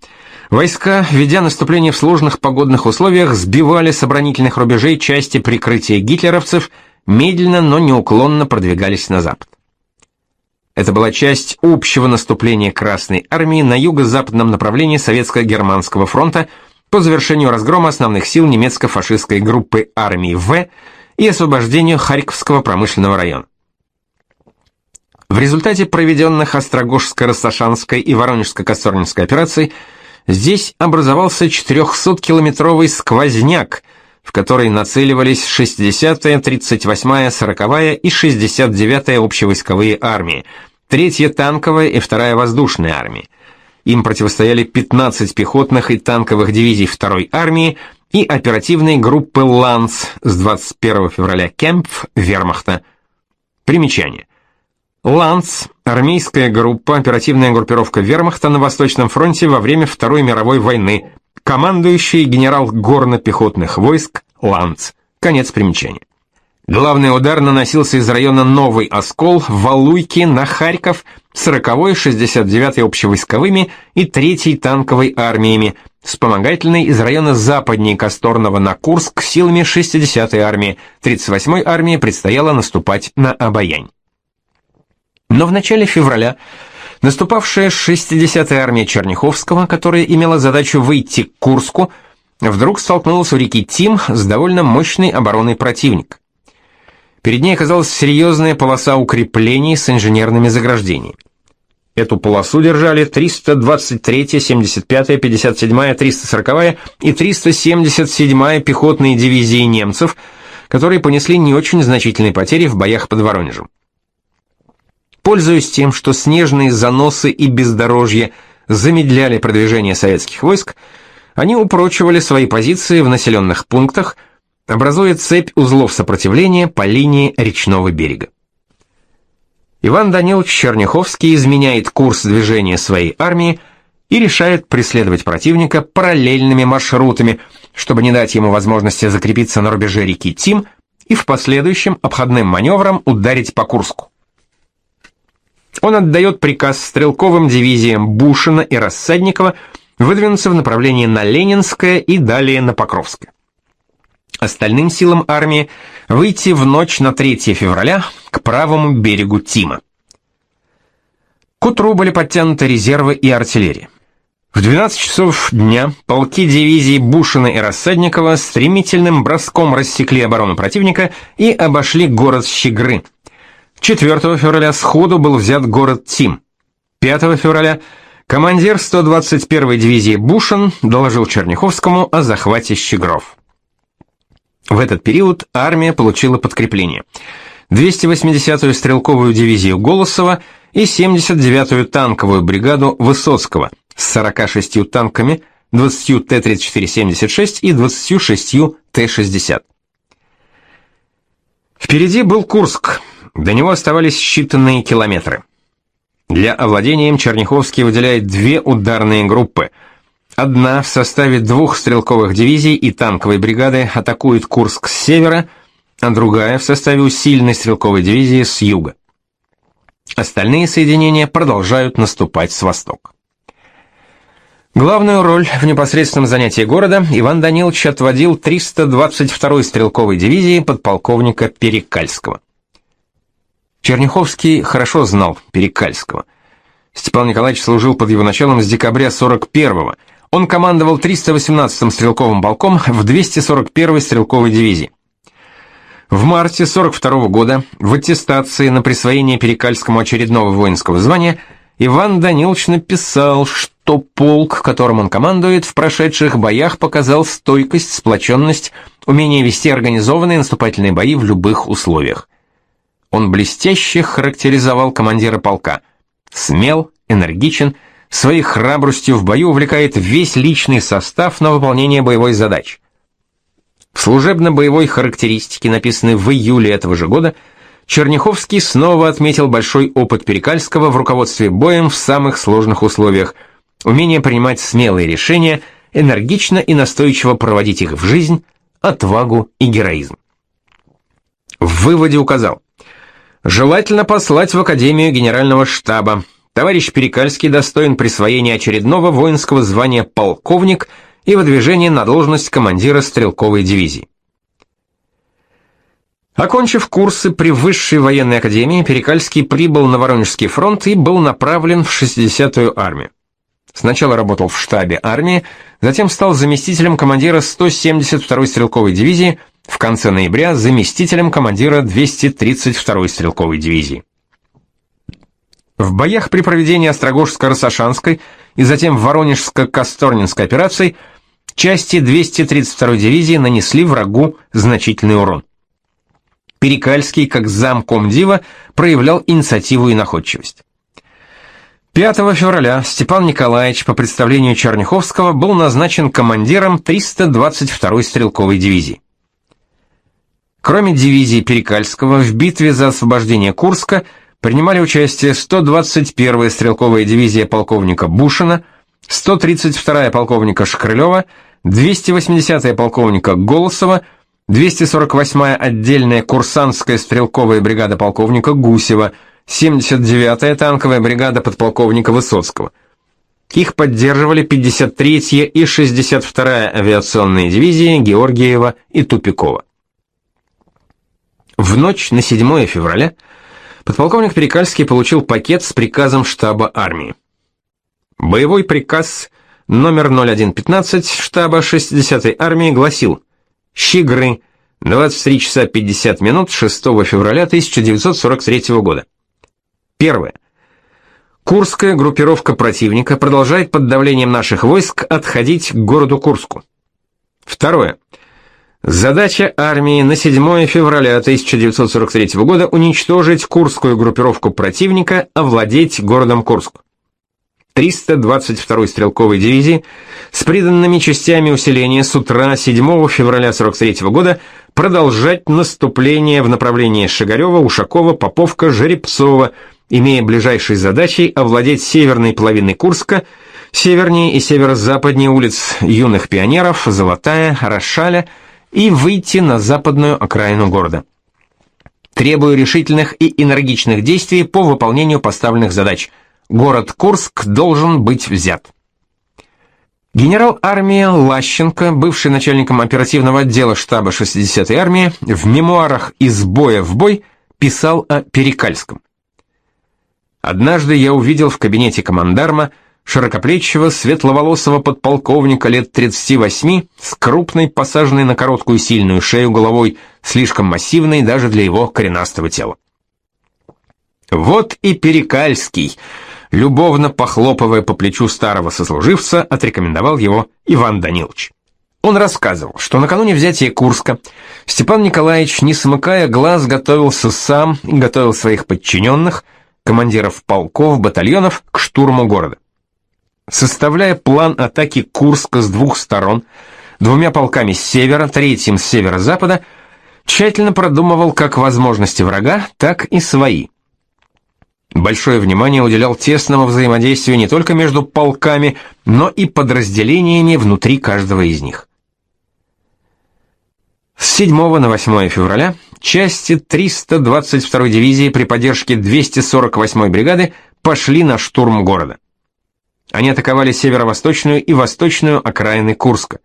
войска, ведя наступление в сложных погодных условиях, сбивали с оборонительных рубежей части прикрытия гитлеровцев, медленно, но неуклонно продвигались на запад. Это была часть общего наступления Красной армии на юго-западном направлении Советско-германского фронта – по завершению разгрома основных сил немецко-фашистской группы армии В и освобождению Харьковского промышленного района. В результате проведенных Острогожско-Рассашанской и Воронежско-Косторнинской операций здесь образовался 400-километровый сквозняк, в который нацеливались 60-я, 38-я, 40-я и 69-я общевойсковые армии, 3-я танковая и 2-я воздушная армии. Им противостояли 15 пехотных и танковых дивизий 2-й армии и оперативные группы «Ланс» с 21 февраля Кемпф Вермахта. Примечание. «Ланс» — армейская группа, оперативная группировка Вермахта на Восточном фронте во время Второй мировой войны, командующий генерал горно-пехотных войск Ланц. Конец примечания. Главный удар наносился из района Новый Оскол, Валуйки на Харьков, 40-й, 69-й общевойсковыми и 3-й танковой армиями, вспомогательной из района западней Косторного на Курск силами 60-й армии, 38-й армии предстояло наступать на Обаянь. Но в начале февраля наступавшая 60-я армия Черняховского, которая имела задачу выйти к Курску, вдруг столкнулась у реки Тим с довольно мощной обороной противника. Перед ней оказалась серьезная полоса укреплений с инженерными заграждениями. Эту полосу держали 323-я, 75-я, 57-я, 340-я и 377-я пехотные дивизии немцев, которые понесли не очень значительные потери в боях под Воронежем. Пользуясь тем, что снежные заносы и бездорожье замедляли продвижение советских войск, они упрочивали свои позиции в населенных пунктах, образуя цепь узлов сопротивления по линии речного берега. Иван Данилович Черняховский изменяет курс движения своей армии и решает преследовать противника параллельными маршрутами, чтобы не дать ему возможности закрепиться на рубеже реки Тим и в последующем обходным маневром ударить по Курску. Он отдает приказ стрелковым дивизиям Бушина и Рассадникова выдвинуться в направлении на Ленинское и далее на Покровское. Остальным силам армии выйти в ночь на 3 февраля к правому берегу Тима. К утру были подтянуты резервы и артиллерия. В 12 часов дня полки дивизии Бушина и Рассадникова стремительным броском рассекли оборону противника и обошли город Щегры. 4 февраля сходу был взят город Тим. 5 февраля командир 121-й дивизии Бушин доложил Черняховскому о захвате Щегров. В этот период армия получила подкрепление. 280-ю стрелковую дивизию Голосова и 79-ю танковую бригаду Высоцкого с 46 танками, 20 Т-34-76 и 26 Т-60. Впереди был Курск. До него оставались считанные километры. Для овладения им Черняховский выделяет две ударные группы – Одна в составе двух стрелковых дивизий и танковой бригады атакует Курск с севера, а другая в составе усиленной стрелковой дивизии с юга. Остальные соединения продолжают наступать с востока. Главную роль в непосредственном занятии города Иван Данилович отводил 322-й стрелковой дивизии подполковника Перекальского. Черняховский хорошо знал Перекальского. Степан Николаевич служил под его началом с декабря 41-го, он командовал 318-м стрелковым полком в 241-й стрелковой дивизии. В марте 42 -го года в аттестации на присвоение Перекальскому очередного воинского звания Иван Данилович написал, что полк, которым он командует, в прошедших боях показал стойкость, сплоченность, умение вести организованные наступательные бои в любых условиях. Он блестяще характеризовал командира полка. Смел, энергичен, Своей храбростью в бою увлекает весь личный состав на выполнение боевой задачи. В служебно-боевой характеристике, написанной в июле этого же года, Черняховский снова отметил большой опыт Перекальского в руководстве боем в самых сложных условиях, умение принимать смелые решения, энергично и настойчиво проводить их в жизнь, отвагу и героизм. В выводе указал: желательно послать в Академию Генерального штаба, Товарищ Перекальский достоин присвоения очередного воинского звания полковник и выдвижения на должность командира стрелковой дивизии. Окончив курсы при Высшей военной академии, Перекальский прибыл на Воронежский фронт и был направлен в 60-ю армию. Сначала работал в штабе армии, затем стал заместителем командира 172-й стрелковой дивизии, в конце ноября заместителем командира 232-й стрелковой дивизии. В боях при проведении Острогожско-Рассашанской и затем Воронежско-Касторнинской операций части 232-й дивизии нанесли врагу значительный урон. Перекальский, как зам комдива, проявлял инициативу и находчивость. 5 февраля Степан Николаевич по представлению Черняховского был назначен командиром 322-й стрелковой дивизии. Кроме дивизии Перекальского, в битве за освобождение Курска – принимали участие 121-я стрелковая дивизия полковника Бушина, 132-я полковника Шкрылева, 280-я полковника Голосова, 248-я отдельная курсантская стрелковая бригада полковника Гусева, 79-я танковая бригада подполковника Высоцкого. Их поддерживали 53-я и 62-я авиационные дивизии Георгиева и Тупикова. В ночь на 7 февраля подполковник Перекальский получил пакет с приказом штаба армии. Боевой приказ номер 0115 штаба 60-й армии гласил «Щигры, 23 часа 50 минут 6 февраля 1943 года». Первое. Курская группировка противника продолжает под давлением наших войск отходить к городу Курску. Второе. Задача армии на 7 февраля 1943 года уничтожить курскую группировку противника, овладеть городом Курск. 322-й стрелковой дивизии с приданными частями усиления с утра 7 февраля 1943 года продолжать наступление в направлении Шигарева, Ушакова, Поповка, Жеребцова, имея ближайшей задачей овладеть северной половиной Курска, севернее и северо-западнее улиц Юных Пионеров, Золотая, Рошаля и выйти на западную окраину города. Требую решительных и энергичных действий по выполнению поставленных задач – Город Курск должен быть взят. Генерал армии Лащенко, бывший начальником оперативного отдела штаба 60-й армии, в мемуарах «Из боя в бой» писал о Перекальском. Однажды я увидел в кабинете командарма широкоплечего, светловолосого подполковника лет 38 с крупной, посаженной на короткую сильную шею головой, слишком массивной даже для его коренастого тела. Вот и Перекальский — любовно похлопывая по плечу старого сослуживца, отрекомендовал его Иван Данилович. Он рассказывал, что накануне взятия Курска Степан Николаевич, не смыкая глаз, готовился сам и готовил своих подчиненных, командиров полков, батальонов, к штурму города. Составляя план атаки Курска с двух сторон, двумя полками с севера, третьим с северо-запада, тщательно продумывал как возможности врага, так и свои. Большое внимание уделял тесному взаимодействию не только между полками, но и подразделениями внутри каждого из них. С 7 на 8 февраля части 322-й дивизии при поддержке 248-й бригады пошли на штурм города. Они атаковали северо-восточную и восточную окраины Курска.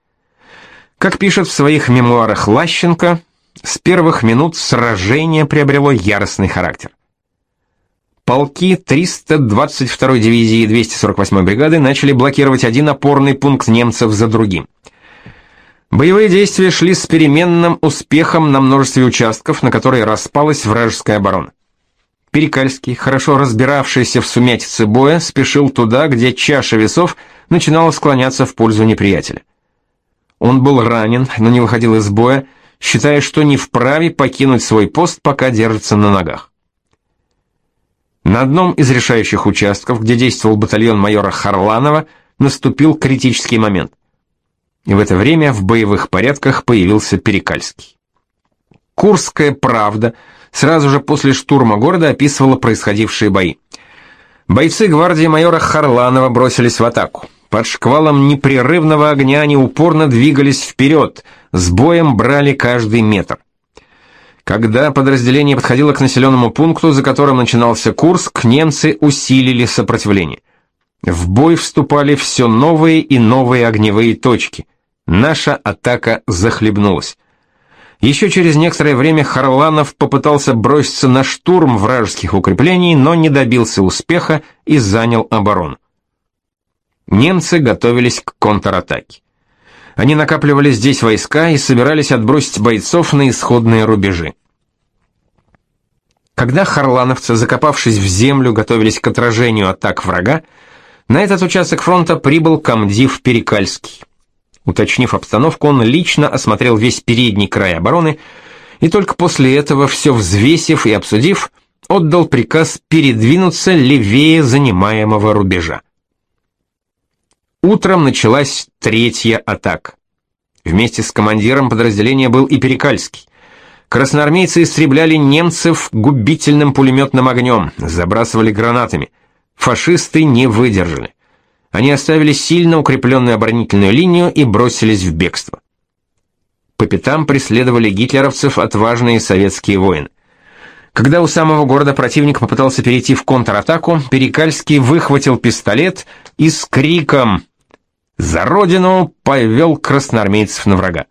Как пишет в своих мемуарах Лащенко, с первых минут сражение приобрело яростный характер. Полки 322-й дивизии и 248-й бригады начали блокировать один опорный пункт немцев за другим. Боевые действия шли с переменным успехом на множестве участков, на которые распалась вражеская оборона. Перекальский, хорошо разбиравшийся в сумятице боя, спешил туда, где чаша весов начинала склоняться в пользу неприятеля. Он был ранен, но не выходил из боя, считая, что не вправе покинуть свой пост, пока держится на ногах. На одном из решающих участков, где действовал батальон майора Харланова, наступил критический момент. И в это время в боевых порядках появился Перекальский. Курская правда сразу же после штурма города описывала происходившие бои. Бойцы гвардии майора Харланова бросились в атаку. Под шквалом непрерывного огня они упорно двигались вперед, с боем брали каждый метр. Когда подразделение подходило к населенному пункту, за которым начинался Курск, немцы усилили сопротивление. В бой вступали все новые и новые огневые точки. Наша атака захлебнулась. Еще через некоторое время Харланов попытался броситься на штурм вражеских укреплений, но не добился успеха и занял оборону. Немцы готовились к контратаке. Они накапливали здесь войска и собирались отбросить бойцов на исходные рубежи. Когда харлановцы, закопавшись в землю, готовились к отражению атак врага, на этот участок фронта прибыл комдив Перекальский. Уточнив обстановку, он лично осмотрел весь передний край обороны и только после этого, все взвесив и обсудив, отдал приказ передвинуться левее занимаемого рубежа. Утром началась третья атака. Вместе с командиром подразделения был и Перекальский. Красноармейцы истребляли немцев губительным пулеметным огнем, забрасывали гранатами. Фашисты не выдержали. Они оставили сильно укрепленную оборонительную линию и бросились в бегство. По пятам преследовали гитлеровцев отважные советские воины. Когда у самого города противник попытался перейти в контратаку, Перекальский выхватил пистолет и с криком «За Родину!» повел красноармейцев на врага.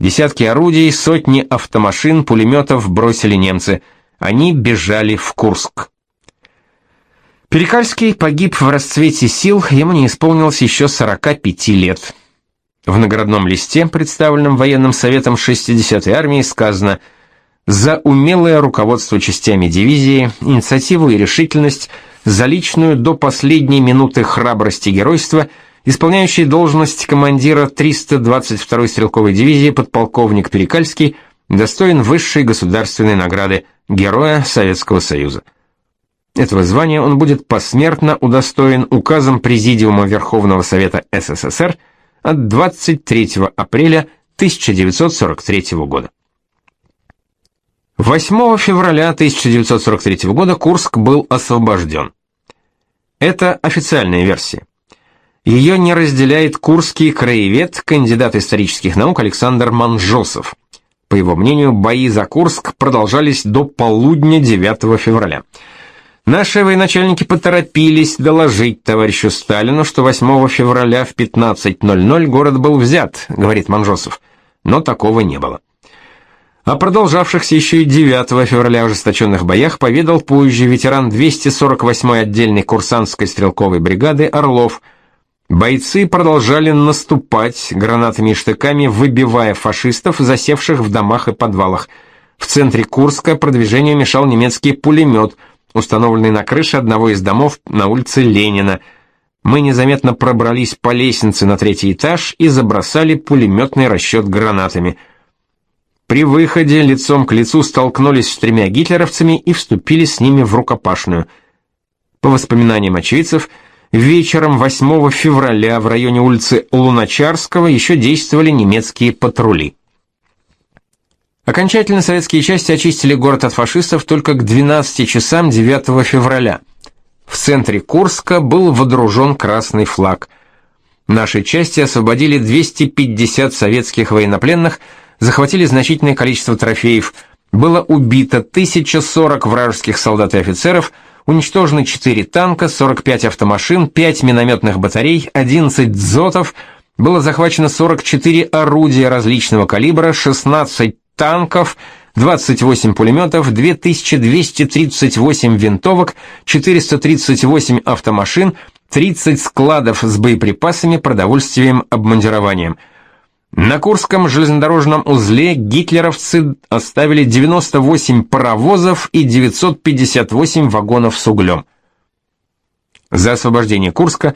Десятки орудий, сотни автомашин, пулеметов бросили немцы. Они бежали в Курск. Перекальский погиб в расцвете сил, ему не исполнилось еще 45 лет. В наградном листе, представленном военным советом 60-й армии, сказано «За умелое руководство частями дивизии, инициативу и решительность, за личную до последней минуты храбрость и геройство – исполняющий должность командира 322-й стрелковой дивизии подполковник Перекальский достоин высшей государственной награды Героя Советского Союза. Этого звания он будет посмертно удостоен указом Президиума Верховного Совета СССР от 23 апреля 1943 года. 8 февраля 1943 года Курск был освобожден. Это официальная версия. Ее не разделяет курский краевед, кандидат исторических наук Александр Манжосов. По его мнению, бои за Курск продолжались до полудня 9 февраля. Наши военачальники поторопились доложить товарищу Сталину, что 8 февраля в 15:00 город был взят, говорит Манжосов. Но такого не было. О продолжавшихся еще и 9 февраля ожесточенных боях поведал позже ветеран 248-й отдельной курсантской стрелковой бригады Орлов. Бойцы продолжали наступать гранатами и штыками, выбивая фашистов, засевших в домах и подвалах. В центре Курска продвижению мешал немецкий пулемет, установленный на крыше одного из домов на улице Ленина. Мы незаметно пробрались по лестнице на третий этаж и забросали пулеметный расчет гранатами – при выходе лицом к лицу столкнулись с тремя гитлеровцами и вступили с ними в рукопашную. По воспоминаниям очевидцев, вечером 8 февраля в районе улицы Луначарского еще действовали немецкие патрули. Окончательно советские части очистили город от фашистов только к 12 часам 9 февраля. В центре Курска был водружен красный флаг. Наши части освободили 250 советских военнопленных – захватили значительное количество трофеев, было убито 1040 вражеских солдат и офицеров, уничтожены 4 танка, 45 автомашин, 5 минометных батарей, 11 дзотов, было захвачено 44 орудия различного калибра, 16 танков, 28 пулеметов, 2238 винтовок, 438 автомашин, 30 складов с боеприпасами, продовольствием, обмундированием – на Курском железнодорожном узле гитлеровцы оставили 98 паровозов и 958 вагонов с углем. За освобождение Курска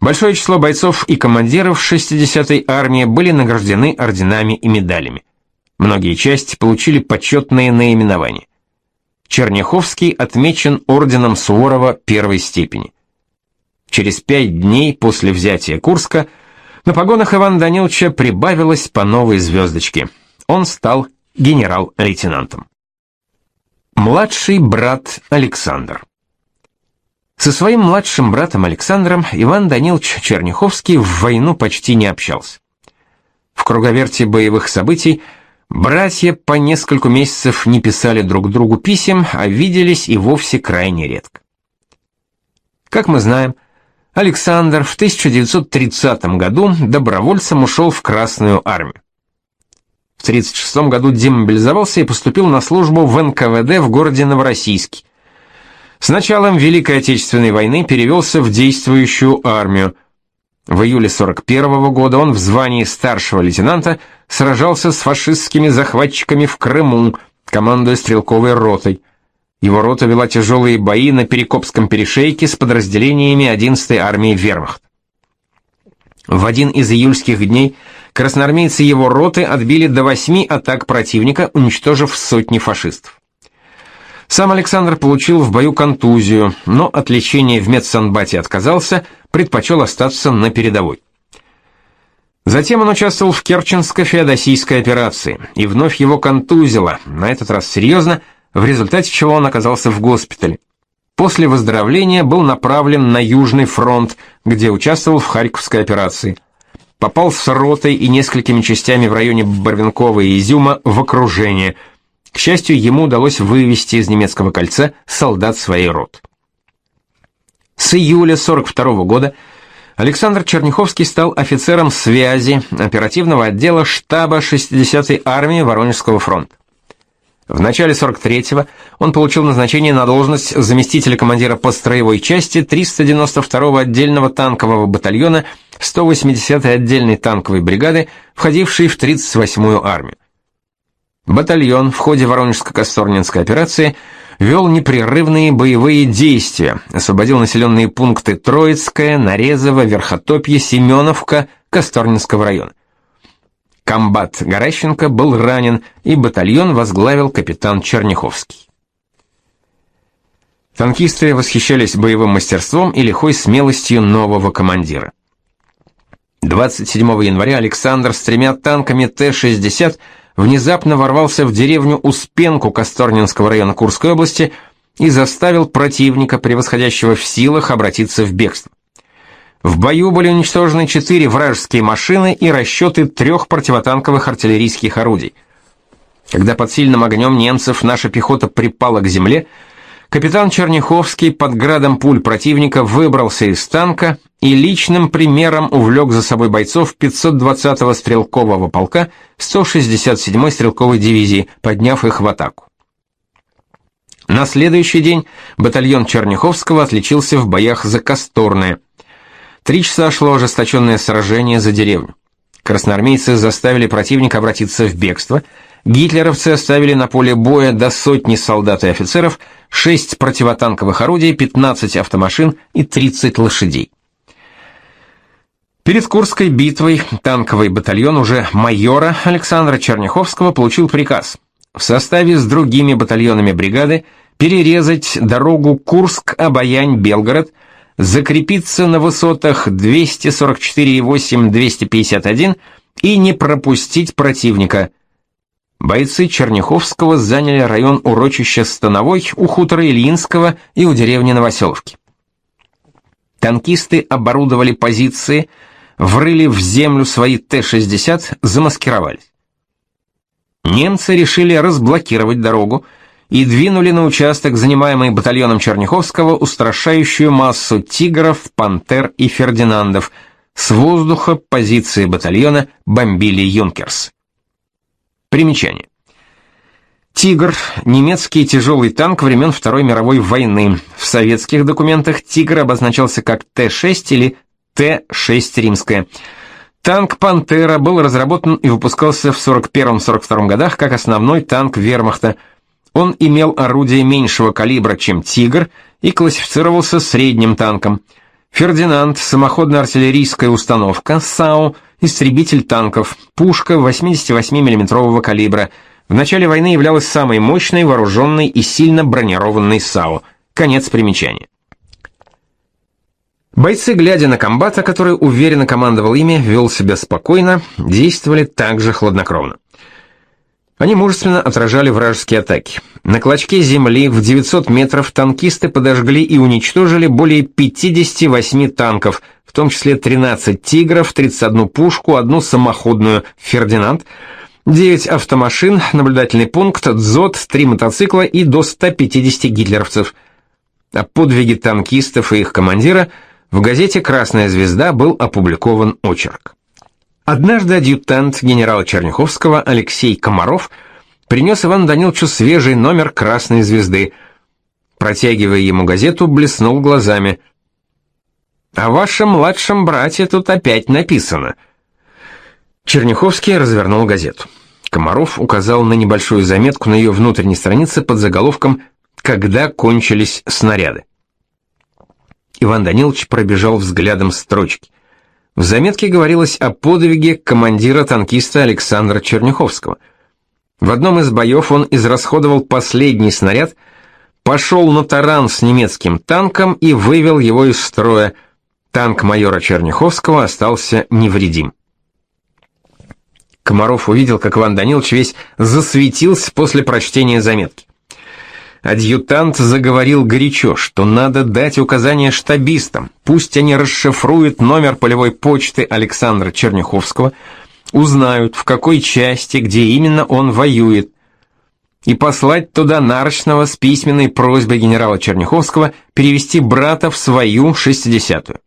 большое число бойцов и командиров 60-й армии были награждены орденами и медалями. Многие части получили почетные наименования. Черняховский отмечен орденом Суворова первой степени. Через пять дней после взятия Курска – на погонах Ивана Даниловича прибавилось по новой звездочке. Он стал генерал-лейтенантом. Младший брат Александр. Со своим младшим братом Александром Иван Данилович Черняховский в войну почти не общался. В круговерте боевых событий братья по несколько месяцев не писали друг другу писем, а виделись и вовсе крайне редко. Как мы знаем, Александр в 1930 году добровольцем ушел в Красную армию. В 1936 году демобилизовался и поступил на службу в НКВД в городе Новороссийске. С началом Великой Отечественной войны перевелся в действующую армию. В июле 41 года он в звании старшего лейтенанта сражался с фашистскими захватчиками в Крыму, командуя стрелковой ротой. Его рота вела тяжелые бои на Перекопском перешейке с подразделениями 11-й армии Вермахт. В один из июльских дней красноармейцы его роты отбили до восьми атак противника, уничтожив сотни фашистов. Сам Александр получил в бою контузию, но от лечения в медсанбате отказался, предпочел остаться на передовой. Затем он участвовал в Керченско-Феодосийской операции, и вновь его контузило, на этот раз серьезно, в результате чего он оказался в госпитале. После выздоровления был направлен на Южный фронт, где участвовал в Харьковской операции. Попал с ротой и несколькими частями в районе Барвинкова и Изюма в окружение. К счастью, ему удалось вывести из немецкого кольца солдат своей роты. С июля 42 -го года Александр Черняховский стал офицером связи оперативного отдела штаба 60-й армии Воронежского фронта. В начале 43-го он получил назначение на должность заместителя командира построевой части 392-го отдельного танкового батальона 180-й отдельной танковой бригады, входившей в 38-ю армию. Батальон в ходе Воронежско-Косторнинской операции вел непрерывные боевые действия, освободил населенные пункты Троицкое, Нарезово, Верхотопье, Семеновка, Косторнинского района. Комбат Горащенко был ранен, и батальон возглавил капитан Черняховский. Танкисты восхищались боевым мастерством и лихой смелостью нового командира. 27 января Александр с тремя танками Т-60 внезапно ворвался в деревню Успенку Косторнинского района Курской области и заставил противника, превосходящего в силах, обратиться в бегство. В бою были уничтожены четыре вражеские машины и расчеты трех противотанковых артиллерийских орудий. Когда под сильным огнем немцев наша пехота припала к земле, Капитан Черняховский под градом пуль противника выбрался из танка и личным примером увлек за собой бойцов 520-го стрелкового полка 167-й стрелковой дивизии, подняв их в атаку. На следующий день батальон Черняховского отличился в боях за Косторное. Три часа шло ожесточенное сражение за деревню. Красноармейцы заставили противника обратиться в бегство – гитлеровцы оставили на поле боя до сотни солдат и офицеров, 6 противотанковых орудий, 15 автомашин и 30 лошадей. Перед Курской битвой танковый батальон уже майора Александра Черняховского получил приказ в составе с другими батальонами бригады перерезать дорогу Курск-Обаянь-Белгород, закрепиться на высотах 244,8-251 и не пропустить противника – Бойцы Черняховского заняли район урочища Становой у хутора Ильинского и у деревни Новоселовки. Танкисты оборудовали позиции, врыли в землю свои Т-60, замаскировались. Немцы решили разблокировать дорогу и двинули на участок, занимаемый батальоном Черняховского, устрашающую массу тигров, пантер и фердинандов. С воздуха позиции батальона бомбили «Юнкерс». Примечание. «Тигр» — немецкий тяжелый танк времен Второй мировой войны. В советских документах «Тигр» обозначался как Т-6 или Т-6 римская. Танк «Пантера» был разработан и выпускался в 41-42 годах как основной танк вермахта. Он имел орудие меньшего калибра, чем «Тигр», и классифицировался средним танком. «Фердинанд» — самоходная артиллерийская установка, САУ — истребитель танков, пушка 88 миллиметрового калибра. В начале войны являлась самой мощной, вооруженной и сильно бронированной САУ. Конец примечания. Бойцы, глядя на комбата, который уверенно командовал ими, вел себя спокойно, действовали также хладнокровно. Они мужественно отражали вражеские атаки. На клочке земли в 900 метров танкисты подожгли и уничтожили более 58 танков, в том числе 13 «Тигров», 31 пушку, одну самоходную «Фердинанд», 9 автомашин, наблюдательный пункт, дзот, 3 мотоцикла и до 150 гитлеровцев. О подвиге танкистов и их командира в газете «Красная звезда» был опубликован очерк. Однажды адъютант генерала Черняховского Алексей Комаров принес Ивану Даниловичу свежий номер «Красной звезды». Протягивая ему газету, блеснул глазами. «О вашем младшем брате тут опять написано». Черняховский развернул газету. Комаров указал на небольшую заметку на ее внутренней странице под заголовком «Когда кончились снаряды». Иван Данилович пробежал взглядом строчки. В заметке говорилось о подвиге командира-танкиста Александра Черняховского. В одном из боев он израсходовал последний снаряд, пошел на таран с немецким танком и вывел его из строя. Танк майора Черняховского остался невредим. Комаров увидел, как Иван Данилович весь засветился после прочтения заметки. Адъютант заговорил горячо, что надо дать указание штабистам, пусть они расшифруют номер полевой почты Александра Черняховского, узнают, в какой части, где именно он воюет, и послать туда Нарочного с письменной просьбой генерала Черняховского перевести брата в свою шестидесятую.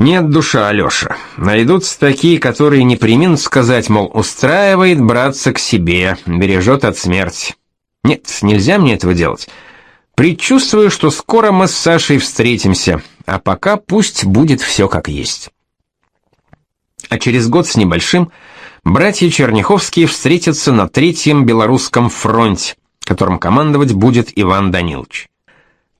Нет душа, Алёша. Найдутся такие, которые не приминут сказать, мол, устраивает братца к себе, бережет от смерти. Нет, нельзя мне этого делать. Предчувствую, что скоро мы с Сашей встретимся, а пока пусть будет все как есть. А через год с небольшим братья Черняховские встретятся на Третьем Белорусском фронте. которым командовать будет Иван Данилович.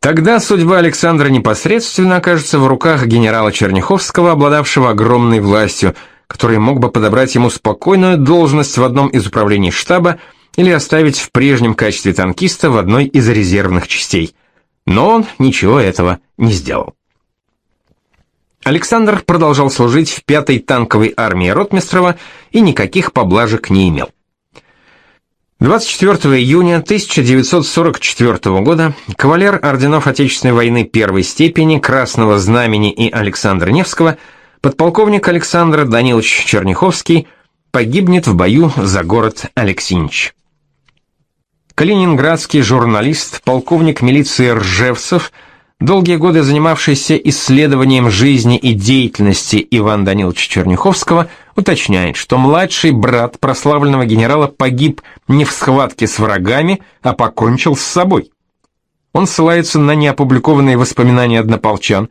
Тогда судьба Александра непосредственно окажется в руках генерала Черняховского, обладавшего огромной властью, который мог бы подобрать ему спокойную должность в одном из управлений штаба или оставить в прежнем качестве танкиста в одной из резервных частей. Но он ничего этого не сделал. Александр продолжал служить в пятой танковой армии Ротмистрова и никаких поблажек не имел. 24 июня 1944 года кавалер орденов Отечественной войны первой степени Красного Знамени и Александра Невского, подполковник Александр Данилович Черняховский, погибнет в бою за город Алексинич. Калининградский журналист, полковник милиции Ржевцев – долгие годы занимавшийся исследованием жизни и деятельности Ивана Даниловича Черняховского, уточняет, что младший брат прославленного генерала погиб не в схватке с врагами, а покончил с собой. Он ссылается на неопубликованные воспоминания однополчан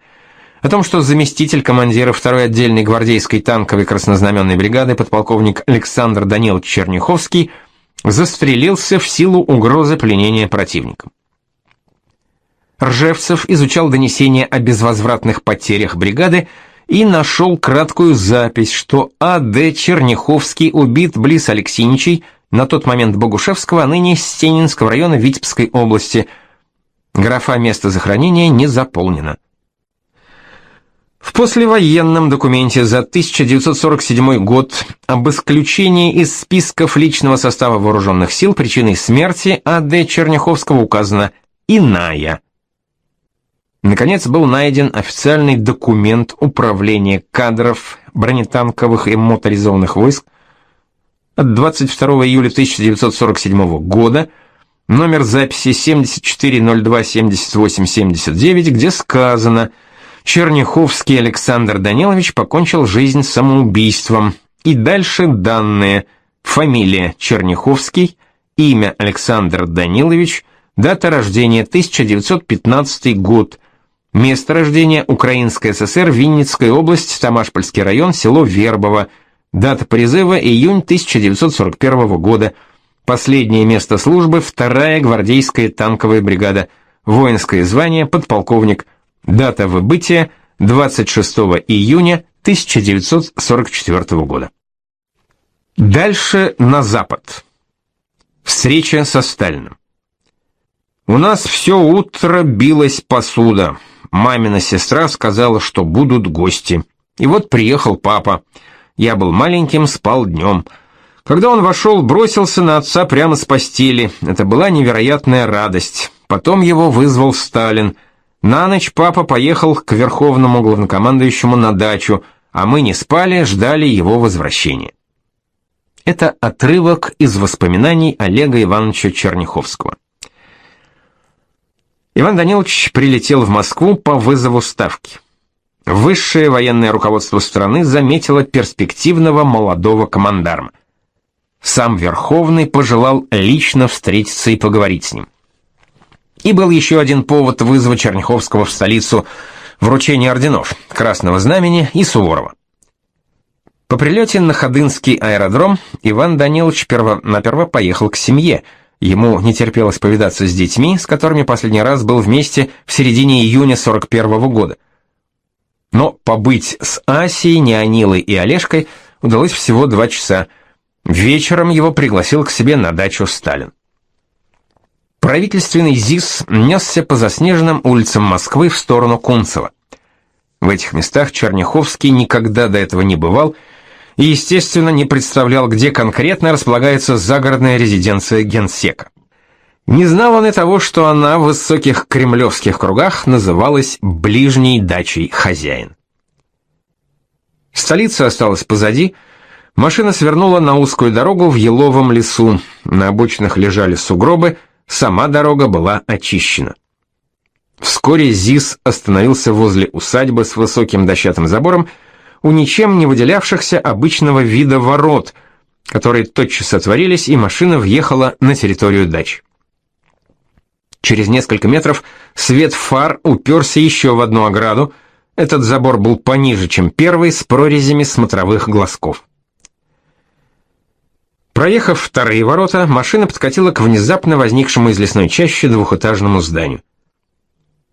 о том, что заместитель командира 2-й отдельной гвардейской танковой краснознаменной бригады подполковник Александр Данилович Черняховский застрелился в силу угрозы пленения противником. Ржевцев изучал донесения о безвозвратных потерях бригады и нашел краткую запись, что А.Д. Черняховский убит близ Алексиничей, на тот момент Богушевского, а ныне Стенинского района Витебской области. Графа места захоронения не заполнена. В послевоенном документе за 1947 год об исключении из списков личного состава вооруженных сил причиной смерти А.Д. Черняховского указана «иная». Наконец был найден официальный документ Управления кадров бронетанковых и моторизованных войск от 22 июля 1947 года, номер записи 74027879, где сказано «Черняховский Александр Данилович покончил жизнь самоубийством». И дальше данные фамилия Черняховский, имя Александр Данилович, дата рождения 1915 год, Место рождения Украинская ССР, Винницкая область, Тамашпольский район, село Вербово. Дата призыва июнь 1941 года. Последнее место службы вторая гвардейская танковая бригада. Воинское звание подполковник. Дата выбытия 26 июня 1944 года. Дальше на запад. Встреча со Сталиным. У нас все утро билась посуда. Мамина сестра сказала, что будут гости. И вот приехал папа. Я был маленьким, спал днем. Когда он вошел, бросился на отца прямо с постели. Это была невероятная радость. Потом его вызвал Сталин. На ночь папа поехал к верховному главнокомандующему на дачу, а мы не спали, ждали его возвращения. Это отрывок из воспоминаний Олега Ивановича Черняховского. Иван Данилович прилетел в Москву по вызову ставки. Высшее военное руководство страны заметило перспективного молодого командарма. Сам Верховный пожелал лично встретиться и поговорить с ним. И был еще один повод вызова Черняховского в столицу вручение орденов Красного Знамени и Суворова. По прилете на Ходынский аэродром Иван Данилович перво-наперво поехал к семье – Ему не терпелось повидаться с детьми, с которыми последний раз был вместе в середине июня 41 -го года. Но побыть с Асей, Неонилой и Олежкой удалось всего два часа. Вечером его пригласил к себе на дачу Сталин. Правительственный ЗИС несся по заснеженным улицам Москвы в сторону Кунцева. В этих местах Черняховский никогда до этого не бывал и, естественно, не представлял, где конкретно располагается загородная резиденция генсека. Не знал он и того, что она в высоких кремлевских кругах называлась «ближней дачей хозяин». Столица осталась позади, машина свернула на узкую дорогу в еловом лесу, на обочинах лежали сугробы, сама дорога была очищена. Вскоре ЗИС остановился возле усадьбы с высоким дощатым забором, у ничем не выделявшихся обычного вида ворот, которые тотчас отворились, и машина въехала на территорию дач. Через несколько метров свет фар уперся еще в одну ограду. Этот забор был пониже, чем первый, с прорезями смотровых глазков. Проехав вторые ворота, машина подкатила к внезапно возникшему из лесной чащи двухэтажному зданию.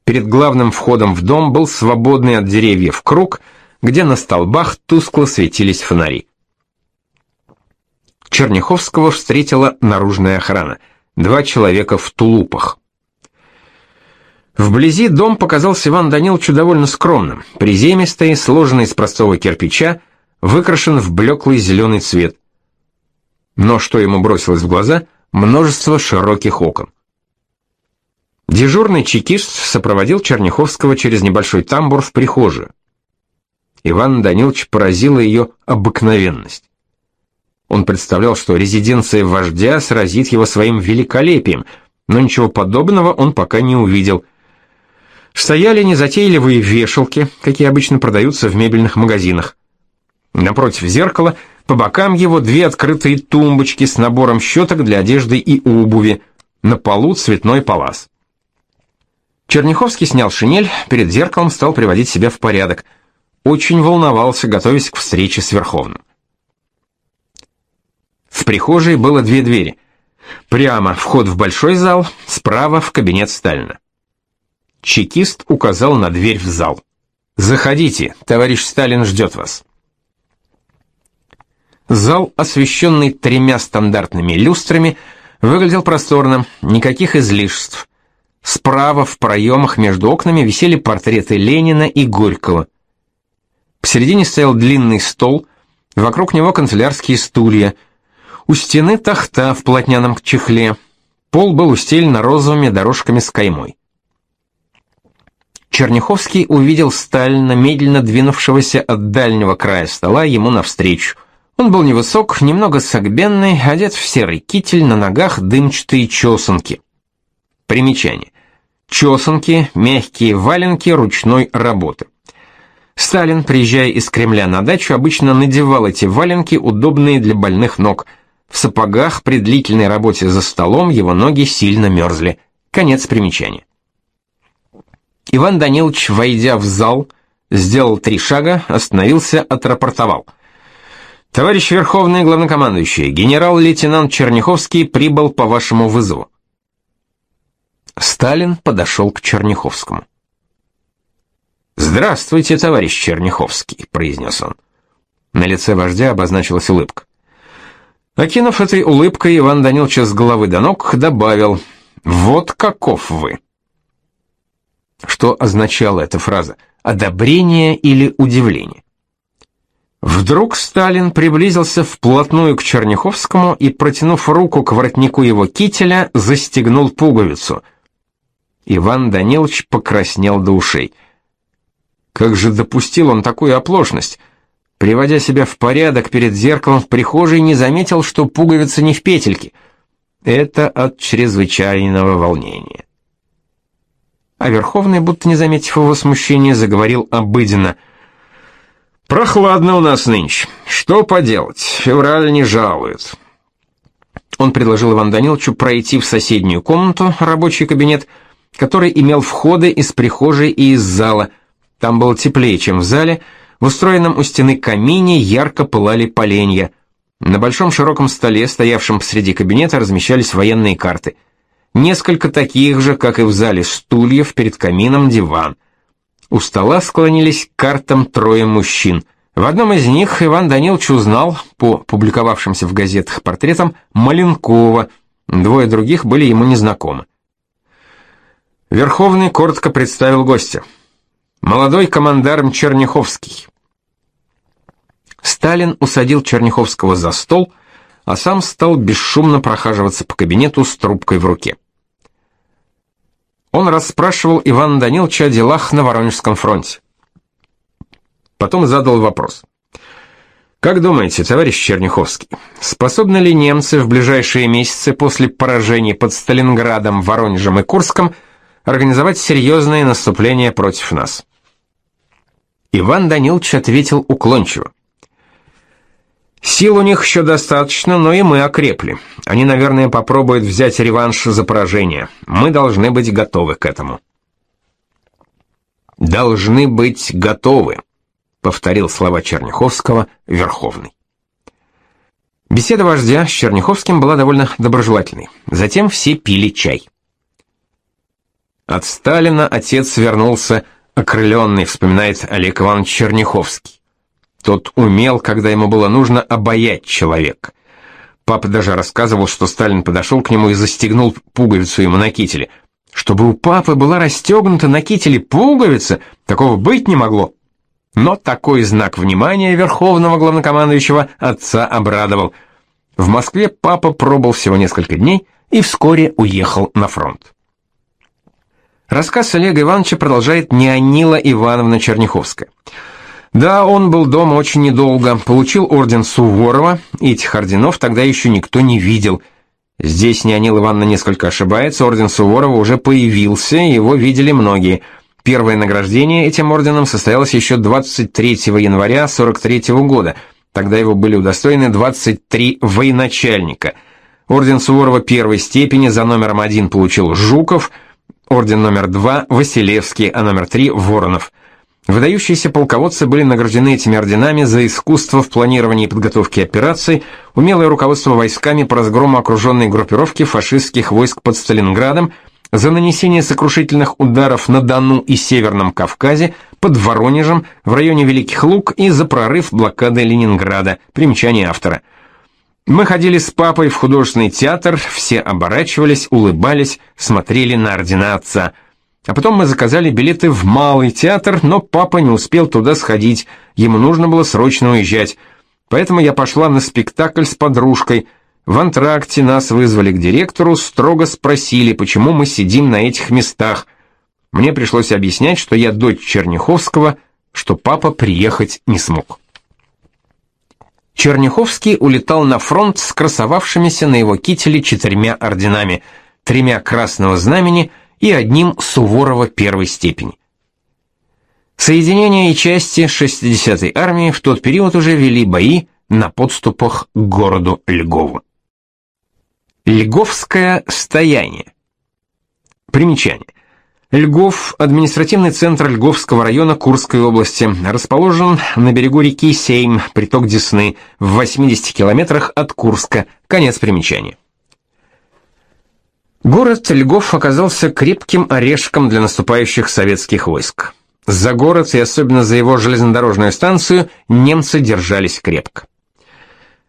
Перед главным входом в дом был свободный от деревьев круг, где на столбах тускло светились фонари. Черняховского встретила наружная охрана. Два человека в тулупах. Вблизи дом показался Иван Даниловичу довольно скромным, приземистый, сложенный из простого кирпича, выкрашен в блеклый зеленый цвет. Но что ему бросилось в глаза — множество широких окон. Дежурный чекист сопроводил Черняховского через небольшой тамбур в прихожую. Иван Данилович поразила ее обыкновенность. Он представлял, что резиденция вождя сразит его своим великолепием, но ничего подобного он пока не увидел — Стояли незатейливые вешалки, какие обычно продаются в мебельных магазинах. Напротив зеркала, по бокам его две открытые тумбочки с набором щеток для одежды и обуви, на полу цветной палас. Черняховский снял шинель, перед зеркалом стал приводить себя в порядок. Очень волновался, готовясь к встрече с Верховным. В прихожей было две двери. Прямо вход в большой зал, справа в кабинет Сталина. Чекист указал на дверь в зал. «Заходите, товарищ Сталин ждет вас». Зал, освещенный тремя стандартными люстрами, выглядел просторным, никаких излишеств. Справа в проемах между окнами висели портреты Ленина и Горького. Посередине стоял длинный стол, вокруг него канцелярские стулья. У стены тахта в плотняном чехле. Пол был устелен розовыми дорожками с каймой. Черняховский увидел Сталина, медленно двинувшегося от дальнего края стола ему навстречу. Он был невысок, немного согбенный, одет в серый китель, на ногах дымчатые чесанки. Примечание. Чесанки, мягкие валенки ручной работы. Сталин, приезжая из Кремля на дачу, обычно надевал эти валенки, удобные для больных ног. В сапогах при длительной работе за столом его ноги сильно мерзли. Конец примечания. Иван Данилович, войдя в зал, сделал три шага, остановился, отрапортовал. «Товарищ Верховный Главнокомандующий, генерал-лейтенант Черняховский прибыл по вашему вызову». Сталин подошел к Черняховскому. «Здравствуйте, товарищ Черняховский», — произнес он. На лице вождя обозначилась улыбка. Окинув этой улыбкой, Иван Данилович с головы до ног добавил «Вот каков вы». Что означала эта фраза? Одобрение или удивление? Вдруг Сталин приблизился вплотную к Черняховскому и, протянув руку к воротнику его кителя, застегнул пуговицу. Иван Данилович покраснел до ушей. Как же допустил он такую оплошность? Приводя себя в порядок перед зеркалом в прихожей, не заметил, что пуговица не в петельке. Это от чрезвычайного волнения а Верховный, будто не заметив его смущения, заговорил обыденно. «Прохладно у нас нынче. Что поделать, февраль не жалует». Он предложил Ивану Даниловичу пройти в соседнюю комнату, рабочий кабинет, который имел входы из прихожей и из зала. Там было теплее, чем в зале. В устроенном у стены камине ярко пылали поленья. На большом широком столе, стоявшем посреди кабинета, размещались военные карты. Несколько таких же, как и в зале, стульев, перед камином диван. У стола склонились к картам трое мужчин. В одном из них Иван Данилович узнал, по публиковавшимся в газетах портретам, Маленкова, двое других были ему незнакомы. Верховный коротко представил гостя. Молодой командарм Черняховский. Сталин усадил Черняховского за стол, а сам стал бесшумно прохаживаться по кабинету с трубкой в руке он расспрашивал Ивана Даниловича о делах на Воронежском фронте. Потом задал вопрос. Как думаете, товарищ Черняховский, способны ли немцы в ближайшие месяцы после поражений под Сталинградом, Воронежем и Курском организовать серьезное наступление против нас? Иван Данилович ответил уклончиво. Сил у них еще достаточно, но и мы окрепли. Они, наверное, попробуют взять реванш за поражение. Мы должны быть готовы к этому. Должны быть готовы, повторил слова Черняховского Верховный. Беседа вождя с Черняховским была довольно доброжелательной. Затем все пили чай. От Сталина отец вернулся окрыленный, вспоминает Олег Иванович Черняховский. Тот умел, когда ему было нужно, обаять человека. Папа даже рассказывал, что Сталин подошел к нему и застегнул пуговицу ему на кителе. Чтобы у папы была расстегнута на кителе пуговица, такого быть не могло. Но такой знак внимания верховного главнокомандующего отца обрадовал. В Москве папа пробыл всего несколько дней и вскоре уехал на фронт. Рассказ Олега Ивановича продолжает Неонила Ивановна Черняховская. Да, он был дома очень недолго, получил орден Суворова, этих орденов тогда еще никто не видел. Здесь Неонила Ивановна несколько ошибается, орден Суворова уже появился, его видели многие. Первое награждение этим орденом состоялось еще 23 января 43 года, тогда его были удостоены 23 военачальника. Орден Суворова первой степени за номером один получил Жуков – орден номер два Василевский, а номер три Воронов. Выдающиеся полководцы были награждены этими орденами за искусство в планировании и подготовке операций, умелое руководство войсками по разгрому окруженной группировки фашистских войск под Сталинградом, за нанесение сокрушительных ударов на Дону и Северном Кавказе, под Воронежем, в районе Великих Луг и за прорыв блокады Ленинграда. Примечание автора – мы ходили с папой в художественный театр, все оборачивались, улыбались, смотрели на ордена отца. А потом мы заказали билеты в малый театр, но папа не успел туда сходить, ему нужно было срочно уезжать. Поэтому я пошла на спектакль с подружкой. В антракте нас вызвали к директору, строго спросили, почему мы сидим на этих местах. Мне пришлось объяснять, что я дочь Черняховского, что папа приехать не смог. Черняховский улетал на фронт с красовавшимися на его кителе четырьмя орденами, тремя Красного Знамени и одним Суворова первой степени. Соединения и части 60-й армии в тот период уже вели бои на подступах к городу Льгову. Льговское стояние. Примечание. Льгов, административный центр Льговского района Курской области, расположен на берегу реки Сейм, приток Десны, в 80 километрах от Курска. Конец примечания. Город Льгов оказался крепким орешком для наступающих советских войск. За город и особенно за его железнодорожную станцию немцы держались крепко.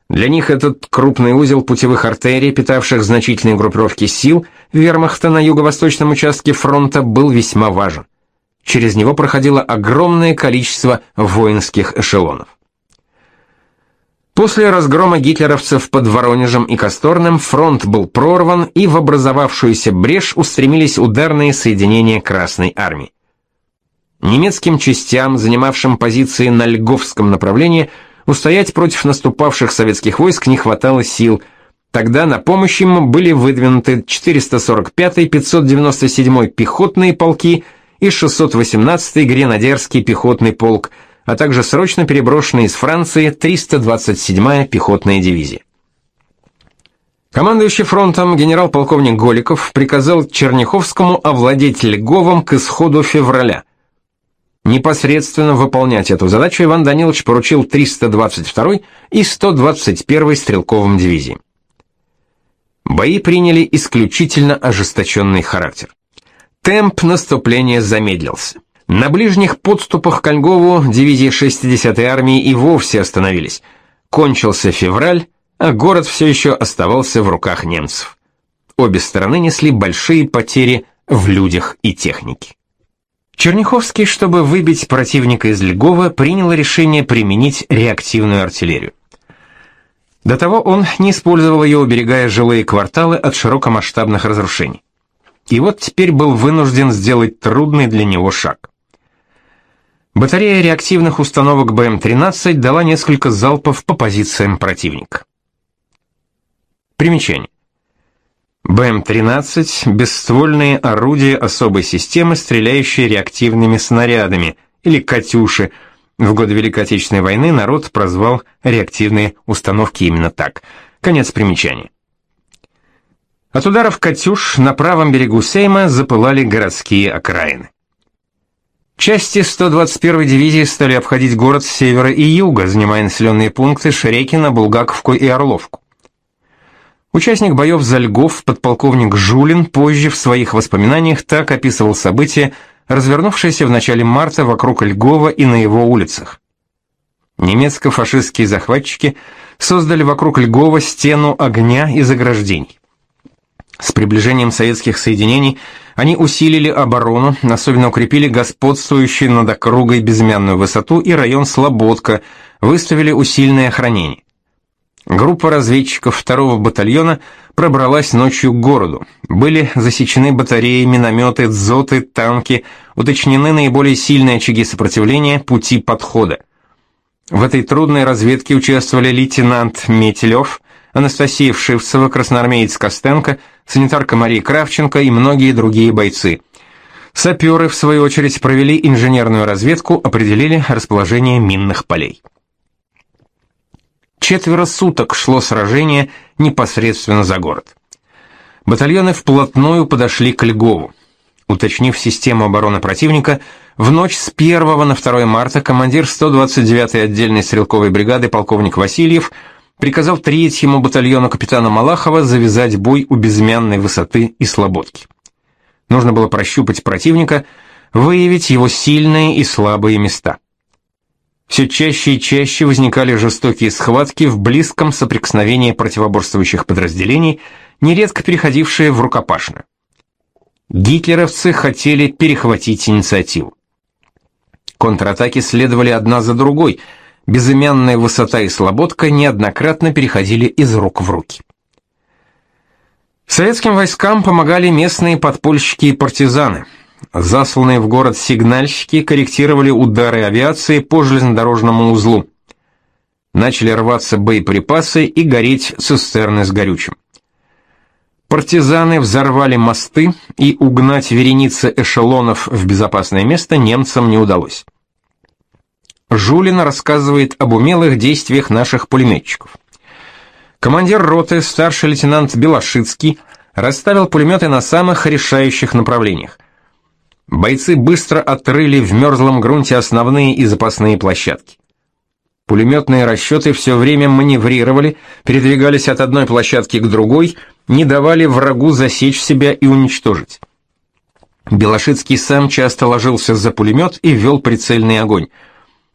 Для них этот крупный узел путевых артерий, питавших значительные группировки сил вермахта на юго-восточном участке фронта, был весьма важен. Через него проходило огромное количество воинских эшелонов. После разгрома гитлеровцев под Воронежем и Косторным фронт был прорван, и в образовавшуюся брешь устремились ударные соединения Красной армии. Немецким частям, занимавшим позиции на Льговском направлении, Устоять против наступавших советских войск не хватало сил. Тогда на помощь им были выдвинуты 445-й, 597-й пехотные полки и 618-й гренадерский пехотный полк, а также срочно переброшенная из Франции 327-я пехотная дивизия. Командующий фронтом генерал-полковник Голиков приказал Черняховскому овладеть Льговом к исходу февраля. Непосредственно выполнять эту задачу Иван Данилович поручил 322-й и 121-й стрелковым дивизиям. Бои приняли исключительно ожесточенный характер. Темп наступления замедлился. На ближних подступах к Ольгову дивизии 60-й армии и вовсе остановились. Кончился февраль, а город все еще оставался в руках немцев. Обе стороны несли большие потери в людях и технике. Черняховский, чтобы выбить противника из Льгова, принял решение применить реактивную артиллерию. До того он не использовал ее, уберегая жилые кварталы от широкомасштабных разрушений. И вот теперь был вынужден сделать трудный для него шаг. Батарея реактивных установок БМ-13 дала несколько залпов по позициям противника. Примечание. БМ-13 – бесствольные орудия особой системы, стреляющие реактивными снарядами, или «Катюши». В годы Великой Отечественной войны народ прозвал реактивные установки именно так. Конец примечания. От ударов «Катюш» на правом берегу Сейма запылали городские окраины. Части 121-й дивизии стали обходить город с севера и юга, занимая населенные пункты Шрекино, Булгаковку и Орловку. Участник боев за Льгов, подполковник Жулин, позже в своих воспоминаниях так описывал события, развернувшиеся в начале марта вокруг Льгова и на его улицах. Немецко-фашистские захватчики создали вокруг Льгова стену огня и заграждений. С приближением советских соединений они усилили оборону, особенно укрепили господствующую над округой безымянную высоту и район Слободка, выставили усиленное охранение. Группа разведчиков 2-го батальона пробралась ночью к городу. Были засечены батареи, минометы, дзоты, танки, уточнены наиболее сильные очаги сопротивления, пути подхода. В этой трудной разведке участвовали лейтенант Метелев, Анастасия Вшивцева, красноармеец Костенко, санитарка Мария Кравченко и многие другие бойцы. Саперы, в свою очередь, провели инженерную разведку, определили расположение минных полей. Четверо суток шло сражение непосредственно за город. Батальоны вплотную подошли к Льгову. Уточнив систему обороны противника, в ночь с 1 на 2 марта командир 129-й отдельной стрелковой бригады полковник Васильев приказал третьему батальону капитана Малахова завязать бой у безымянной высоты и слободки. Нужно было прощупать противника, выявить его сильные и слабые места. Все чаще и чаще возникали жестокие схватки в близком соприкосновении противоборствующих подразделений, нередко переходившие в рукопашную. Гитлеровцы хотели перехватить инициативу. Контратаки следовали одна за другой. Безымянная высота и слободка неоднократно переходили из рук в руки. Советским войскам помогали местные подпольщики и партизаны. Засланные в город сигнальщики корректировали удары авиации по железнодорожному узлу. Начали рваться боеприпасы и гореть цистерны с горючим. Партизаны взорвали мосты, и угнать вереницы эшелонов в безопасное место немцам не удалось. Жулин рассказывает об умелых действиях наших пулеметчиков. Командир роты, старший лейтенант Белошицкий, расставил пулеметы на самых решающих направлениях. Бойцы быстро отрыли в мерзлом грунте основные и запасные площадки. Пулеметные расчеты все время маневрировали, передвигались от одной площадки к другой, не давали врагу засечь себя и уничтожить. Белошицкий сам часто ложился за пулемет и вел прицельный огонь.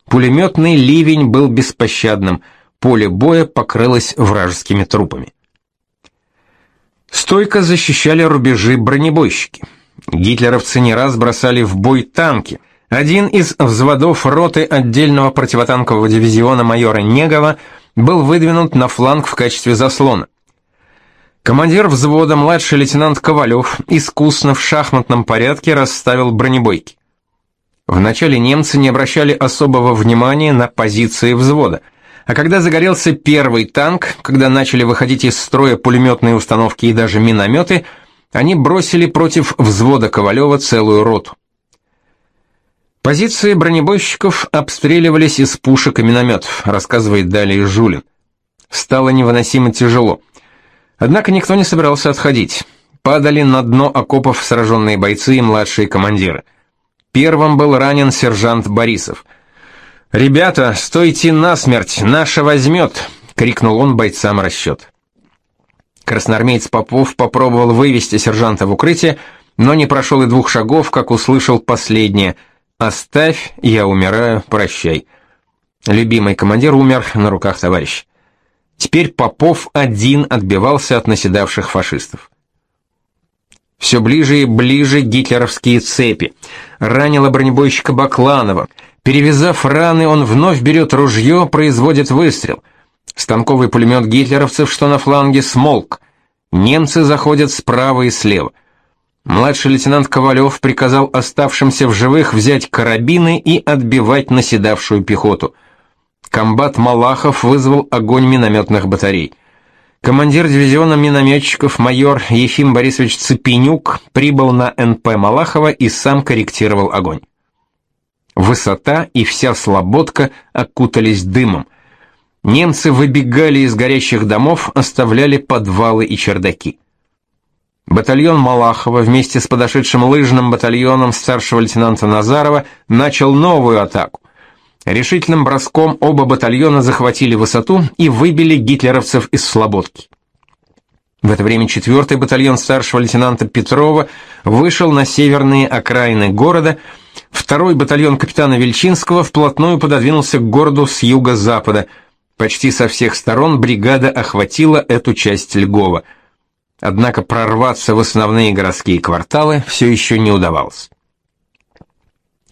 Пулеметный ливень был беспощадным, поле боя покрылось вражескими трупами. Стойко защищали рубежи бронебойщики. Гитлеровцы не раз бросали в бой танки. Один из взводов роты отдельного противотанкового дивизиона майора Негова был выдвинут на фланг в качестве заслона. Командир взвода, младший лейтенант Ковалев, искусно в шахматном порядке расставил бронебойки. Вначале немцы не обращали особого внимания на позиции взвода, а когда загорелся первый танк, когда начали выходить из строя пулеметные установки и даже минометы, они бросили против взвода Ковалева целую роту. Позиции бронебойщиков обстреливались из пушек и минометов, рассказывает далее Жулин. Стало невыносимо тяжело. Однако никто не собирался отходить. Падали на дно окопов сраженные бойцы и младшие командиры. Первым был ранен сержант Борисов. «Ребята, стойте насмерть, наша возьмет!» — крикнул он бойцам расчет. Красноармеец Попов попробовал вывести сержанта в укрытие, но не прошел и двух шагов, как услышал последнее «Оставь, я умираю, прощай». Любимый командир умер на руках товарища. Теперь Попов один отбивался от наседавших фашистов. Все ближе и ближе гитлеровские цепи. Ранило бронебойщика Бакланова. Перевязав раны, он вновь берет ружье, производит выстрел. Станковый пулемет гитлеровцев, что на фланге, смолк. Немцы заходят справа и слева. Младший лейтенант Ковалев приказал оставшимся в живых взять карабины и отбивать наседавшую пехоту – комбат Малахов вызвал огонь минометных батарей. Командир дивизиона минометчиков майор Ефим Борисович Цепенюк прибыл на НП Малахова и сам корректировал огонь. Высота и вся слободка окутались дымом. Немцы выбегали из горящих домов, оставляли подвалы и чердаки. Батальон Малахова вместе с подошедшим лыжным батальоном старшего лейтенанта Назарова начал новую атаку. Решительным броском оба батальона захватили высоту и выбили гитлеровцев из Слободки. В это время 4-й батальон старшего лейтенанта Петрова вышел на северные окраины города, второй батальон капитана Вельчинского вплотную пододвинулся к городу с юго-запада. Почти со всех сторон бригада охватила эту часть Льгова. Однако прорваться в основные городские кварталы все еще не удавалось.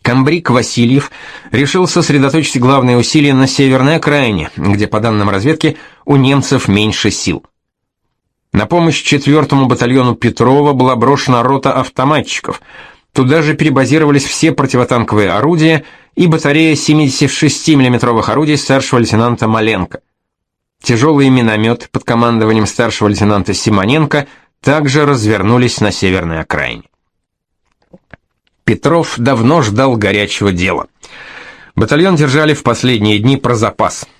Камбрик Васильев решил сосредоточить главные усилия на северной окраине, где, по данным разведки, у немцев меньше сил. На помощь 4-му батальону Петрова была брошена рота автоматчиков. Туда же перебазировались все противотанковые орудия и батарея 76 миллиметровых орудий старшего лейтенанта Маленко. Тяжелые минометы под командованием старшего лейтенанта Симоненко также развернулись на северной окраине. Петров давно ждал горячего дела. Батальон держали в последние дни про запас –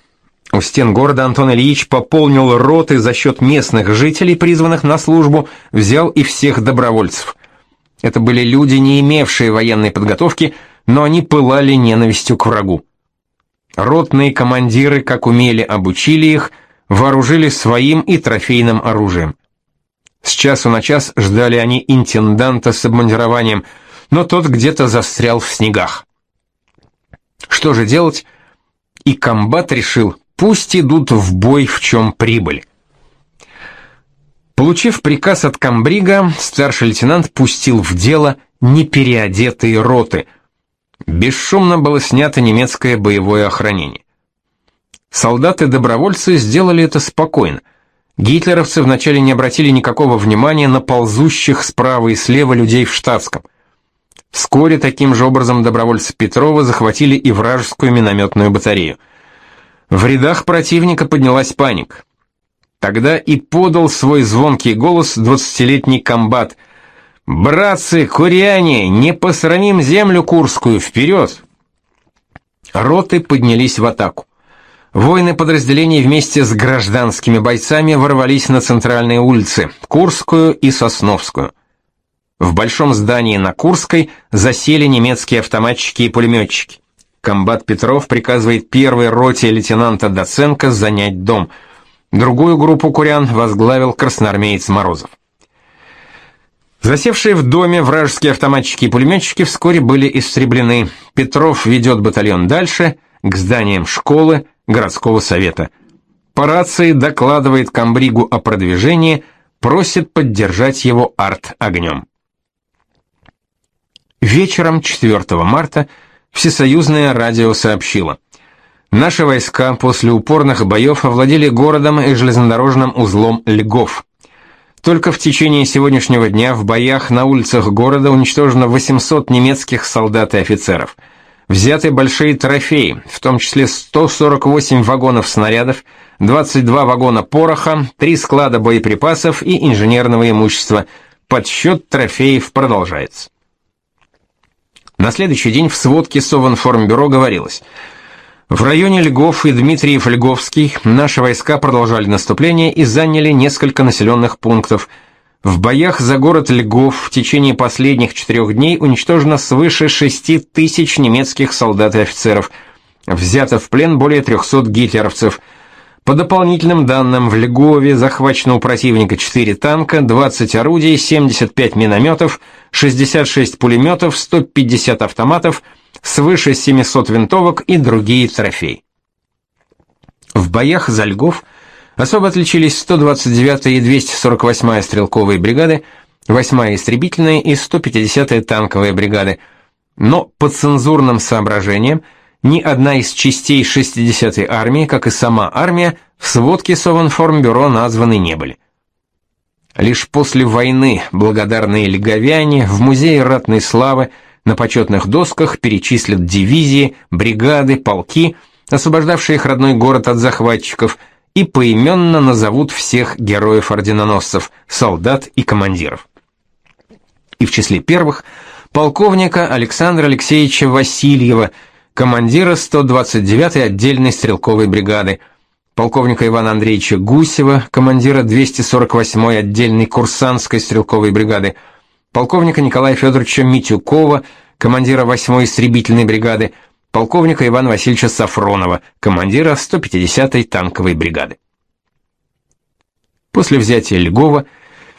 у стен города Антон Ильич пополнил роты за счет местных жителей, призванных на службу, взял и всех добровольцев. Это были люди, не имевшие военной подготовки, но они пылали ненавистью к врагу. Ротные командиры, как умели, обучили их, вооружили своим и трофейным оружием. С часу на час ждали они интенданта с обмундированием, но тот где-то застрял в снегах. Что же делать? И комбат решил Пусть идут в бой, в чем прибыль. Получив приказ от комбрига, старший лейтенант пустил в дело непереодетые роты. Бесшумно было снято немецкое боевое охранение. Солдаты-добровольцы сделали это спокойно. Гитлеровцы вначале не обратили никакого внимания на ползущих справа и слева людей в штатском. Вскоре таким же образом добровольцы Петрова захватили и вражескую минометную батарею – в рядах противника поднялась паника. Тогда и подал свой звонкий голос двадцатилетний комбат. «Братцы, куряне, не посрамим землю Курскую, вперед!» Роты поднялись в атаку. Воины подразделений вместе с гражданскими бойцами ворвались на центральные улицы, Курскую и Сосновскую. В большом здании на Курской засели немецкие автоматчики и пулеметчики комбат Петров приказывает первой роте лейтенанта Доценко занять дом. Другую группу курян возглавил красноармеец Морозов. Засевшие в доме вражеские автоматчики и пулеметчики вскоре были истреблены. Петров ведет батальон дальше, к зданиям школы, городского совета. По рации докладывает комбригу о продвижении, просит поддержать его арт-огнем. Вечером 4 марта Всесоюзное радио сообщило. Наши войска после упорных боев овладели городом и железнодорожным узлом Льгов. Только в течение сегодняшнего дня в боях на улицах города уничтожено 800 немецких солдат и офицеров. Взяты большие трофеи, в том числе 148 вагонов снарядов, 22 вагона пороха, 3 склада боеприпасов и инженерного имущества. Подсчет трофеев продолжается. На следующий день в сводке Совинформбюро говорилось: в районе Льгов и Дмитриев-Льговский наши войска продолжали наступление и заняли несколько населенных пунктов. В боях за город Льгов в течение последних четырех дней уничтожено свыше 6 тысяч немецких солдат и офицеров. Взято в плен более 300 гитлеровцев – по дополнительным данным, в Льгове захвачено у противника 4 танка, 20 орудий, 75 минометов, 66 пулеметов, 150 автоматов, свыше 700 винтовок и другие трофеи. В боях за Льгов особо отличились 129-я и 248-я стрелковые бригады, 8-я истребительная и 150-я танковые бригады, но по цензурным соображениям ни одна из частей 60-й армии, как и сама армия, в сводке Совинформбюро названы не были. Лишь после войны благодарные леговяне в музее ратной славы на почетных досках перечислят дивизии, бригады, полки, освобождавшие их родной город от захватчиков, и поименно назовут всех героев-орденоносцев, солдат и командиров. И в числе первых полковника Александра Алексеевича Васильева – командира 129-й отдельной стрелковой бригады. полковника Ивана Андреевича Гусева, командира 248-й отдельной курсантской стрелковой бригады, полковника Николая Федоровича Митюкова, командира 8-й истребительной бригады, полковника Ивана Васильевича Сафронова, командира 150-й танковой бригады. После взятия Льгова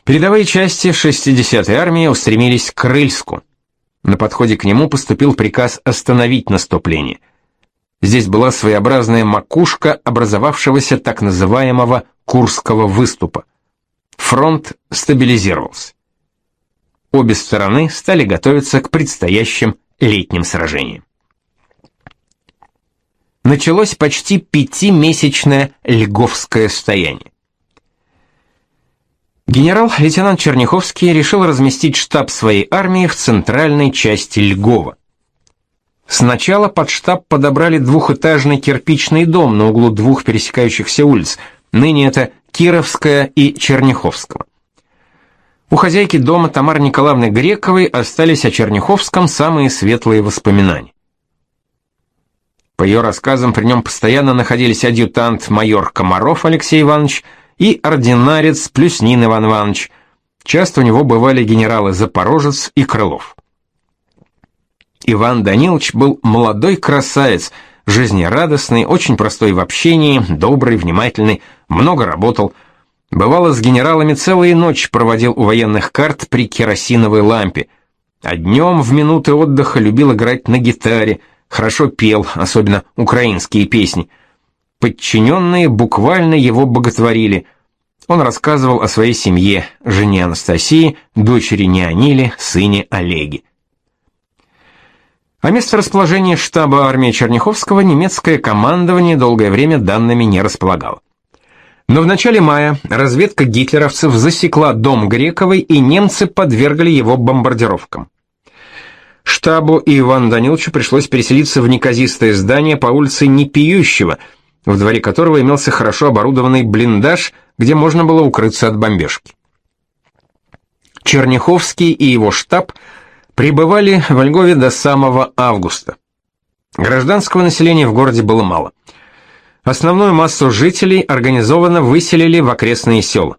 передовые части 60-й армии устремились к Крыльску. На подходе к нему поступил приказ остановить наступление. Здесь была своеобразная макушка образовавшегося так называемого Курского выступа. Фронт стабилизировался. Обе стороны стали готовиться к предстоящим летним сражениям. Началось почти пятимесячное льговское стояние. Генерал-лейтенант Черняховский решил разместить штаб своей армии в центральной части Льгова. Сначала под штаб подобрали двухэтажный кирпичный дом на углу двух пересекающихся улиц, ныне это Кировская и Черняховского. У хозяйки дома Тамары Николаевны Грековой остались о Черняховском самые светлые воспоминания. По ее рассказам, при нем постоянно находились адъютант майор Комаров Алексей Иванович и ординарец Плюснин Иван Иванович. Часто у него бывали генералы Запорожец и Крылов. Иван Данилович был молодой красавец, жизнерадостный, очень простой в общении, добрый, внимательный, много работал. Бывало, с генералами целые ночи проводил у военных карт при керосиновой лампе. А днем в минуты отдыха любил играть на гитаре, хорошо пел, особенно украинские песни – Подчиненные буквально его боготворили. Он рассказывал о своей семье, жене Анастасии, дочери Неониле, сыне Олеге. О месторасположении штаба армии Черняховского немецкое командование долгое время данными не располагало. Но в начале мая разведка гитлеровцев засекла дом Грековой, и немцы подвергли его бомбардировкам. Штабу и Ивану Даниловичу пришлось переселиться в неказистое здание по улице Непиющего – в дворе которого имелся хорошо оборудованный блиндаж, где можно было укрыться от бомбежки. Черняховский и его штаб пребывали в Льгове до самого августа. Гражданского населения в городе было мало. Основную массу жителей организованно выселили в окрестные села.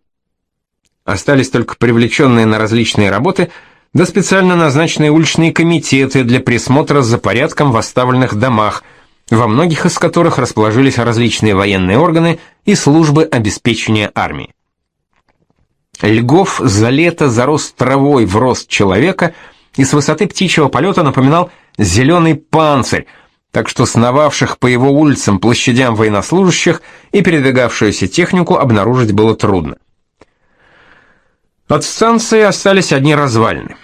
Остались только привлеченные на различные работы, да специально назначенные уличные комитеты для присмотра за порядком в оставленных домах – во многих из которых расположились различные военные органы и службы обеспечения армии. Льгов за лето зарос травой в рост человека и с высоты птичьего полета напоминал зеленый панцирь, так что сновавших по его улицам, площадям военнослужащих и передвигавшуюся технику обнаружить было трудно. От станции остались одни развалины.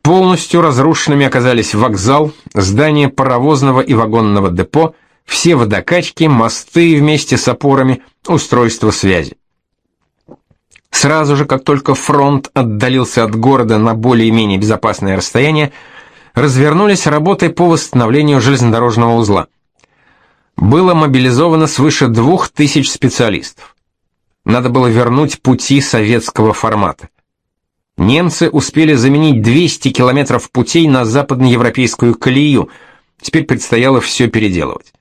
Полностью разрушенными оказались вокзал, здание паровозного и вагонного депо, все водокачки, мосты вместе с опорами, устройство связи. Сразу же, как только фронт отдалился от города на более-менее безопасное расстояние, развернулись работы по восстановлению железнодорожного узла. Было мобилизовано свыше двух тысяч специалистов. Надо было вернуть пути советского формата немцы успели заменить 200 километров путей на западноевропейскую колею, теперь предстояло все переделывать.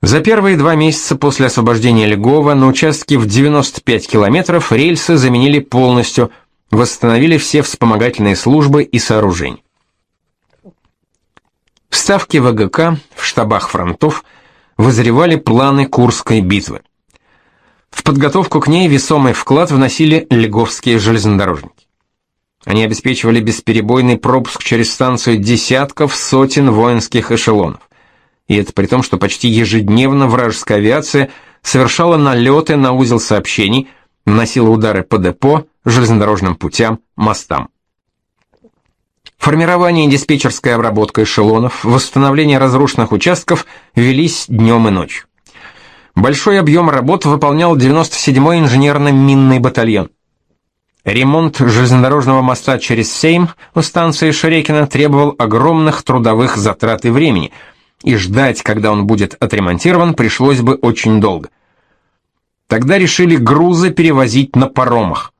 За первые два месяца после освобождения Льгова на участке в 95 километров рельсы заменили полностью, восстановили все вспомогательные службы и сооружения. В Ставке ВГК, в штабах фронтов, вызревали планы Курской битвы. В подготовку к ней весомый вклад вносили льговские железнодорожники. Они обеспечивали бесперебойный пропуск через станцию десятков, сотен воинских эшелонов. И это при том, что почти ежедневно вражеская авиация совершала налеты на узел сообщений, наносила удары по депо, железнодорожным путям, мостам. Формирование и диспетчерская обработка эшелонов, восстановление разрушенных участков велись днем и ночью. Большой объем работ выполнял 97-й инженерно-минный батальон. Ремонт железнодорожного моста через Сейм у станции Шерекина требовал огромных трудовых затрат и времени, и ждать, когда он будет отремонтирован, пришлось бы очень долго. Тогда решили грузы перевозить на паромах.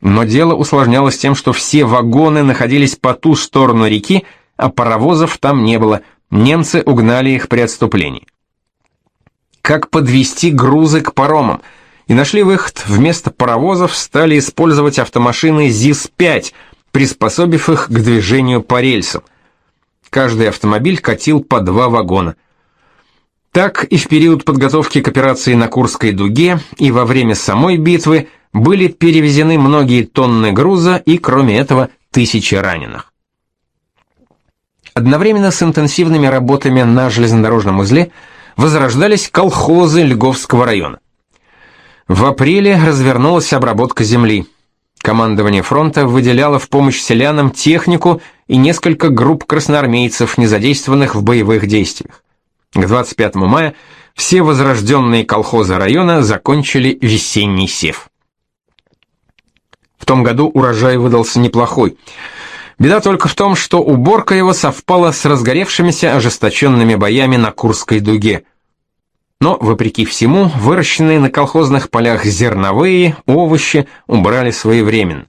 Но дело усложнялось тем, что все вагоны находились по ту сторону реки, а паровозов там не было, немцы угнали их при отступлении. как подвести грузы к паромам, и нашли выход. Вместо паровозов стали использовать автомашины ЗИС-5, приспособив их к движению по рельсам. Каждый автомобиль катил по два вагона. Так и в период подготовки к операции на Курской дуге, и во время самой битвы были перевезены многие тонны груза и, кроме этого, тысячи раненых. Одновременно с интенсивными работами на железнодорожном узле возрождались колхозы Льговского района. В апреле развернулась обработка земли. Командование фронта выделяло в помощь селянам технику и несколько групп красноармейцев, не задействованных в боевых действиях. К 25 мая все возрожденные колхозы района закончили весенний сев. Том году урожай выдался неплохой. Беда только в том, что уборка его совпала с разгоревшимися ожесточенными боями на Курской дуге – но, вопреки всему, выращенные на колхозных полях зерновые, овощи убрали своевременно.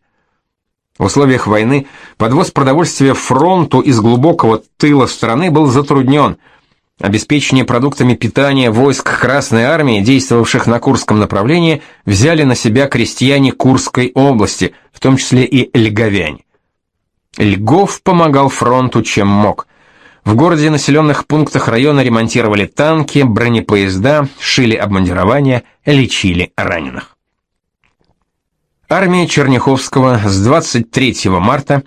В условиях войны подвоз продовольствия фронту из глубокого тыла страны был затруднен. Обеспечение продуктами питания войск Красной Армии, действовавших на Курском направлении, взяли на себя крестьяне Курской области, в том числе и льговяне. Льгов помогал фронту чем мог. В городе населенных пунктах района ремонтировали танки, бронепоезда, шили обмундирование, лечили раненых. Армия Черняховского с 23 марта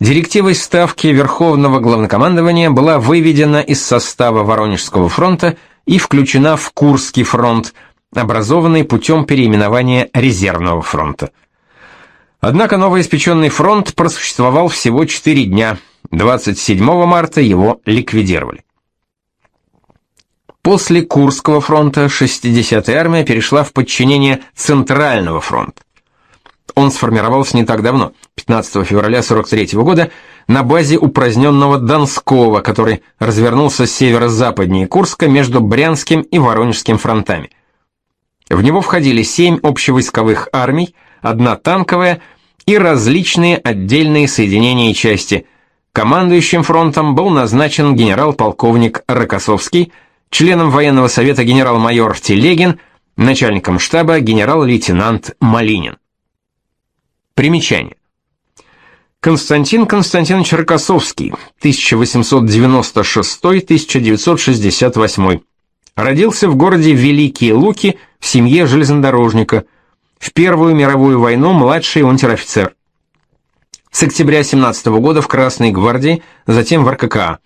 директивой Ставки Верховного Главнокомандования была выведена из состава Воронежского фронта и включена в Курский фронт, образованный путем переименования Резервного фронта. Однако новоиспеченный фронт просуществовал всего 4 дня – 27 марта его ликвидировали. После Курского фронта 60-я армия перешла в подчинение Центрального фронта. Он сформировался не так давно, 15 февраля 43 -го года, на базе упраздненного Донского, который развернулся северо-западнее Курска между Брянским и Воронежским фронтами. В него входили семь общевойсковых армий, одна танковая и различные отдельные соединения и части – Командующим фронтом был назначен генерал-полковник Рокоссовский, членом военного совета генерал-майор Телегин, начальником штаба генерал-лейтенант Малинин. Примечание. Константин Константинович Рокоссовский, 1896-1968. Родился в городе Великие Луки в семье железнодорожника. В Первую мировую войну младший унтер-офицер. С октября 17 года в Красной гвардии, затем в РККА.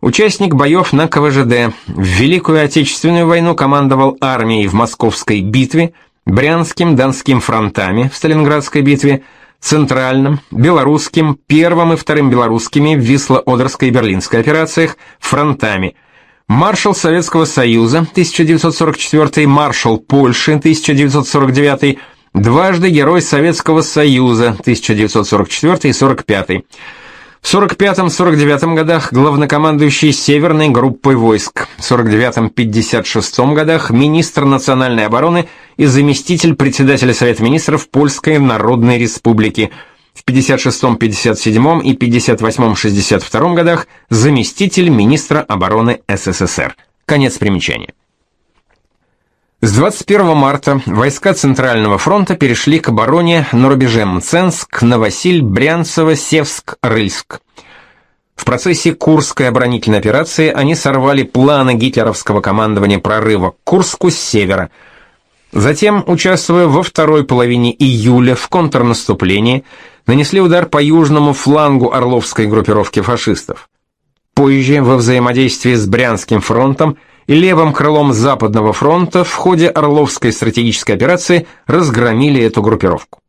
Участник боев на КВЖД. В Великую Отечественную войну командовал армией в Московской битве, Брянским, Донским фронтами в Сталинградской битве, Центральным, Белорусским, Первым и Вторым Белорусскими в Висло-Одерской и Берлинской операциях, фронтами. Маршал Советского Союза 1944, маршал Польши 1949 Дважды Герой Советского Союза 1944 и 45. В 45-49 годах главнокомандующий Северной группой войск, в 49-56 годах министр национальной обороны и заместитель председателя Совета министров Польской Народной Республики, в 56-57 и 58-62 годах заместитель министра обороны СССР. Конец примечания. С 21 марта войска Центрального фронта перешли к обороне на рубеже Мценск, Новосиль, Брянцево, Севск, Рыльск. В процессе Курской оборонительной операции они сорвали планы гитлеровского командования прорыва к Курску с севера. Затем, участвуя во второй половине июля в контрнаступлении, нанесли удар по южному флангу Орловской группировки фашистов. Позже, во взаимодействии с Брянским фронтом, и левым крылом Западного фронта в ходе Орловской стратегической операции разгромили эту группировку.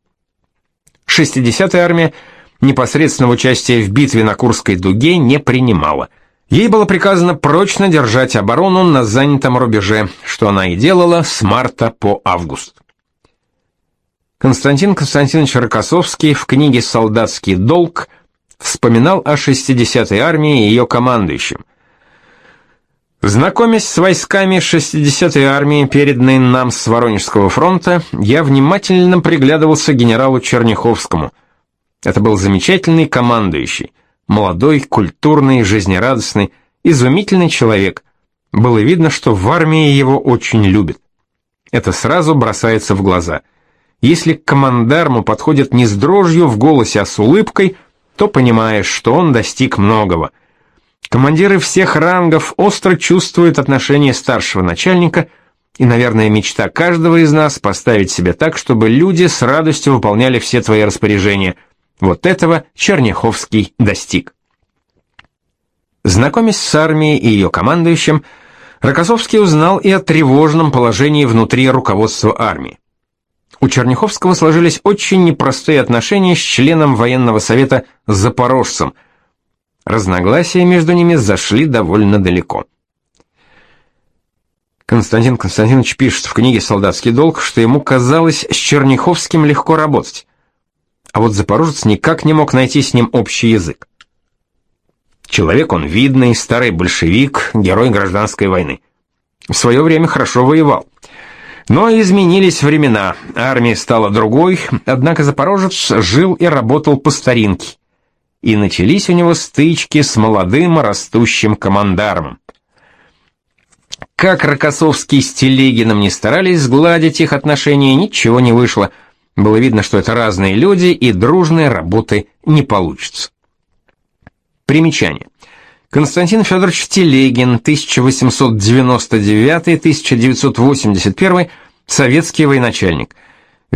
60-я армия непосредственного участия в битве на Курской дуге не принимала. Ей было приказано прочно держать оборону на занятом рубеже, что она и делала с марта по август. Константин Константинович Рокоссовский в книге «Солдатский долг» вспоминал о 60-й армии и ее командующем – Знакомясь с войсками 60-й армии, переданной нам с Воронежского фронта, я внимательно приглядывался генералу Черняховскому. Это был замечательный командующий, молодой, культурный, жизнерадостный, изумительный человек. Было видно, что в армии его очень любят. Это сразу бросается в глаза. Если к командарму подходит не с дрожью в голосе, а с улыбкой, то понимаешь, что он достиг многого. Командиры всех рангов остро чувствуют отношение старшего начальника, и, наверное, мечта каждого из нас поставить себя так, чтобы люди с радостью выполняли все твои распоряжения. Вот этого Черняховский достиг. Знакомясь с армией и ее командующим, Рокоссовский узнал и о тревожном положении внутри руководства армии. У Черняховского сложились очень непростые отношения с членом военного совета Запорожцем. Разногласия между ними зашли довольно далеко. Константин Константинович пишет в книге «Солдатский долг», что ему казалось с Черняховским легко работать. А вот Запорожец никак не мог найти с ним общий язык. Человек он видный, старый большевик, герой гражданской войны. В свое время хорошо воевал. Но изменились времена, армия стала другой, однако Запорожец жил и работал по старинке. И начались у него стычки с молодым растущим командармом. Как Рокоссовский с Телегиным не старались сгладить их отношения, ничего не вышло. Было видно, что это разные люди, и дружной работы не получится. Примечание. Константин Федорович Телегин, 1899-1981, советский военачальник.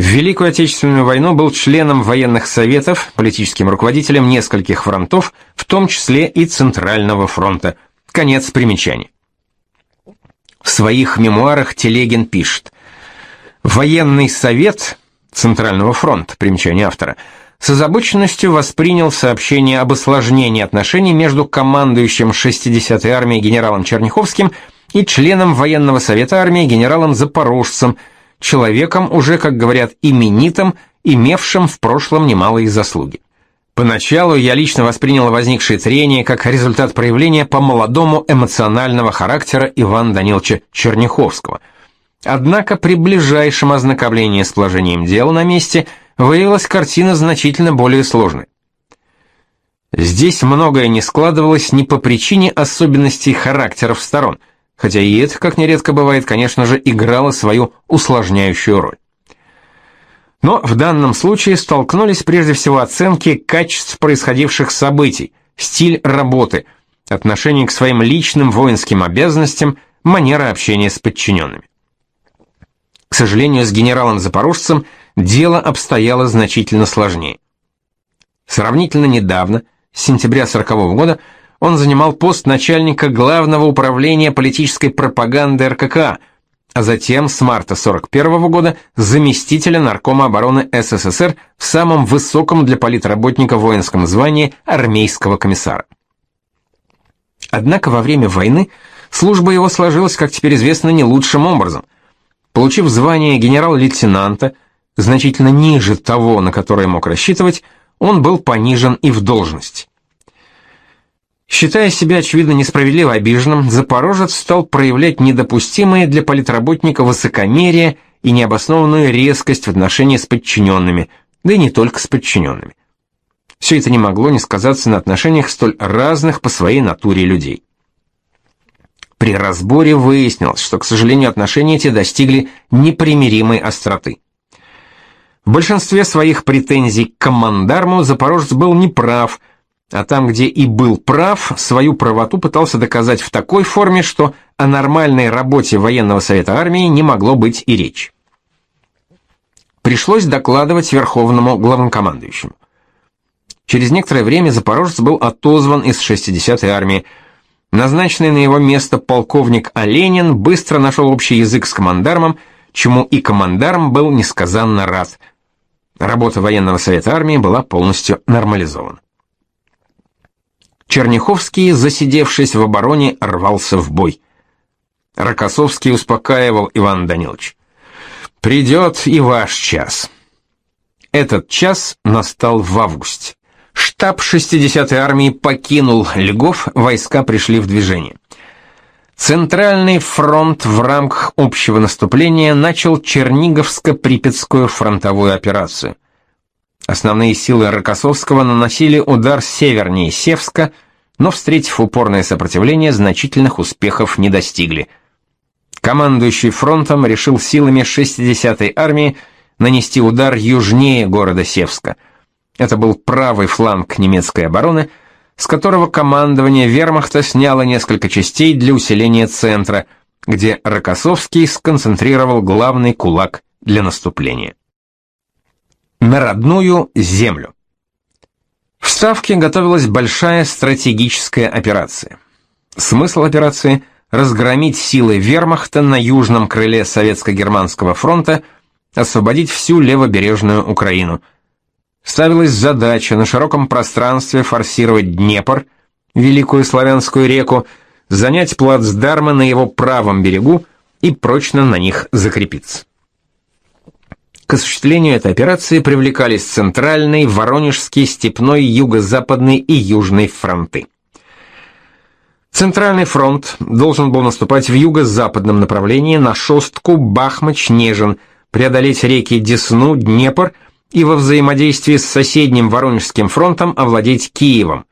В Великую Отечественную войну был членом военных советов, политическим руководителем нескольких фронтов, в том числе и Центрального фронта. Конец примечания. В своих мемуарах Телегин пишет: Военный совет Центрального фронта, примечание автора, с озабоченностью воспринял сообщение об осложнении отношений между командующим 60-й армией генералом Черняховским и членом военного совета армии генералом Запорожцем, человеком уже, как говорят, именитым, имевшим в прошлом немалые заслуги. Поначалу я лично воспринял возникшее трение как результат проявления по-молодому эмоционального характера Ивана Даниловича Черняховского. Однако при ближайшем ознакомлении с положением дела на месте – выявилась картина значительно более сложной. Здесь многое не складывалось не по причине особенностей характеров сторон, хотя и это, как нередко бывает, конечно же, играло свою усложняющую роль. Но в данном случае столкнулись прежде всего оценки качеств происходивших событий, стиль работы, отношение к своим личным воинским обязанностям, манера общения с подчиненными. К сожалению, с генералом-запорожцем – дело обстояло значительно сложнее. Сравнительно недавно, с сентября 40 -го года, он занимал пост начальника Главного управления политической пропаганды РККА, а затем с марта 41 -го года заместителя наркома обороны СССР в самом высоком для политработника воинском звании армейского комиссара. Однако во время войны служба его сложилась, как теперь известно, не лучшим образом. Получив звание генерал-лейтенанта, значительно ниже того, на которое мог рассчитывать, он был понижен и в должность. Считая себя очевидно несправедливо обиженным, Запорожец стал проявлять недопустимые для политработника высокомерие и необоснованную резкость в отношении с подчиненными, да и не только с подчиненными. Все это не могло не сказаться на отношениях столь разных по своей натуре людей. При разборе выяснилось, что, к сожалению, отношения эти достигли непримиримой остроты. В большинстве своих претензий к командарму Запорожец был неправ, а там, где и был прав, свою правоту пытался доказать в такой форме, что о нормальной работе военного совета армии не могло быть и речи. Пришлось докладывать верховному главнокомандующему. Через некоторое время Запорожец был отозван из 60-й армии. Назначенный на его место полковник Оленин быстро нашел общий язык с командармом, чему и командарм был несказанно рад – Работа военного совета армии была полностью нормализована. Черняховский, засидевшись в обороне, рвался в бой. Рокоссовский успокаивал Иван Данилович. «Придет и ваш час». Этот час настал в августе. Штаб 60-й армии покинул Льгов, войска пришли в движение. Центральный фронт в рамках общего наступления начал Черниговско-Припятскую фронтовую операцию. Основные силы Рокоссовского наносили удар севернее Севска, но, встретив упорное сопротивление, значительных успехов не достигли. Командующий фронтом решил силами 60-й армии нанести удар южнее города Севска. Это был правый фланг немецкой обороны, с которого командование вермахта сняло несколько частей для усиления центра, где Рокоссовский сконцентрировал главный кулак для наступления. На родную землю. В Ставке готовилась большая стратегическая операция. Смысл операции – разгромить силы вермахта на южном крыле Советско-Германского фронта, освободить всю левобережную Украину. Ставилась задача на широком пространстве форсировать Днепр, великую славянскую реку, занять плацдармы на его правом берегу и прочно на них закрепиться. К осуществлению этой операции привлекались Центральный, Воронежский, Степной, Юго-Западный и Южный фронты. Центральный фронт должен был наступать в юго-западном направлении на Шостку, Бахмач, Нежин, преодолеть реки Десну, Днепр и во взаимодействии с соседним Воронежским фронтом овладеть Киевом.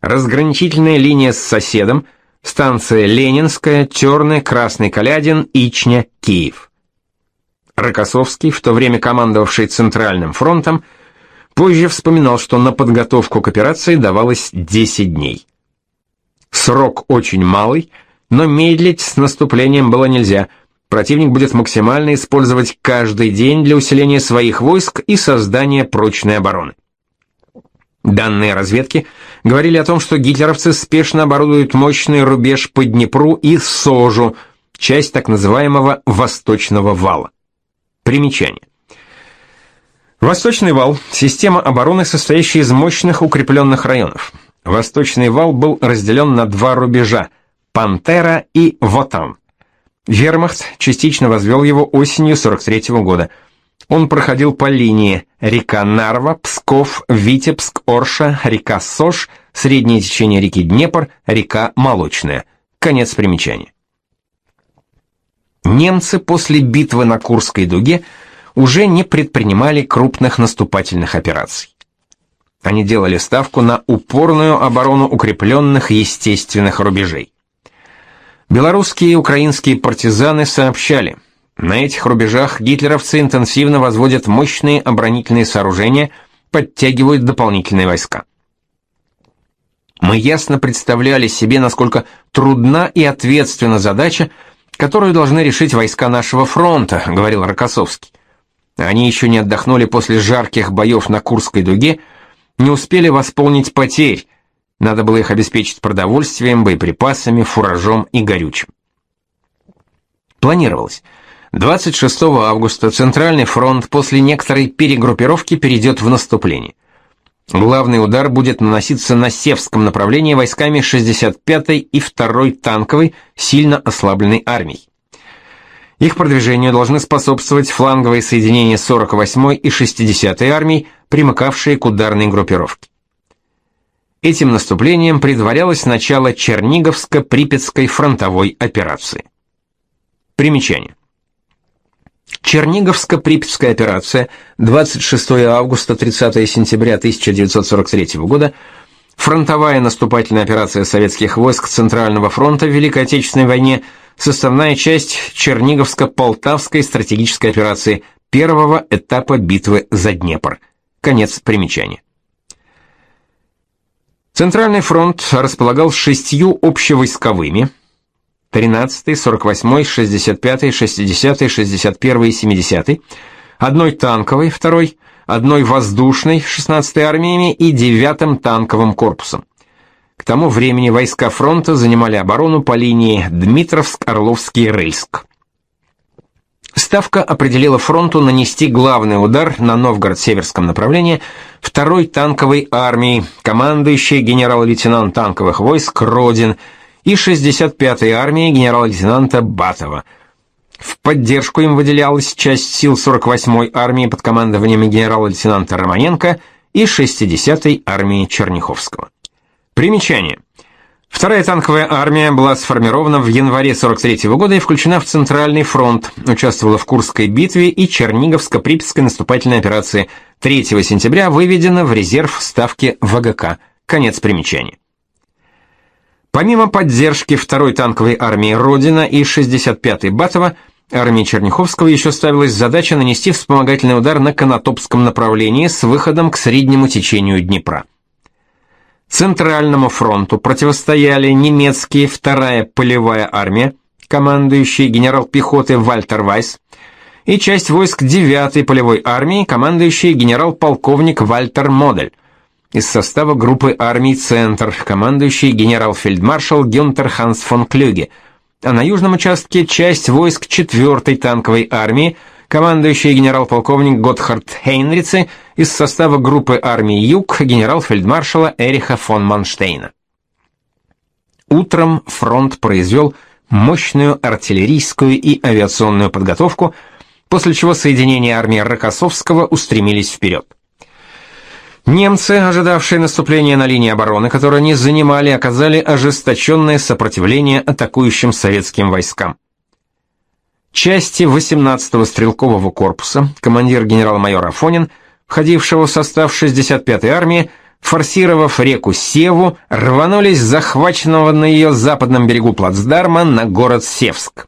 Разграничительная линия с соседом – станция Ленинская, Терны, Красный Калядин, Ичня, Киев. Рокоссовский, в то время командовавший Центральным фронтом, позже вспоминал, что на подготовку к операции давалось 10 дней. Срок очень малый, но медлить с наступлением было нельзя. Противник будет максимально использовать каждый день для усиления своих войск и создания прочной обороны. Данные разведки говорили о том, что гитлеровцы спешно оборудуют мощный рубеж по Днепру и Сожу, часть так называемого «Восточного вала». Примечание. Восточный вал – система обороны, состоящая из мощных укрепленных районов. Восточный вал был разделен на два рубежа – Пантера и Вотан. Вермахт частично возвел его осенью 43 -го года. Он проходил по линии река Нарва, Псков, Витебск, Орша, река Сож, среднее течение реки Днепр, река Молочная. Конец примечания. Немцы после битвы на Курской дуге уже не предпринимали крупных наступательных операций. Они делали ставку на упорную оборону укрепленных естественных рубежей. Белорусские и украинские партизаны сообщали, на этих рубежах гитлеровцы интенсивно возводят мощные оборонительные сооружения, подтягивают дополнительные войска. Мы ясно представляли себе, насколько трудна и ответственна задача, которую должны решить войска нашего фронта, говорил Рокоссовский. Они еще не отдохнули после жарких боев на Курской дуге, не успели восполнить потерь. Надо было их обеспечить продовольствием, боеприпасами, фуражом и горючим. Планировалось. 26 августа Центральный фронт после некоторой перегруппировки перейдет в наступление. Главный удар будет наноситься на Севском направлении войсками 65-й и 2-й танковой, сильно ослабленной армией. Их продвижению должны способствовать фланговые соединения 48-й и 60-й армий, примыкавшие к ударной группировке. Этим наступлением предварялось начало Черниговско-Припятской фронтовой операции. Примечание. Черниговско-Припятская операция, 26 августа 30 сентября 1943 года, фронтовая наступательная операция советских войск Центрального фронта в Великой Отечественной войне, составная часть Черниговско-Полтавской стратегической операции первого этапа битвы за Днепр. Конец примечания. Центральный фронт располагал шестью общевойсковыми, 13, 48, 65, 60, 61 и 70, одной танковой, второй, одной воздушной 16-й армиями и 9-м танковым корпусом. К тому времени войска фронта занимали оборону по линии Дмитровск-Орловский-Рыльск. Ставка определила фронту нанести главный удар на Новгород-Северском направлении второй танковой армии, командующий генерал-лейтенант танковых войск Родин – и 65-й армии генерал-лейтенанта Батова. В поддержку им выделялась часть сил 48-й армии под командованием генерала-лейтенанта Романенко и 60-й армии Черняховского. Примечание. Вторая танковая армия была сформирована в январе 43 -го года и включена в Центральный фронт, участвовала в Курской битве и Черниговско-Припятской наступательной операции. 3 сентября выведена в резерв ставки ВГК. Конец примечания. Помимо поддержки 2-й танковой армии Родина и 65-й Батова, армии Черняховского еще ставилась задача нанести вспомогательный удар на Конотопском направлении с выходом к среднему течению Днепра. Центральному фронту противостояли немецкие 2-я полевая армия, командующий генерал пехоты Вальтер Вайс, и часть войск 9-й полевой армии, командующий генерал-полковник Вальтер Модель, из состава группы армий «Центр», командующий генерал-фельдмаршал Гюнтер Ханс фон Клюге, а на южном участке часть войск 4-й танковой армии, командующий генерал-полковник Готхард Хейнрице из состава группы армий «Юг» генерал-фельдмаршала Эриха фон Манштейна. Утром фронт произвел мощную артиллерийскую и авиационную подготовку, после чего соединения армии Рокоссовского устремились вперед. Немцы, ожидавшие наступления на линии обороны, которые они занимали, оказали ожесточенное сопротивление атакующим советским войскам. Части 18-го стрелкового корпуса, командир генерал-майор Афонин, входившего в состав 65-й армии, форсировав реку Севу, рванулись захваченного на ее западном берегу плацдарма на город Севск.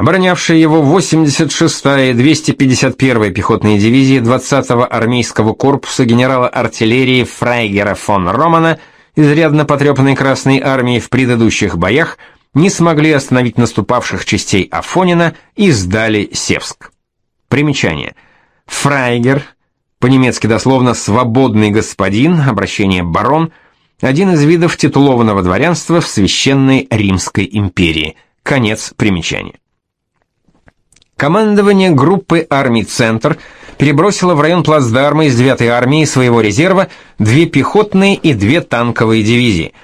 Оборонявшие его 86-я и 251-я пехотные дивизии 20-го армейского корпуса генерала артиллерии Фрайгера фон Романа, изрядно потрепанной Красной армией в предыдущих боях, не смогли остановить наступавших частей Афонина и сдали Севск. Примечание. Фрайгер, по-немецки дословно «свободный господин», обращение «барон», один из видов титулованного дворянства в Священной Римской империи. Конец примечания. Командование группы армий «Центр» перебросило в район плацдарма из 9-й армии своего резерва две пехотные и две танковые дивизии.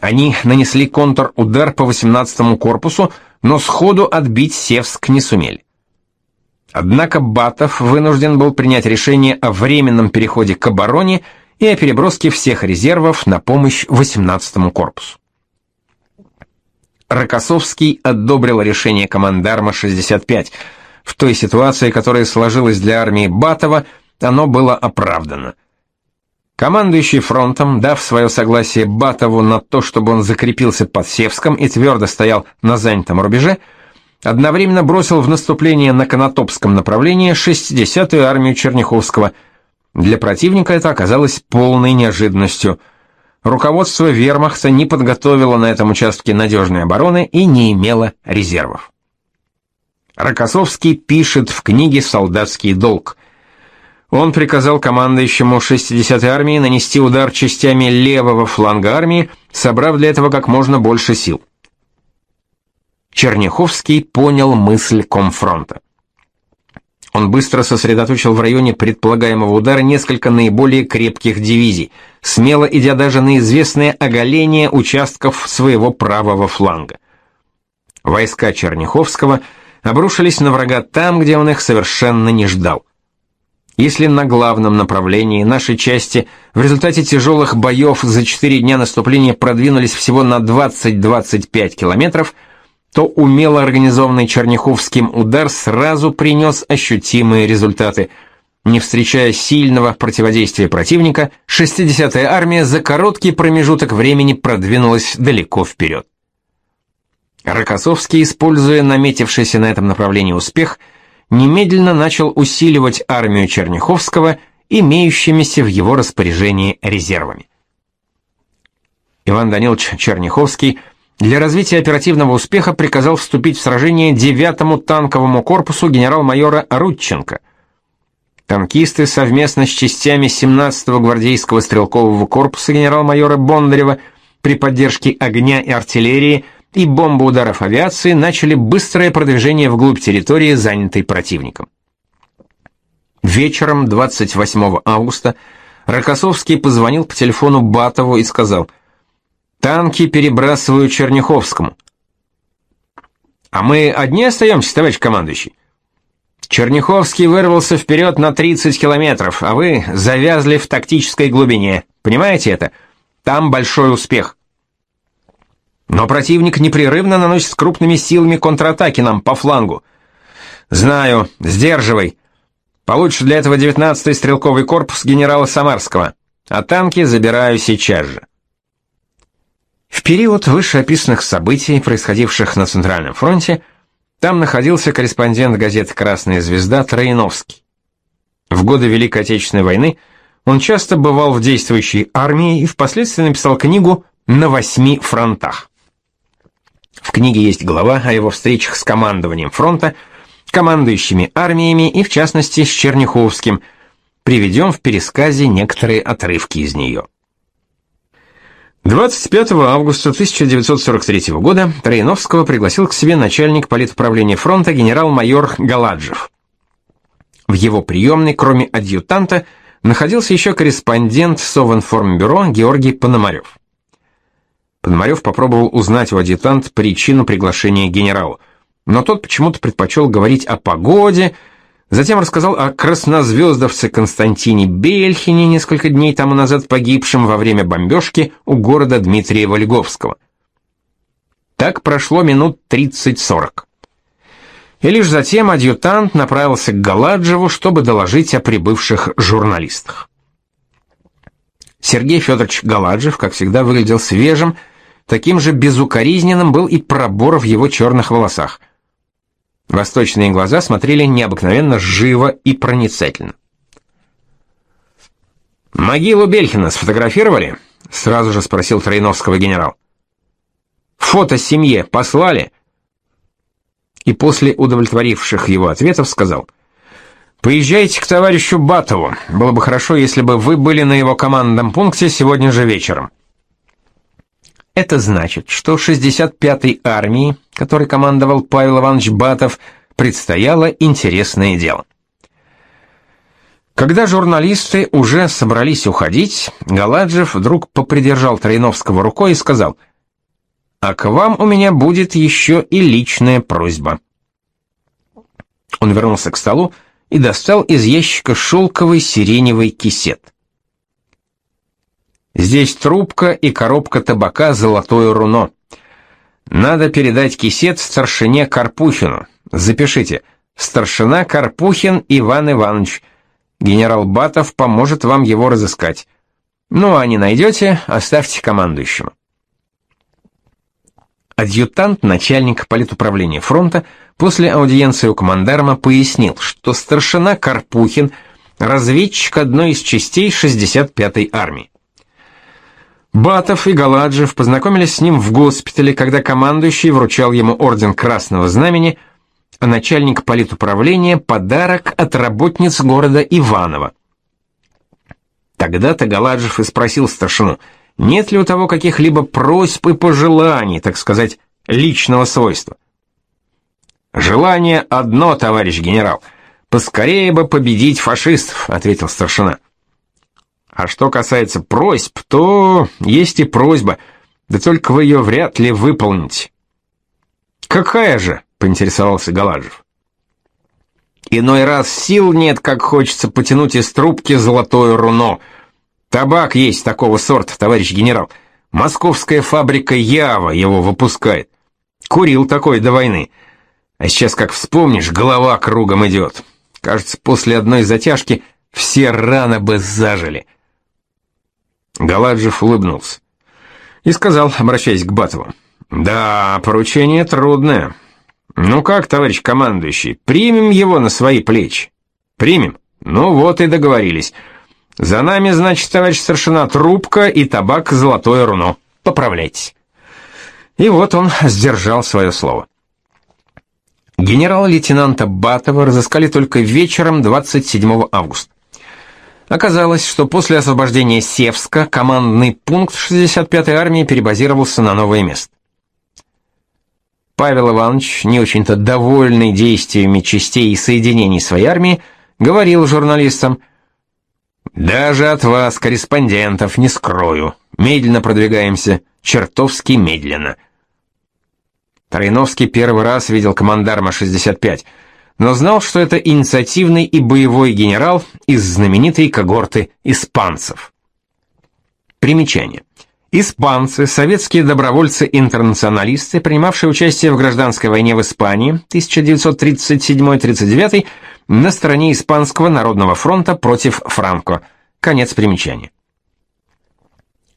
Они нанесли контрудар по 18-му корпусу, но сходу отбить Севск не сумели. Однако Батов вынужден был принять решение о временном переходе к обороне и о переброске всех резервов на помощь 18-му корпусу. Рокоссовский одобрил решение командарма 65. В той ситуации, которая сложилась для армии Батова, оно было оправдано. Командующий фронтом, дав свое согласие Батову на то, чтобы он закрепился под Севском и твердо стоял на занятом рубеже, одновременно бросил в наступление на Конотопском направлении 60-ю армию Черняховского. Для противника это оказалось полной неожиданностью. Руководство вермахта не подготовило на этом участке надежной обороны и не имело резервов. Рокоссовский пишет в книге «Солдатский долг». Он приказал командующему 60-й армии нанести удар частями левого фланга армии, собрав для этого как можно больше сил. Черняховский понял мысль комфронта. Он быстро сосредоточил в районе предполагаемого удара несколько наиболее крепких дивизий, смело идя даже на известное оголение участков своего правого фланга. Войска Черняховского – обрушились на врага там, где он их совершенно не ждал. Если на главном направлении нашей части в результате тяжелых боев за 4 дня наступления продвинулись всего на 20-25 километров, то умело организованный Черняховским удар сразу принес ощутимые результаты. Не встречая сильного противодействия противника, 60-я армия за короткий промежуток времени продвинулась далеко вперед. Рокоссовский, используя наметившийся на этом направлении успех, немедленно начал усиливать армию Черняховского имеющимися в его распоряжении резервами. Иван Данилович Черняховский для развития оперативного успеха приказал вступить в сражение 9-му танковому корпусу генерал-майора Рудченко. Танкисты совместно с частями 17-го гвардейского стрелкового корпуса генерал-майора Бондарева при поддержке огня и артиллерии – и бомбоударов авиации начали быстрое продвижение вглубь территории, занятой противником. Вечером 28 августа Рокоссовский позвонил по телефону Батову и сказал «Танки перебрасываю Черняховскому». «А мы одни остаемся, товарищ командующий?» Черняховский вырвался вперед на 30 километров, а вы завязли в тактической глубине. Понимаете это? Там большой успех. Но противник непрерывно наносит крупными силами контратаки нам по флангу. Знаю, сдерживай. Получишь для этого 19-й стрелковый корпус генерала Самарского, а танки забираю сейчас же. В период вышеописанных событий, происходивших на Центральном фронте, там находился корреспондент газеты «Красная звезда» Троиновский. В годы Великой Отечественной войны он часто бывал в действующей армии и впоследствии написал книгу «На восьми фронтах». В книге есть глава о его встречах с командованием фронта, командующими армиями и, в частности, с Черняховским. Приведем в пересказе некоторые отрывки из нее. 25 августа 1943 года Троиновского пригласил к себе начальник политуправления фронта генерал-майор Галаджев. В его приемной, кроме адъютанта, находился еще корреспондент Совинформбюро Георгий Пономарев. Пономарев попробовал узнать у адъютанта причину приглашения генерала, но тот почему-то предпочел говорить о погоде, Затем рассказал о краснозвездовце Константине Бельхине, несколько дней тому назад погибшем во время бомбежки у города Дмитрия Льговского. Так прошло минут 30-40. И лишь затем адъютант направился к Галаджеву, чтобы доложить о прибывших журналистах. Сергей Федорович Галаджев, как всегда, выглядел свежим, таким же безукоризненным был и пробор в его черных волосах – Восточные глаза смотрели необыкновенно живо и проницательно. «Могилу Бельхина сфотографировали?» — сразу же спросил Троиновского генерал. «Фото семье послали?» И после удовлетворивших его ответов сказал, «Поезжайте к товарищу Батову. Было бы хорошо, если бы вы были на его командном пункте сегодня же вечером». Это значит, что 65-й армии, которой командовал Павел Иванович Батов, предстояло интересное дело. Когда журналисты уже собрались уходить, Галаджев вдруг попридержал Троиновского рукой и сказал, «А к вам у меня будет еще и личная просьба». Он вернулся к столу и достал из ящика шелковый сиреневый кисет. Здесь трубка и коробка табака «Золотое руно». Надо передать кисет старшине Карпухину. Запишите. Старшина Карпухин Иван Иванович. Генерал Батов поможет вам его разыскать. Ну, а не найдете, оставьте командующему. Адъютант начальника политуправления фронта после аудиенции у командарма пояснил, что старшина Карпухин – разведчик одной из частей 65-й армии. Батов и Галаджев познакомились с ним в госпитале, когда командующий вручал ему орден Красного Знамени, а начальник политуправления — подарок от работниц города Иваново. Тогда-то Галаджев и спросил старшину, нет ли у того каких-либо просьб и пожеланий, так сказать, личного свойства. «Желание одно, товарищ генерал, поскорее бы победить фашистов», — ответил старшина. А что касается просьб, то есть и просьба, да только вы ее вряд ли выполните. Какая же? поинтересовался Галаджев. Иной раз сил нет, как хочется потянуть из трубки золотое руно. Табак есть такого сорта, товарищ генерал. Московская фабрика Ява его выпускает. Курил такой до войны. А сейчас, как вспомнишь, голова кругом идет. Кажется, после одной затяжки все рано бы зажили. Галаджев улыбнулся и сказал, обращаясь к Батову: "Да, поручение трудное. Ну как, товарищ командующий, примем его на свои плечи. Примем. Ну вот и договорились. За нами, значит, товарищ старшина, трубка и табак золотое руно. Поправляйтесь". И вот он сдержал свое слово. Генерал-лейтенанта Батова разыскали только вечером 27 августа. Оказалось, что после освобождения Севска командный пункт 65-й армии перебазировался на новое место. Павел Иванович, не очень-то довольный действиями частей и соединений своей армии, говорил журналистам, «Даже от вас, корреспондентов, не скрою. Медленно продвигаемся, чертовски медленно». Троиновский первый раз видел командарма 65 но знал, что это инициативный и боевой генерал из знаменитой когорты испанцев. Примечание. Испанцы, советские добровольцы-интернационалисты, принимавшие участие в гражданской войне в Испании 1937-39 на стороне Испанского народного фронта против Франко. Конец примечания.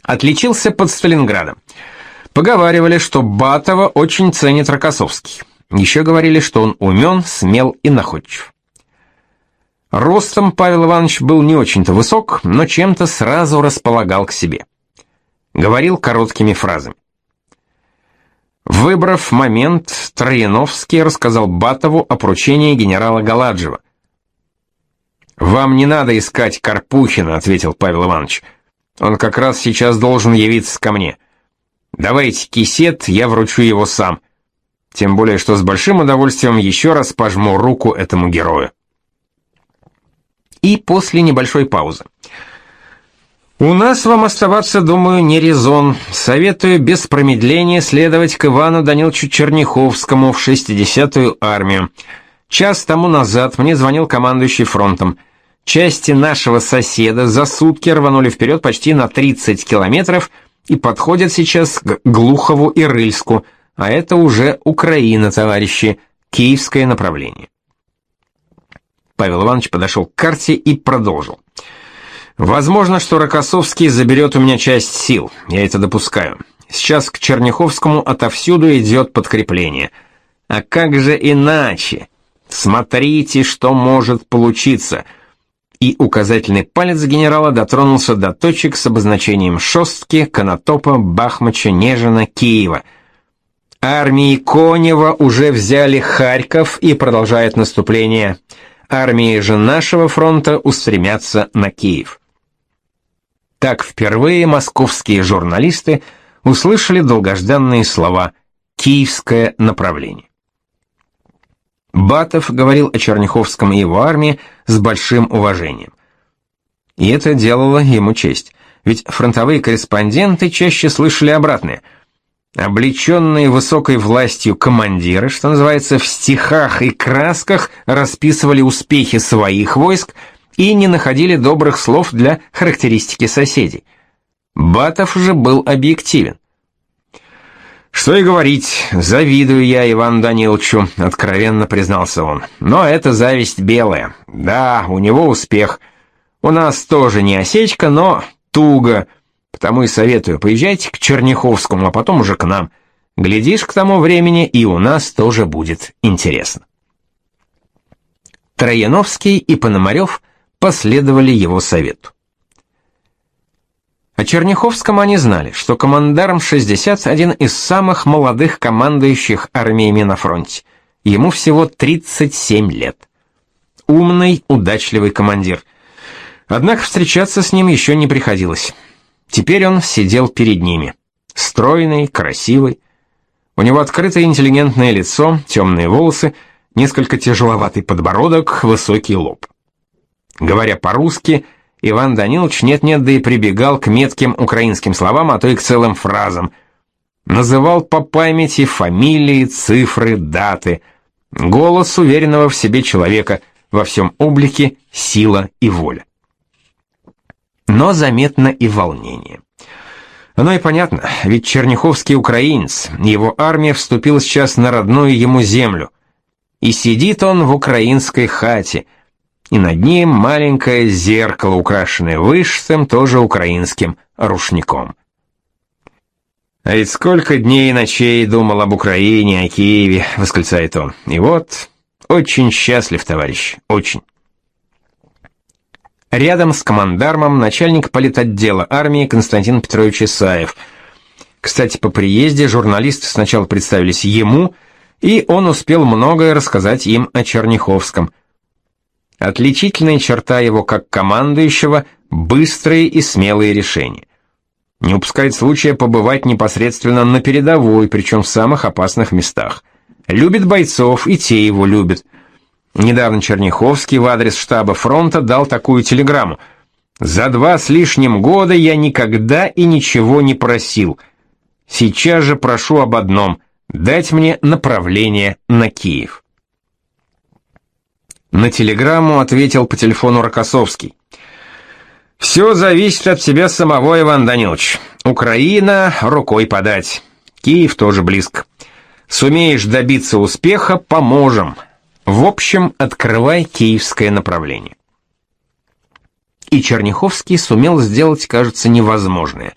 Отличился под Сталинградом. Поговаривали, что Батова очень ценит Рокоссовский. Еще говорили, что он умен, смел и находчив. Ростом Павел Иванович был не очень-то высок, но чем-то сразу располагал к себе. Говорил короткими фразами. Выбрав момент, Трояновский рассказал Батову о поручении генерала Галаджева. «Вам не надо искать Карпухина», — ответил Павел Иванович. «Он как раз сейчас должен явиться ко мне. Давайте кисет, я вручу его сам. Тем более, что с большим удовольствием еще раз пожму руку этому герою». И после небольшой паузы. У нас вам оставаться, думаю, не резон. Советую без промедления следовать к Ивану Даниловичу Черняховскому в 60-ю армию. Час тому назад мне звонил командующий фронтом. Части нашего соседа за сутки рванули вперед почти на 30 километров и подходят сейчас к Глухову и Рыльску, а это уже Украина, товарищи, киевское направление. Павел Иванович подошел к карте и продолжил. Возможно, что Рокоссовский заберет у меня часть сил, я это допускаю. Сейчас к Черняховскому отовсюду идет подкрепление. А как же иначе? Смотрите, что может получиться. И указательный палец генерала дотронулся до точек с обозначением Шостки, Конотопа, Бахмача, Нежина, Киева. Армии Конева уже взяли Харьков и продолжают наступление. Армии же нашего фронта устремятся на Киев. Так впервые московские журналисты услышали долгожданные слова «Киевское направление». Батов говорил о Черняховском и его армии с большим уважением. И это делало ему честь, ведь фронтовые корреспонденты чаще слышали обратное. Облеченные высокой властью командиры, что называется, в стихах и красках расписывали успехи своих войск – и не находили добрых слов для характеристики соседей. Батов же был объективен. «Что и говорить, завидую я Ивану Даниловичу», — откровенно признался он. «Но это зависть белая. Да, у него успех. У нас тоже не осечка, но туго. Потому и советую, поезжайте к Черняховскому, а потом уже к нам. Глядишь, к тому времени и у нас тоже будет интересно». Трояновский и Пономарев — последовали его совету. О Черняховском они знали, что командарм 60 один из самых молодых командующих армиями на фронте. Ему всего 37 лет. Умный, удачливый командир. Однако встречаться с ним еще не приходилось. Теперь он сидел перед ними. Стройный, красивый. У него открытое интеллигентное лицо, темные волосы, несколько тяжеловатый подбородок, высокий лоб. Говоря по-русски, Иван Данилович нет-нет, да и прибегал к метким украинским словам, а то и к целым фразам. Называл по памяти фамилии, цифры, даты. Голос уверенного в себе человека, во всем облике сила и воля. Но заметно и волнение. Оно и понятно, ведь Черняховский украинец, его армия вступила сейчас на родную ему землю. И сидит он в украинской хате – и над ним маленькое зеркало, украшенное вышитым, тоже украинским рушником. «А ведь сколько дней и ночей думал об Украине, о Киеве», — восклицает он. «И вот, очень счастлив, товарищ, очень». Рядом с командармом начальник политотдела армии Константин Петрович Исаев. Кстати, по приезде журналисты сначала представились ему, и он успел многое рассказать им о Черняховском – Отличительная черта его как командующего – быстрые и смелые решения. Не упускает случая побывать непосредственно на передовой, причем в самых опасных местах. Любит бойцов, и те его любят. Недавно Черняховский в адрес штаба фронта дал такую телеграмму. «За два с лишним года я никогда и ничего не просил. Сейчас же прошу об одном – дать мне направление на Киев». На телеграмму ответил по телефону Рокоссовский. «Все зависит от тебя самого, Иван Данилович. Украина рукой подать. Киев тоже близко. Сумеешь добиться успеха, поможем. В общем, открывай киевское направление». И Черняховский сумел сделать, кажется, невозможное.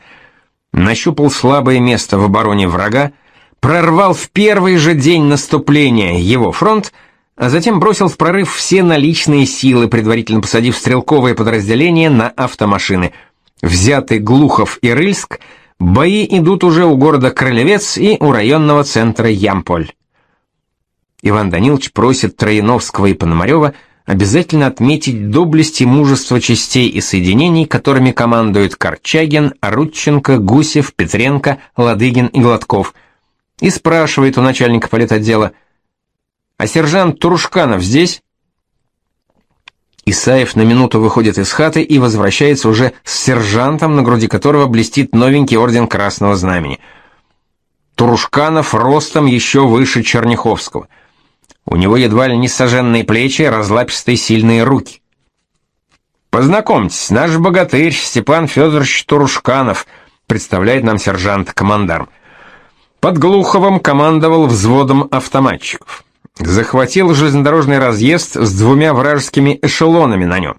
нащупал слабое место в обороне врага, прорвал в первый же день наступления его фронт, а затем бросил в прорыв все наличные силы, предварительно посадив стрелковые подразделения на автомашины. Взятый Глухов и Рыльск, бои идут уже у города Крылевец и у районного центра Ямполь. Иван Данилович просит Трояновского и Пономарева обязательно отметить доблесть и мужество частей и соединений, которыми командуют Корчагин, Рудченко, Гусев, Петренко, Ладыгин и Гладков, и спрашивает у начальника политотдела, «А сержант Турушканов здесь?» Исаев на минуту выходит из хаты и возвращается уже с сержантом, на груди которого блестит новенький орден Красного Знамени. Турушканов ростом еще выше Черняховского – у него едва ли не сожженные плечи, разлапистые сильные руки. Познакомьтесь, наш богатырь Степан Федорович Турушканов, представляет нам сержант-командарм. Под Глуховым командовал взводом автоматчиков. Захватил железнодорожный разъезд с двумя вражескими эшелонами на нем.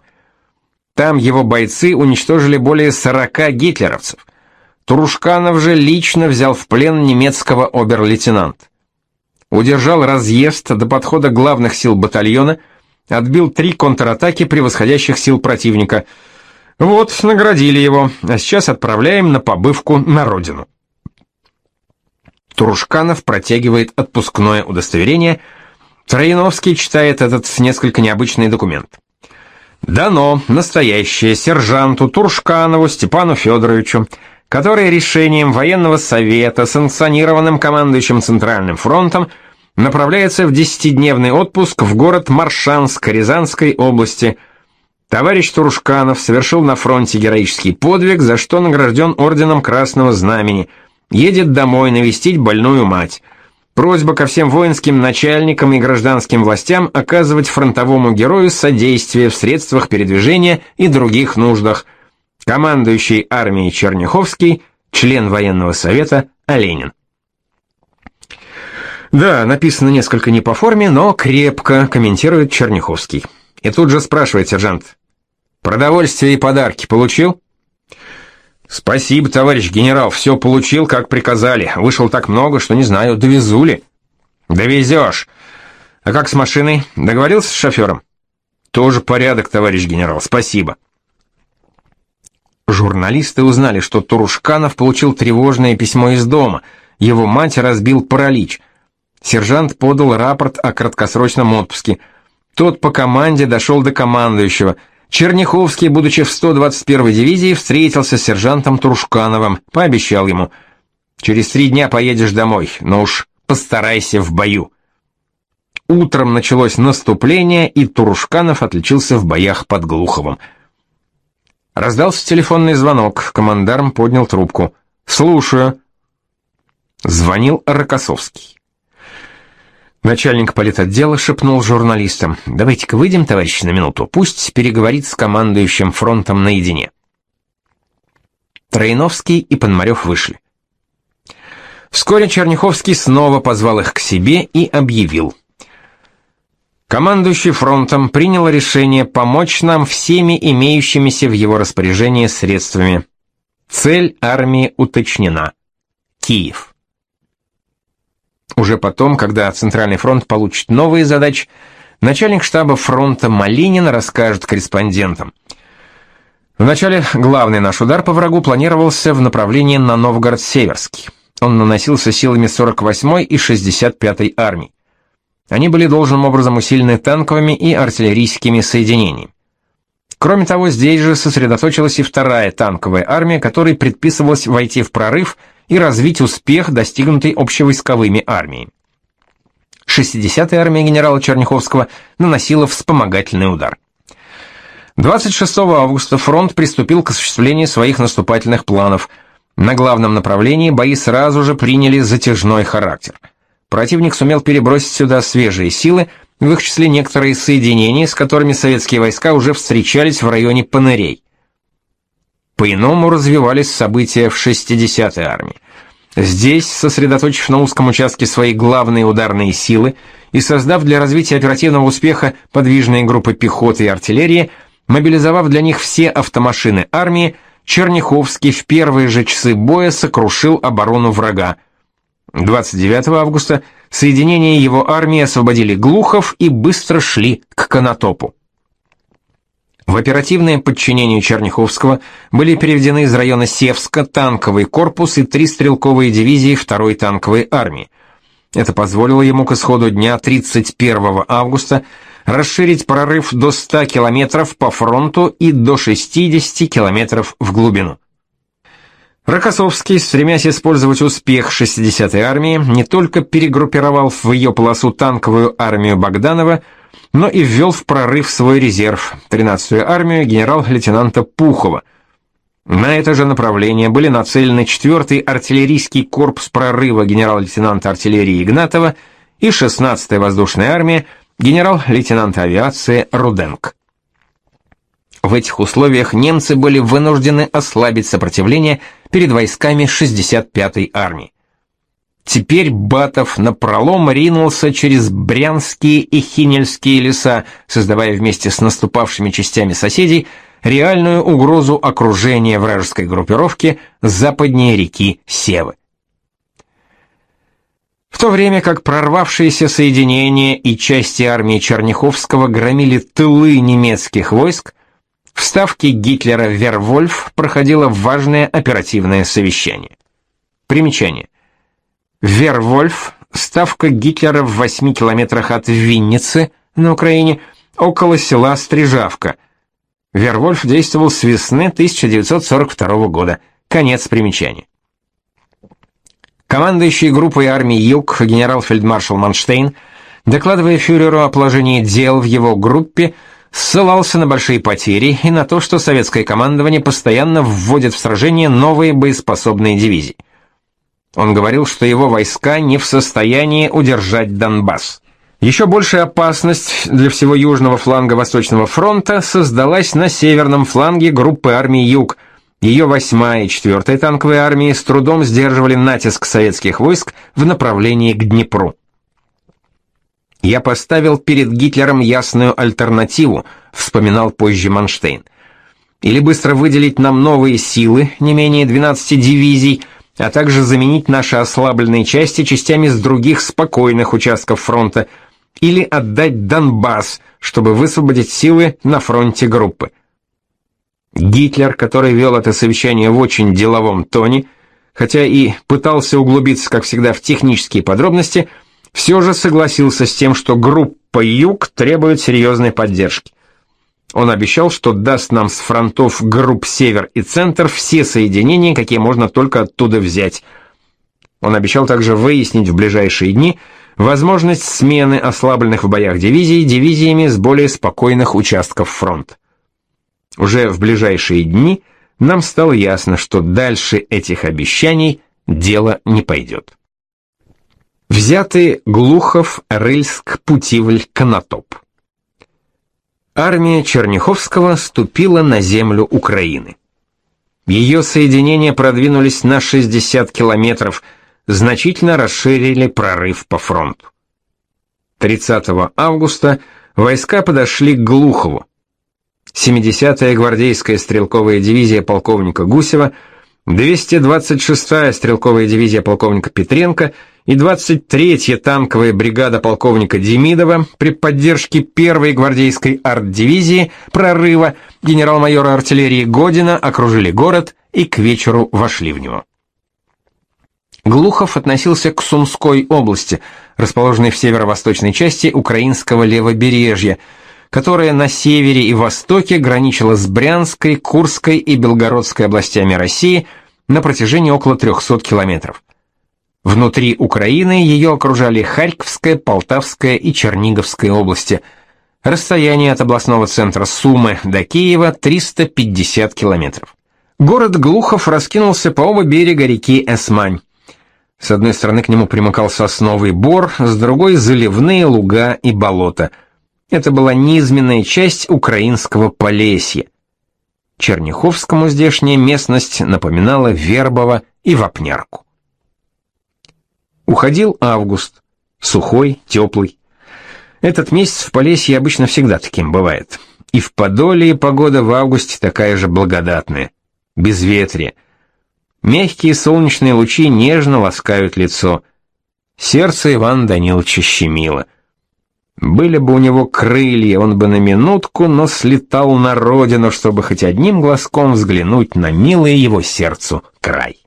Там его бойцы уничтожили более 40 гитлеровцев. Турушканов же лично взял в плен немецкого обер-лейтенанта удержал разъезд до подхода главных сил батальона, отбил три контратаки превосходящих сил противника. Вот, наградили его, а сейчас отправляем на побывку на родину. Турушканов протягивает отпускное удостоверение. Трояновский читает этот несколько необычный документ. Дано настоящее сержанту Туршканову Степану Федоровичу который решением военного совета, санкционированным командующим Центральным фронтом, направляется в десятидневный отпуск в город Маршанск Рязанской области. Товарищ Турушканов совершил на фронте героический подвиг, за что награжден орденом Красного Знамени. Едет домой навестить больную мать. Просьба ко всем воинским начальникам и гражданским властям оказывать фронтовому герою содействие в средствах передвижения и других нуждах – командующий армией Черняховский, член военного совета Оленин. Да, написано несколько не по форме, но крепко, комментирует Черняховский. И тут же спрашивает сержант. Продовольствие и подарки получил? Спасибо, товарищ генерал, все получил, как приказали. Вышел так много, что не знаю, довезу ли. Довезешь. А как с машиной? Договорился с шофером? Тоже порядок, товарищ генерал, спасибо. Журналисты узнали, что Турушканов получил тревожное письмо из дома. Его мать разбил паралич. Сержант подал рапорт о краткосрочном отпуске. Тот по команде дошел до командующего. Черняховский, будучи в 121-й дивизии, встретился с сержантом Турушкановым, пообещал ему: "Через три дня поедешь домой, но уж постарайся в бою". Утром началось наступление, и Турушканов отличился в боях под Глуховым. Раздался телефонный звонок, командарм поднял трубку. «Слушаю». Звонил Рокоссовский. Начальник политотдела шепнул журналистам. «Давайте-ка выйдем, товарищи, на минуту. Пусть переговорит с командующим фронтом наедине». Троиновский и Пономарев вышли. Вскоре Черняховский снова позвал их к себе и объявил – Командующий фронтом принял решение помочь нам всеми имеющимися в его распоряжении средствами. Цель армии уточнена. Киев. Уже потом, когда Центральный фронт получит новые задачи, начальник штаба фронта Малинин расскажет корреспондентам. Вначале главный наш удар по врагу планировался в направлении на Новгород-Северский. Он наносился силами 48-й и 65-й армий. Они были должным образом усилены танковыми и артиллерийскими соединениями. Кроме того, здесь же сосредоточилась и вторая танковая армия, которой предписывалось войти в прорыв и развить успех, достигнутый общевойсковыми армиями. 60-я армия генерала Черняховского наносила вспомогательный удар. 26 августа фронт приступил к осуществлению своих наступательных планов. На главном направлении бои сразу же приняли затяжной характер – Противник сумел перебросить сюда свежие силы, в их числе некоторые соединения, с которыми советские войска уже встречались в районе Панырей. По-иному развивались события в 60-й армии. Здесь, сосредоточив на узком участке свои главные ударные силы и создав для развития оперативного успеха подвижные группы пехоты и артиллерии, мобилизовав для них все автомашины армии, Черняховский в первые же часы боя сокрушил оборону врага. 29 августа соединения его армии освободили Глухов и быстро шли к Конотопу. В оперативное подчинение Черняховского были переведены из района Севска танковый корпус и три стрелковые дивизии второй танковой армии. Это позволило ему к исходу дня 31 августа расширить прорыв до 100 километров по фронту и до 60 километров в глубину. Рокоссовский, стремясь использовать успех 60-й армии, не только перегруппировал в ее полосу танковую армию Богданова, но и ввел в прорыв свой резерв, 13-ю армию генерал-лейтенанта Пухова. На это же направление были нацелены 4-й артиллерийский корпус прорыва генерал-лейтенанта артиллерии Игнатова и 16-я воздушная армия генерал-лейтенанта авиации Руденко. В этих условиях немцы были вынуждены ослабить сопротивление перед войсками 65-й армии. Теперь Батов напролом ринулся через Брянские и Хинельские леса, создавая вместе с наступавшими частями соседей реальную угрозу окружения вражеской группировки западнее реки Севы. В то время как прорвавшиеся соединения и части армии Черняховского громили тылы немецких войск, в ставке Гитлера Вервольф проходило важное оперативное совещание. Примечание. Вервольф – ставка Гитлера в 8 километрах от Винницы на Украине, около села Стрижавка. Вервольф действовал с весны 1942 года. Конец примечания. Командующий группой армии Юг генерал-фельдмаршал Манштейн, докладывая фюреру о положении дел в его группе, ссылался на большие потери и на то, что советское командование постоянно вводит в сражение новые боеспособные дивизии. Он говорил, что его войска не в состоянии удержать Донбасс. Еще большая опасность для всего южного фланга Восточного фронта создалась на северном фланге группы армий Юг. Ее 8-я и 4-я танковые армии с трудом сдерживали натиск советских войск в направлении к Днепру. Я поставил перед Гитлером ясную альтернативу, вспоминал позже Манштейн. Или быстро выделить нам новые силы, не менее 12 дивизий, а также заменить наши ослабленные части частями с других спокойных участков фронта, или отдать Донбасс, чтобы высвободить силы на фронте группы. Гитлер, который вел это совещание в очень деловом тоне, хотя и пытался углубиться, как всегда, в технические подробности, все же согласился с тем, что группа «Юг» требует серьезной поддержки. Он обещал, что даст нам с фронтов групп «Север» и «Центр» все соединения, какие можно только оттуда взять. Он обещал также выяснить в ближайшие дни возможность смены ослабленных в боях дивизий дивизиями с более спокойных участков фронта. Уже в ближайшие дни нам стало ясно, что дальше этих обещаний дело не пойдет. Взяты Глухов, Рыльск, Путивль, Конотоп. Армия Черняховского ступила на землю Украины. Ее соединения продвинулись на 60 километров, значительно расширили прорыв по фронту. 30 августа войска подошли к Глухову. 70-я гвардейская стрелковая дивизия полковника Гусева – 226-я стрелковая дивизия полковника Петренко и 23-я танковая бригада полковника Демидова при поддержке 1-й гвардейской арт-дивизии прорыва генерал-майора артиллерии Година окружили город и к вечеру вошли в него. Глухов относился к Сумской области, расположенной в северо-восточной части украинского левобережья, которая на севере и востоке граничила с Брянской, Курской и Белгородской областями России на протяжении около 300 километров. Внутри Украины ее окружали Харьковская, Полтавская и Черниговская области. Расстояние от областного центра Сумы до Киева 350 километров. Город Глухов раскинулся по оба берега реки Эсмань. С одной стороны к нему примыкал сосновый бор, с другой — заливные луга и болота — это была низменная часть украинского Полесья. Черняховскому здешняя местность напоминала Вербово и Вапнярку. Уходил август, сухой, теплый. Этот месяц в Полесье обычно всегда таким бывает. И в Подоле погода в августе такая же благодатная. безветрие. Мягкие солнечные лучи нежно ласкают лицо. Сердце Ивана Даниловича щемило. Были бы у него крылья, он бы на минутку, но слетал на родину, чтобы хоть одним глазком взглянуть на милый его сердцу край.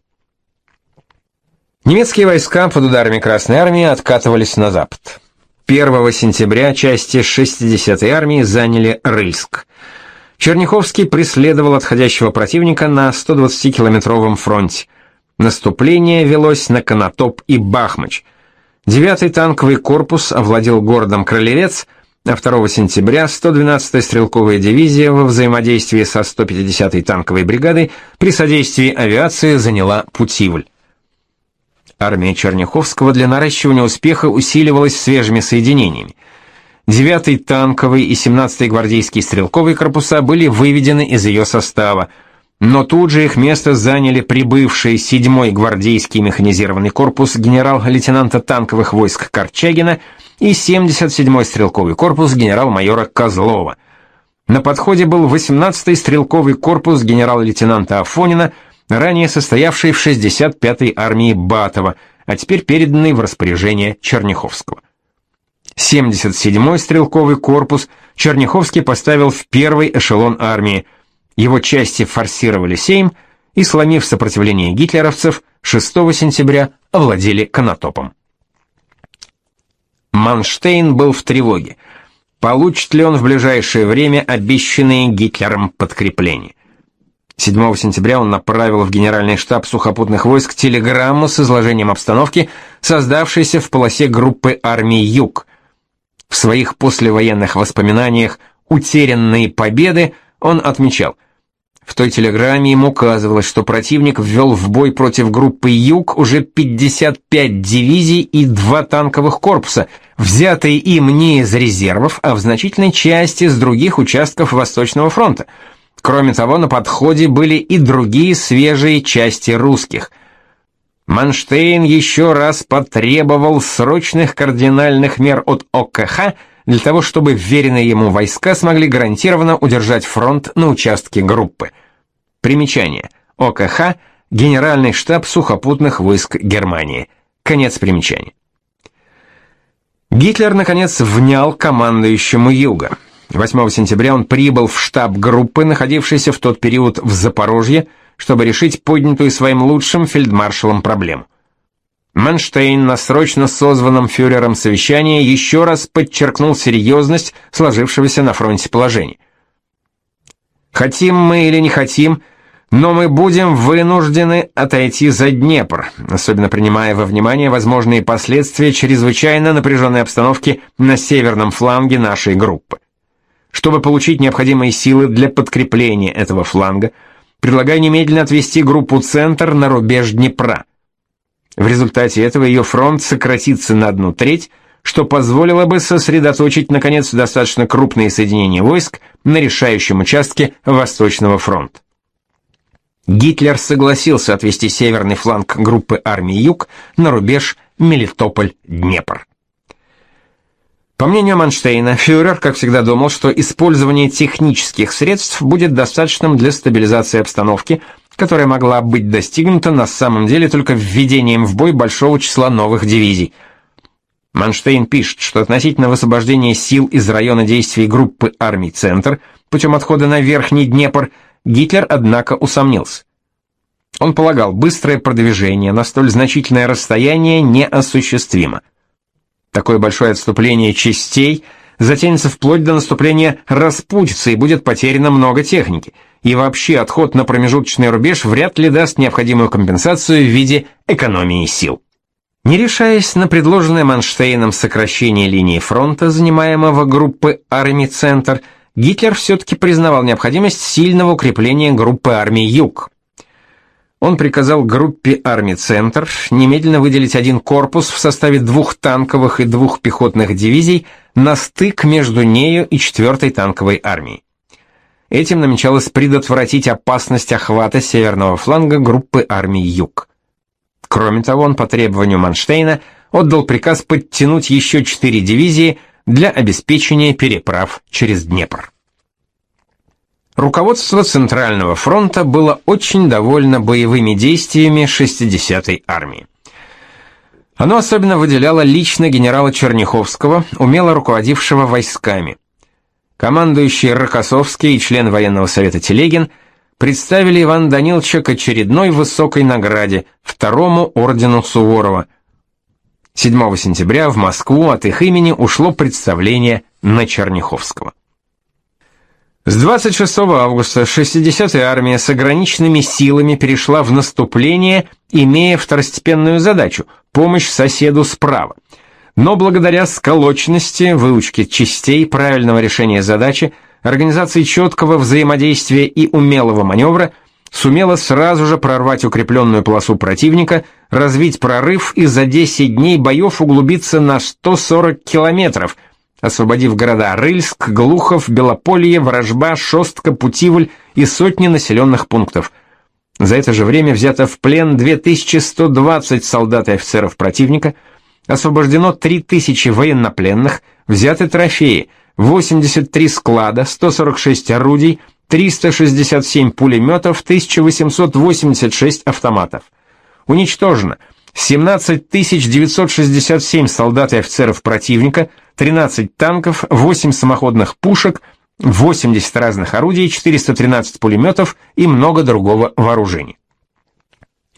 Немецкие войска под ударами Красной армии откатывались на запад. 1 сентября части 60-й армии заняли Рыльск. Черняховский преследовал отходящего противника на 120-километровом фронте. Наступление велось на Конотоп и Бахмач – Девятый танковый корпус овладел городом Кролевец, а 2 сентября 112-я стрелковая дивизия во взаимодействии со 150-й танковой бригадой при содействии авиации заняла Путивль. Армия Черняховского для наращивания успеха усиливалась свежими соединениями. 9-й танковый и 17-й гвардейский стрелковые корпуса были выведены из ее состава – но тут же их место заняли прибывший 7-й гвардейский механизированный корпус генерал-лейтенанта танковых войск Корчагина и 77-й стрелковый корпус генерал-майора Козлова. На подходе был 18-й стрелковый корпус генерал-лейтенанта Афонина, ранее состоявший в 65-й армии Батова, а теперь переданный в распоряжение Черняховского. 77-й стрелковый корпус Черняховский поставил в первый эшелон армии – его части форсировали Сейм и, сломив сопротивление гитлеровцев, 6 сентября овладели Конотопом. Манштейн был в тревоге. Получит ли он в ближайшее время обещанные Гитлером подкрепления? 7 сентября он направил в Генеральный штаб сухопутных войск телеграмму с изложением обстановки, создавшейся в полосе группы армий Юг. В своих послевоенных воспоминаниях «Утерянные победы» он отмечал – в той телеграмме ему указывалось, что противник ввел в бой против группы «Юг» уже 55 дивизий и два танковых корпуса, взятые им не из резервов, а в значительной части с других участков Восточного фронта. Кроме того, на подходе были и другие свежие части русских. Манштейн еще раз потребовал срочных кардинальных мер от ОКХ для того, чтобы вверенные ему войска смогли гарантированно удержать фронт на участке группы. Примечание. ОКХ – Генеральный штаб сухопутных войск Германии. Конец примечания. Гитлер, наконец, внял командующему Юга. 8 сентября он прибыл в штаб группы, находившейся в тот период в Запорожье, чтобы решить поднятую своим лучшим фельдмаршалом проблему. Манштейн на срочно созванном фюрером совещании еще раз подчеркнул серьезность сложившегося на фронте положения. «Хотим мы или не хотим, но мы будем вынуждены отойти за Днепр, особенно принимая во внимание возможные последствия чрезвычайно напряженной обстановки на северном фланге нашей группы. Чтобы получить необходимые силы для подкрепления этого фланга, предлагаю немедленно отвести группу «Центр» на рубеж Днепра. В результате этого ее фронт сократится на одну треть, что позволило бы сосредоточить, наконец, достаточно крупные соединения войск на решающем участке Восточного фронта. Гитлер согласился отвести северный фланг группы армии Юг на рубеж Мелитополь-Днепр. По мнению Манштейна, фюрер, как всегда, думал, что использование технических средств будет достаточным для стабилизации обстановки, которая могла быть достигнута на самом деле только введением в бой большого числа новых дивизий. Манштейн пишет, что относительно высвобождения сил из района действий группы армий «Центр» путем отхода на Верхний Днепр – Гитлер, однако, усомнился. Он полагал, быстрое продвижение на столь значительное расстояние неосуществимо. Такое большое отступление частей затянется вплоть до наступления распутицы и будет потеряно много техники, и вообще отход на промежуточный рубеж вряд ли даст необходимую компенсацию в виде экономии сил. Не решаясь на предложенное Манштейном сокращение линии фронта, занимаемого группы армий «Центр», Гитлер все-таки признавал необходимость сильного укрепления группы армий «Юг». Он приказал группе армий «Центр» немедленно выделить один корпус в составе двух танковых и двух пехотных дивизий на стык между нею и 4-й танковой армией. Этим намечалось предотвратить опасность охвата северного фланга группы армий «Юг». Кроме того, он по требованию Манштейна отдал приказ подтянуть еще четыре дивизии – для обеспечения переправ через Днепр. Руководство Центрального фронта было очень довольно боевыми действиями 60-й армии. Оно особенно выделяло лично генерала Черняховского, умело руководившего войсками. Командующий Рокоссовский и член военного совета Телегин представили Ивана Даниловича к очередной высокой награде, второму ордену Суворова. 7 сентября в Москву от их имени ушло представление на Черняховского. С 26 августа 60-я армия с ограниченными силами перешла в наступление, имея второстепенную задачу – помощь соседу справа. Но благодаря сколоченности, выучке частей, правильного решения задачи, организации четкого взаимодействия и умелого маневра сумела сразу же прорвать укрепленную полосу противника, развить прорыв и за 10 дней боев углубиться на 140 километров – освободив города Рыльск, Глухов, Белополье, Ворожба, Шостка, Путивль и сотни населенных пунктов. За это же время взято в плен 2120 солдат и офицеров противника, освобождено 3000 военнопленных, взяты трофеи, 83 склада, 146 орудий, 367 пулеметов, 1886 автоматов. Уничтожено 17 967 солдат и офицеров противника, 13 танков, 8 самоходных пушек, 80 разных орудий, 413 пулеметов и много другого вооружения.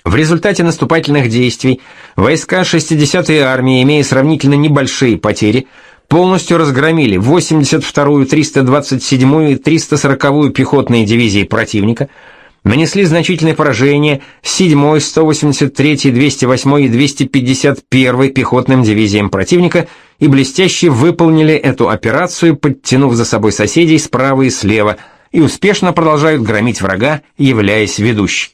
В результате наступательных действий войска 60-й армии, имея сравнительно небольшие потери, полностью разгромили 82-ю, 327-ю и 340-ю пехотные дивизии противника, нанесли значительные поражения 7-й, 183-й, 208-й и 251-й пехотным дивизиям противника и блестяще выполнили эту операцию, подтянув за собой соседей справа и слева, и успешно продолжают громить врага, являясь ведущей.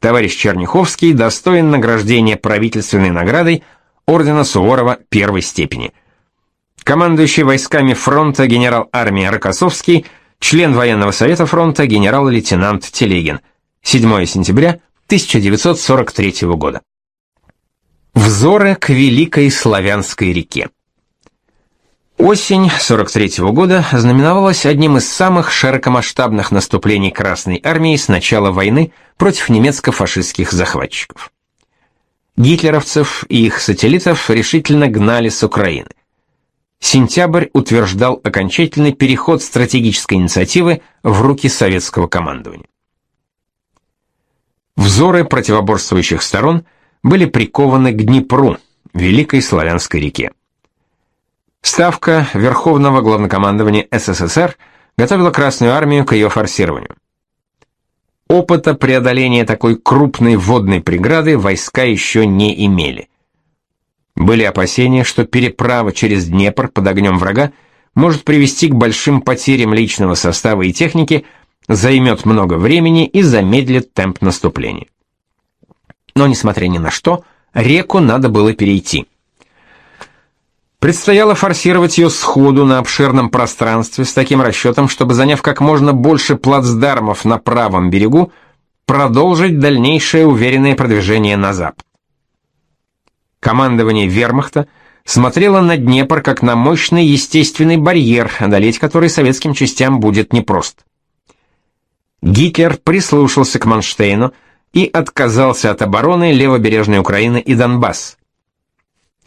Товарищ Черняховский достоин награждения правительственной наградой ордена Суворова первой степени. Командующий войсками фронта генерал армии Рокоссовский – член военного совета фронта генерал-лейтенант Телегин. 7 сентября 1943 года. Взоры к великой славянской реке. Осень 43 -го года знаменовалась одним из самых широкомасштабных наступлений Красной армии с начала войны против немецко-фашистских захватчиков. Гитлеровцев и их сателлитов решительно гнали с Украины. Сентябрь утверждал окончательный переход стратегической инициативы в руки советского командования. Взоры противоборствующих сторон были прикованы к Днепру, великой славянской реке. Ставка Верховного Главнокомандования СССР готовила Красную армию к ее форсированию. Опыта преодоления такой крупной водной преграды войска еще не имели. Были опасения, что переправа через Днепр под огнем врага может привести к большим потерям личного состава и техники, займет много времени и замедлит темп наступления. Но, несмотря ни на что, реку надо было перейти. Предстояло форсировать ее сходу на обширном пространстве с таким расчетом, чтобы, заняв как можно больше плацдармов на правом берегу, продолжить дальнейшее уверенное продвижение на запад. Командование вермахта смотрело на Днепр как на мощный естественный барьер, одолеть который советским частям будет непросто. Гитлер прислушался к Манштейну и отказался от обороны левобережной Украины и Донбасс.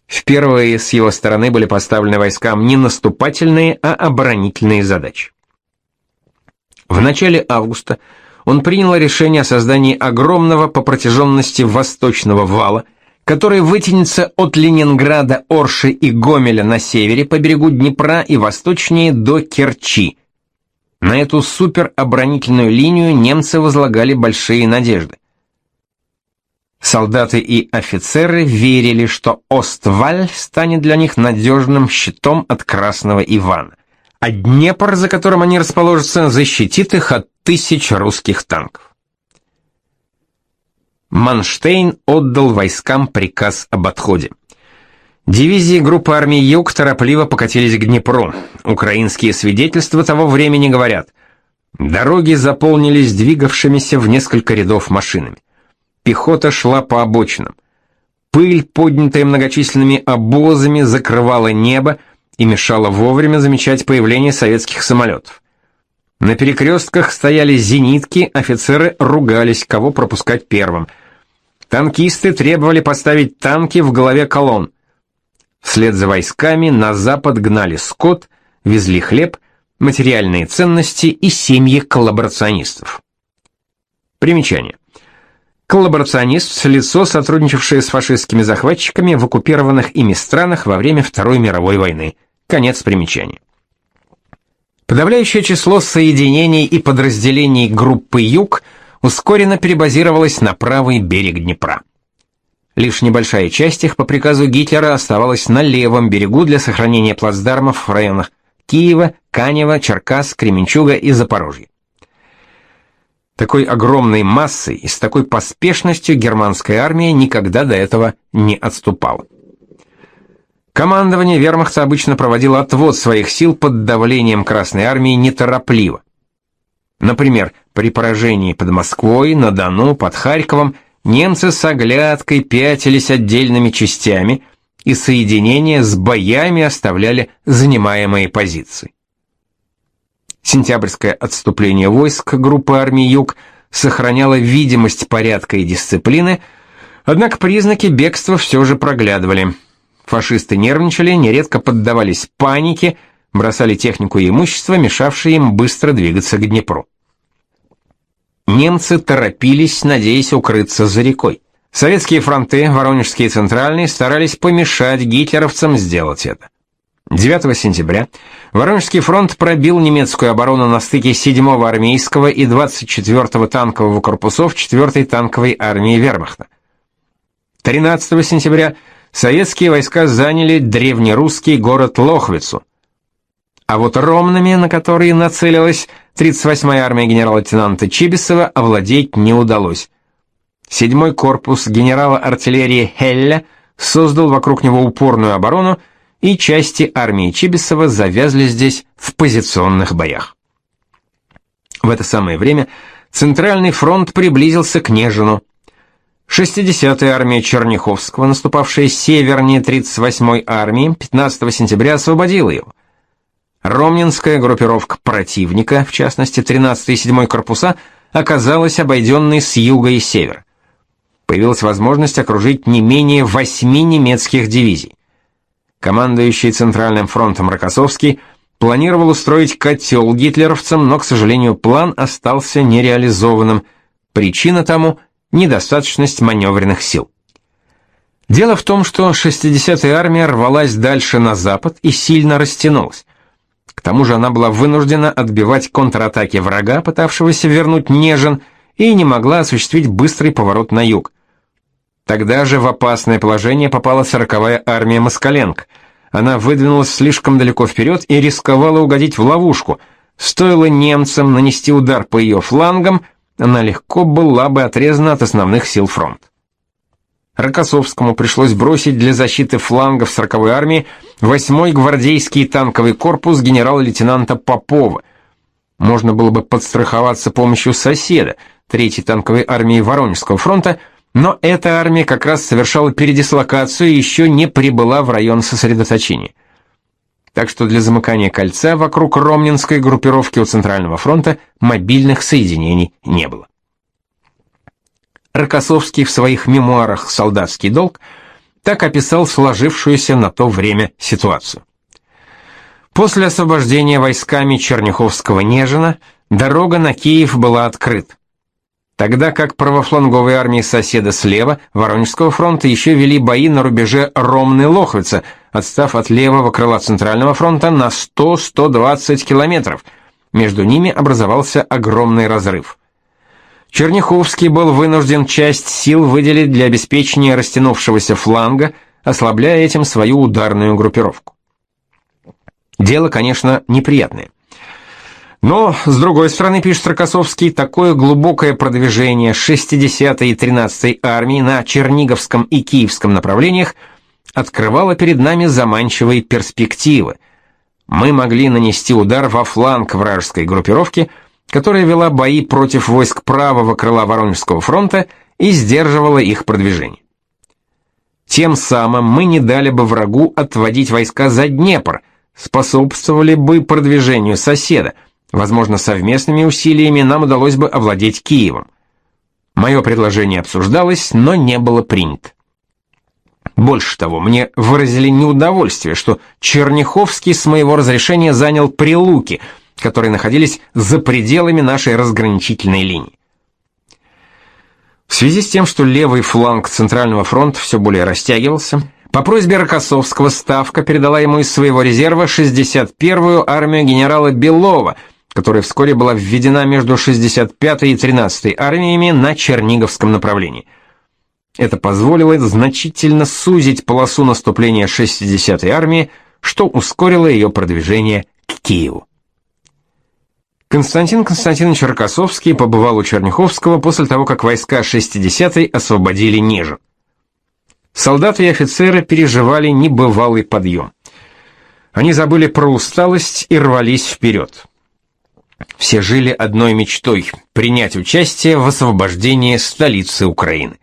Впервые с его стороны были поставлены войскам не наступательные, а оборонительные задачи. В начале августа он принял решение о создании огромного по протяженности восточного вала – который вытянется от Ленинграда, Орши и Гомеля на севере по берегу Днепра и восточнее до Керчи. На эту супероборонительную линию немцы возлагали большие надежды. Солдаты и офицеры верили, что Остваль станет для них надежным щитом от Красного Ивана, а Днепр, за которым они расположатся, защитит их от тысяч русских танков. Манштейн отдал войскам приказ об отходе. Дивизии группы армий Юг торопливо покатились к Днепру. Украинские свидетельства того времени говорят: дороги заполнились двигавшимися в несколько рядов машинами. Пехота шла по обочинам. Пыль, поднятая многочисленными обозами, закрывала небо и мешала вовремя замечать появление советских самолетов. На перекрестках стояли зенитки, офицеры ругались, кого пропускать первым. Танкисты требовали поставить танки в голове колонн. Вслед за войсками на запад гнали скот, везли хлеб, материальные ценности и семьи коллаборационистов. Примечание. Коллаборационист – лицо, сотрудничавшее с фашистскими захватчиками в оккупированных ими странах во время Второй мировой войны. Конец примечания. Подавляющее число соединений и подразделений группы «Юг» ускоренно перебазировалось на правый берег Днепра. Лишь небольшая часть их по приказу Гитлера оставалась на левом берегу для сохранения плацдармов в районах Киева, Канева, Черкас, Кременчуга и Запорожья. Такой огромной массой и с такой поспешностью германская армия никогда до этого не отступала. Командование вермахта обычно проводило отвод своих сил под давлением Красной армии неторопливо. Например, при поражении под Москвой, на Дону, под Харьковом немцы с оглядкой пятились отдельными частями и соединения с боями оставляли занимаемые позиции. Сентябрьское отступление войск группы армий Юг сохраняло видимость порядка и дисциплины, однако признаки бегства все же проглядывали – Фашисты нервничали, нередко поддавались панике, бросали технику и имущество, мешавшие им быстро двигаться к Днепру. Немцы торопились, надеясь укрыться за рекой. Советские фронты, Воронежский и Центральный, старались помешать гитлеровцам сделать это. 9 сентября Воронежский фронт пробил немецкую оборону на стыке 7-го армейского и 24-го танкового корпусов 4-й танковой армии Вермахта. 13 сентября советские войска заняли древнерусский город Лохвицу. А вот ромными, на которые нацелилась 38-я армия генерала-лейтенанта Чибисова, овладеть не удалось. Седьмой корпус генерала артиллерии Хелля создал вокруг него упорную оборону, и части армии Чибисова завязли здесь в позиционных боях. В это самое время Центральный фронт приблизился к Нежину. 60-я армия Черняховского, наступавшая севернее 38-й армии, 15 сентября освободила его. Ромнинская группировка противника, в частности 13-й и 7-й корпуса, оказалась обойденной с юга и севера. Появилась возможность окружить не менее восьми немецких дивизий. Командующий Центральным фронтом Рокоссовский планировал устроить котел гитлеровцам, но, к сожалению, план остался нереализованным. Причина тому – недостаточность маневренных сил. Дело в том, что 60-я армия рвалась дальше на запад и сильно растянулась. К тому же она была вынуждена отбивать контратаки врага, пытавшегося вернуть Нежин, и не могла осуществить быстрый поворот на юг. Тогда же в опасное положение попала 40-я армия Москаленко. Она выдвинулась слишком далеко вперед и рисковала угодить в ловушку. Стоило немцам нанести удар по ее флангам, она легко была бы отрезана от основных сил фронта. Рокоссовскому пришлось бросить для защиты флангов 40-й армии 8-й гвардейский танковый корпус генерала-лейтенанта Попова. Можно было бы подстраховаться помощью соседа, 3-й танковой армии Воронежского фронта, но эта армия как раз совершала передислокацию и еще не прибыла в район сосредоточения так что для замыкания кольца вокруг Ромнинской группировки у Центрального фронта мобильных соединений не было. Рокоссовский в своих мемуарах «Солдатский долг» так описал сложившуюся на то время ситуацию. После освобождения войсками Черняховского-Нежина дорога на Киев была открыта. Тогда как правофланговые армии соседа слева, Воронежского фронта, еще вели бои на рубеже Ромны-Лохвица – отстав от левого крыла Центрального фронта на 100-120 километров. Между ними образовался огромный разрыв. Черняховский был вынужден часть сил выделить для обеспечения растянувшегося фланга, ослабляя этим свою ударную группировку. Дело, конечно, неприятное. Но, с другой стороны, пишет Рокоссовский, такое глубокое продвижение 60-й и 13-й армии на Черниговском и Киевском направлениях – открывала перед нами заманчивые перспективы. Мы могли нанести удар во фланг вражеской группировки, которая вела бои против войск правого крыла Воронежского фронта и сдерживала их продвижение. Тем самым мы не дали бы врагу отводить войска за Днепр, способствовали бы продвижению соседа, Возможно, совместными усилиями нам удалось бы овладеть Киевом. Мое предложение обсуждалось, но не было принято. Больше того, мне выразили неудовольствие, что Черняховский с моего разрешения занял Прилуки, которые находились за пределами нашей разграничительной линии. В связи с тем, что левый фланг Центрального фронта все более растягивался, по просьбе Рокоссовского Ставка передала ему из своего резерва 61-ю армию генерала Белова, которая вскоре была введена между 65-й и 13-й армиями на Черниговском направлении. Это позволило значительно сузить полосу наступления 60-й армии, что ускорило ее продвижение к Киеву. Константин Константинович Рокоссовский побывал у Черняховского после того, как войска 60-й освободили Нежин. Солдаты и офицеры переживали небывалый подъем. Они забыли про усталость и рвались вперед. Все жили одной мечтой — принять участие в освобождении столицы Украины.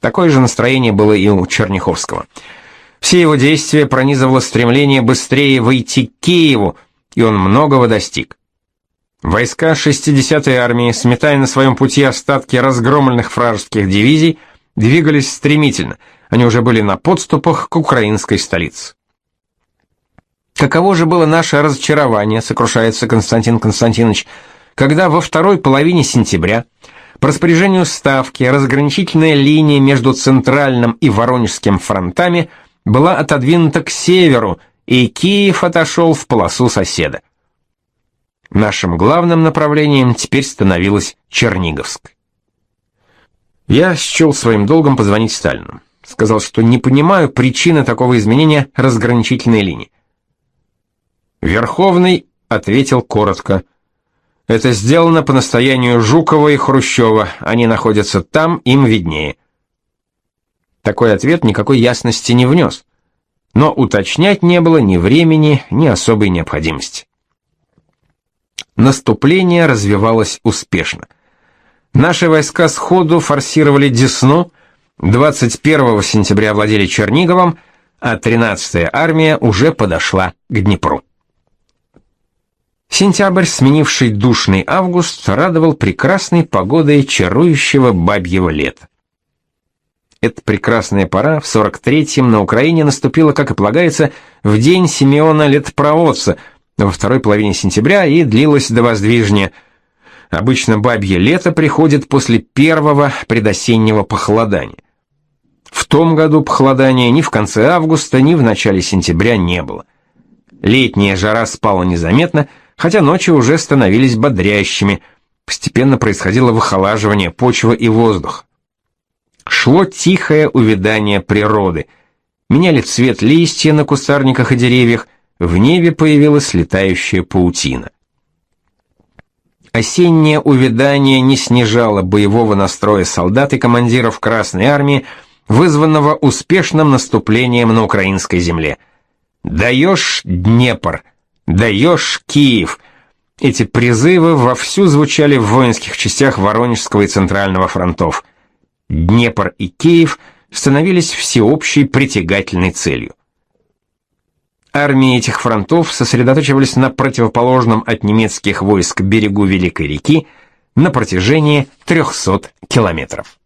Такое же настроение было и у Черняховского. Все его действия пронизывало стремление быстрее выйти к Киеву, и он многого достиг. Войска 60-й армии, сметая на своем пути остатки разгромленных вражеских дивизий, двигались стремительно, они уже были на подступах к украинской столице. Каково же было наше разочарование, сокрушается Константин Константинович, когда во второй половине сентября по распоряжению Ставки разграничительная линия между Центральным и Воронежским фронтами была отодвинута к северу, и Киев отошел в полосу соседа. Нашим главным направлением теперь становилось Черниговск. Я счел своим долгом позвонить Сталину. Сказал, что не понимаю причины такого изменения разграничительной линии. Верховный ответил коротко. Это сделано по настоянию Жукова и Хрущева. Они находятся там, им виднее. Такой ответ никакой ясности не внес. Но уточнять не было ни времени, ни особой необходимости. Наступление развивалось успешно. Наши войска сходу форсировали Десну, 21 сентября владели Черниговом, а 13-я армия уже подошла к Днепру. Сентябрь, сменивший душный август, радовал прекрасной погодой чарующего бабьего лета. Эта прекрасная пора в 43-м на Украине наступила, как и полагается, в день Симеона Летопроводца, во второй половине сентября и длилась до воздвижения – Обычно бабье лето приходит после первого предосеннего похолодания. В том году похолодания ни в конце августа, ни в начале сентября не было. Летняя жара спала незаметно, хотя ночи уже становились бодрящими. Постепенно происходило выхолаживание почвы и воздуха. Шло тихое увядание природы. Меняли цвет листья на кустарниках и деревьях, в небе появилась летающая паутина. Осеннее увядание не снижало боевого настроя солдат и командиров Красной армии, вызванного успешным наступлением на украинской земле. «Даешь Днепр! Даешь Киев!» Эти призывы вовсю звучали в воинских частях Воронежского и Центрального фронтов. Днепр и Киев становились всеобщей притягательной целью. Армии этих фронтов сосредотачивались на противоположном от немецких войск берегу Великой реки на протяжении 300 километров.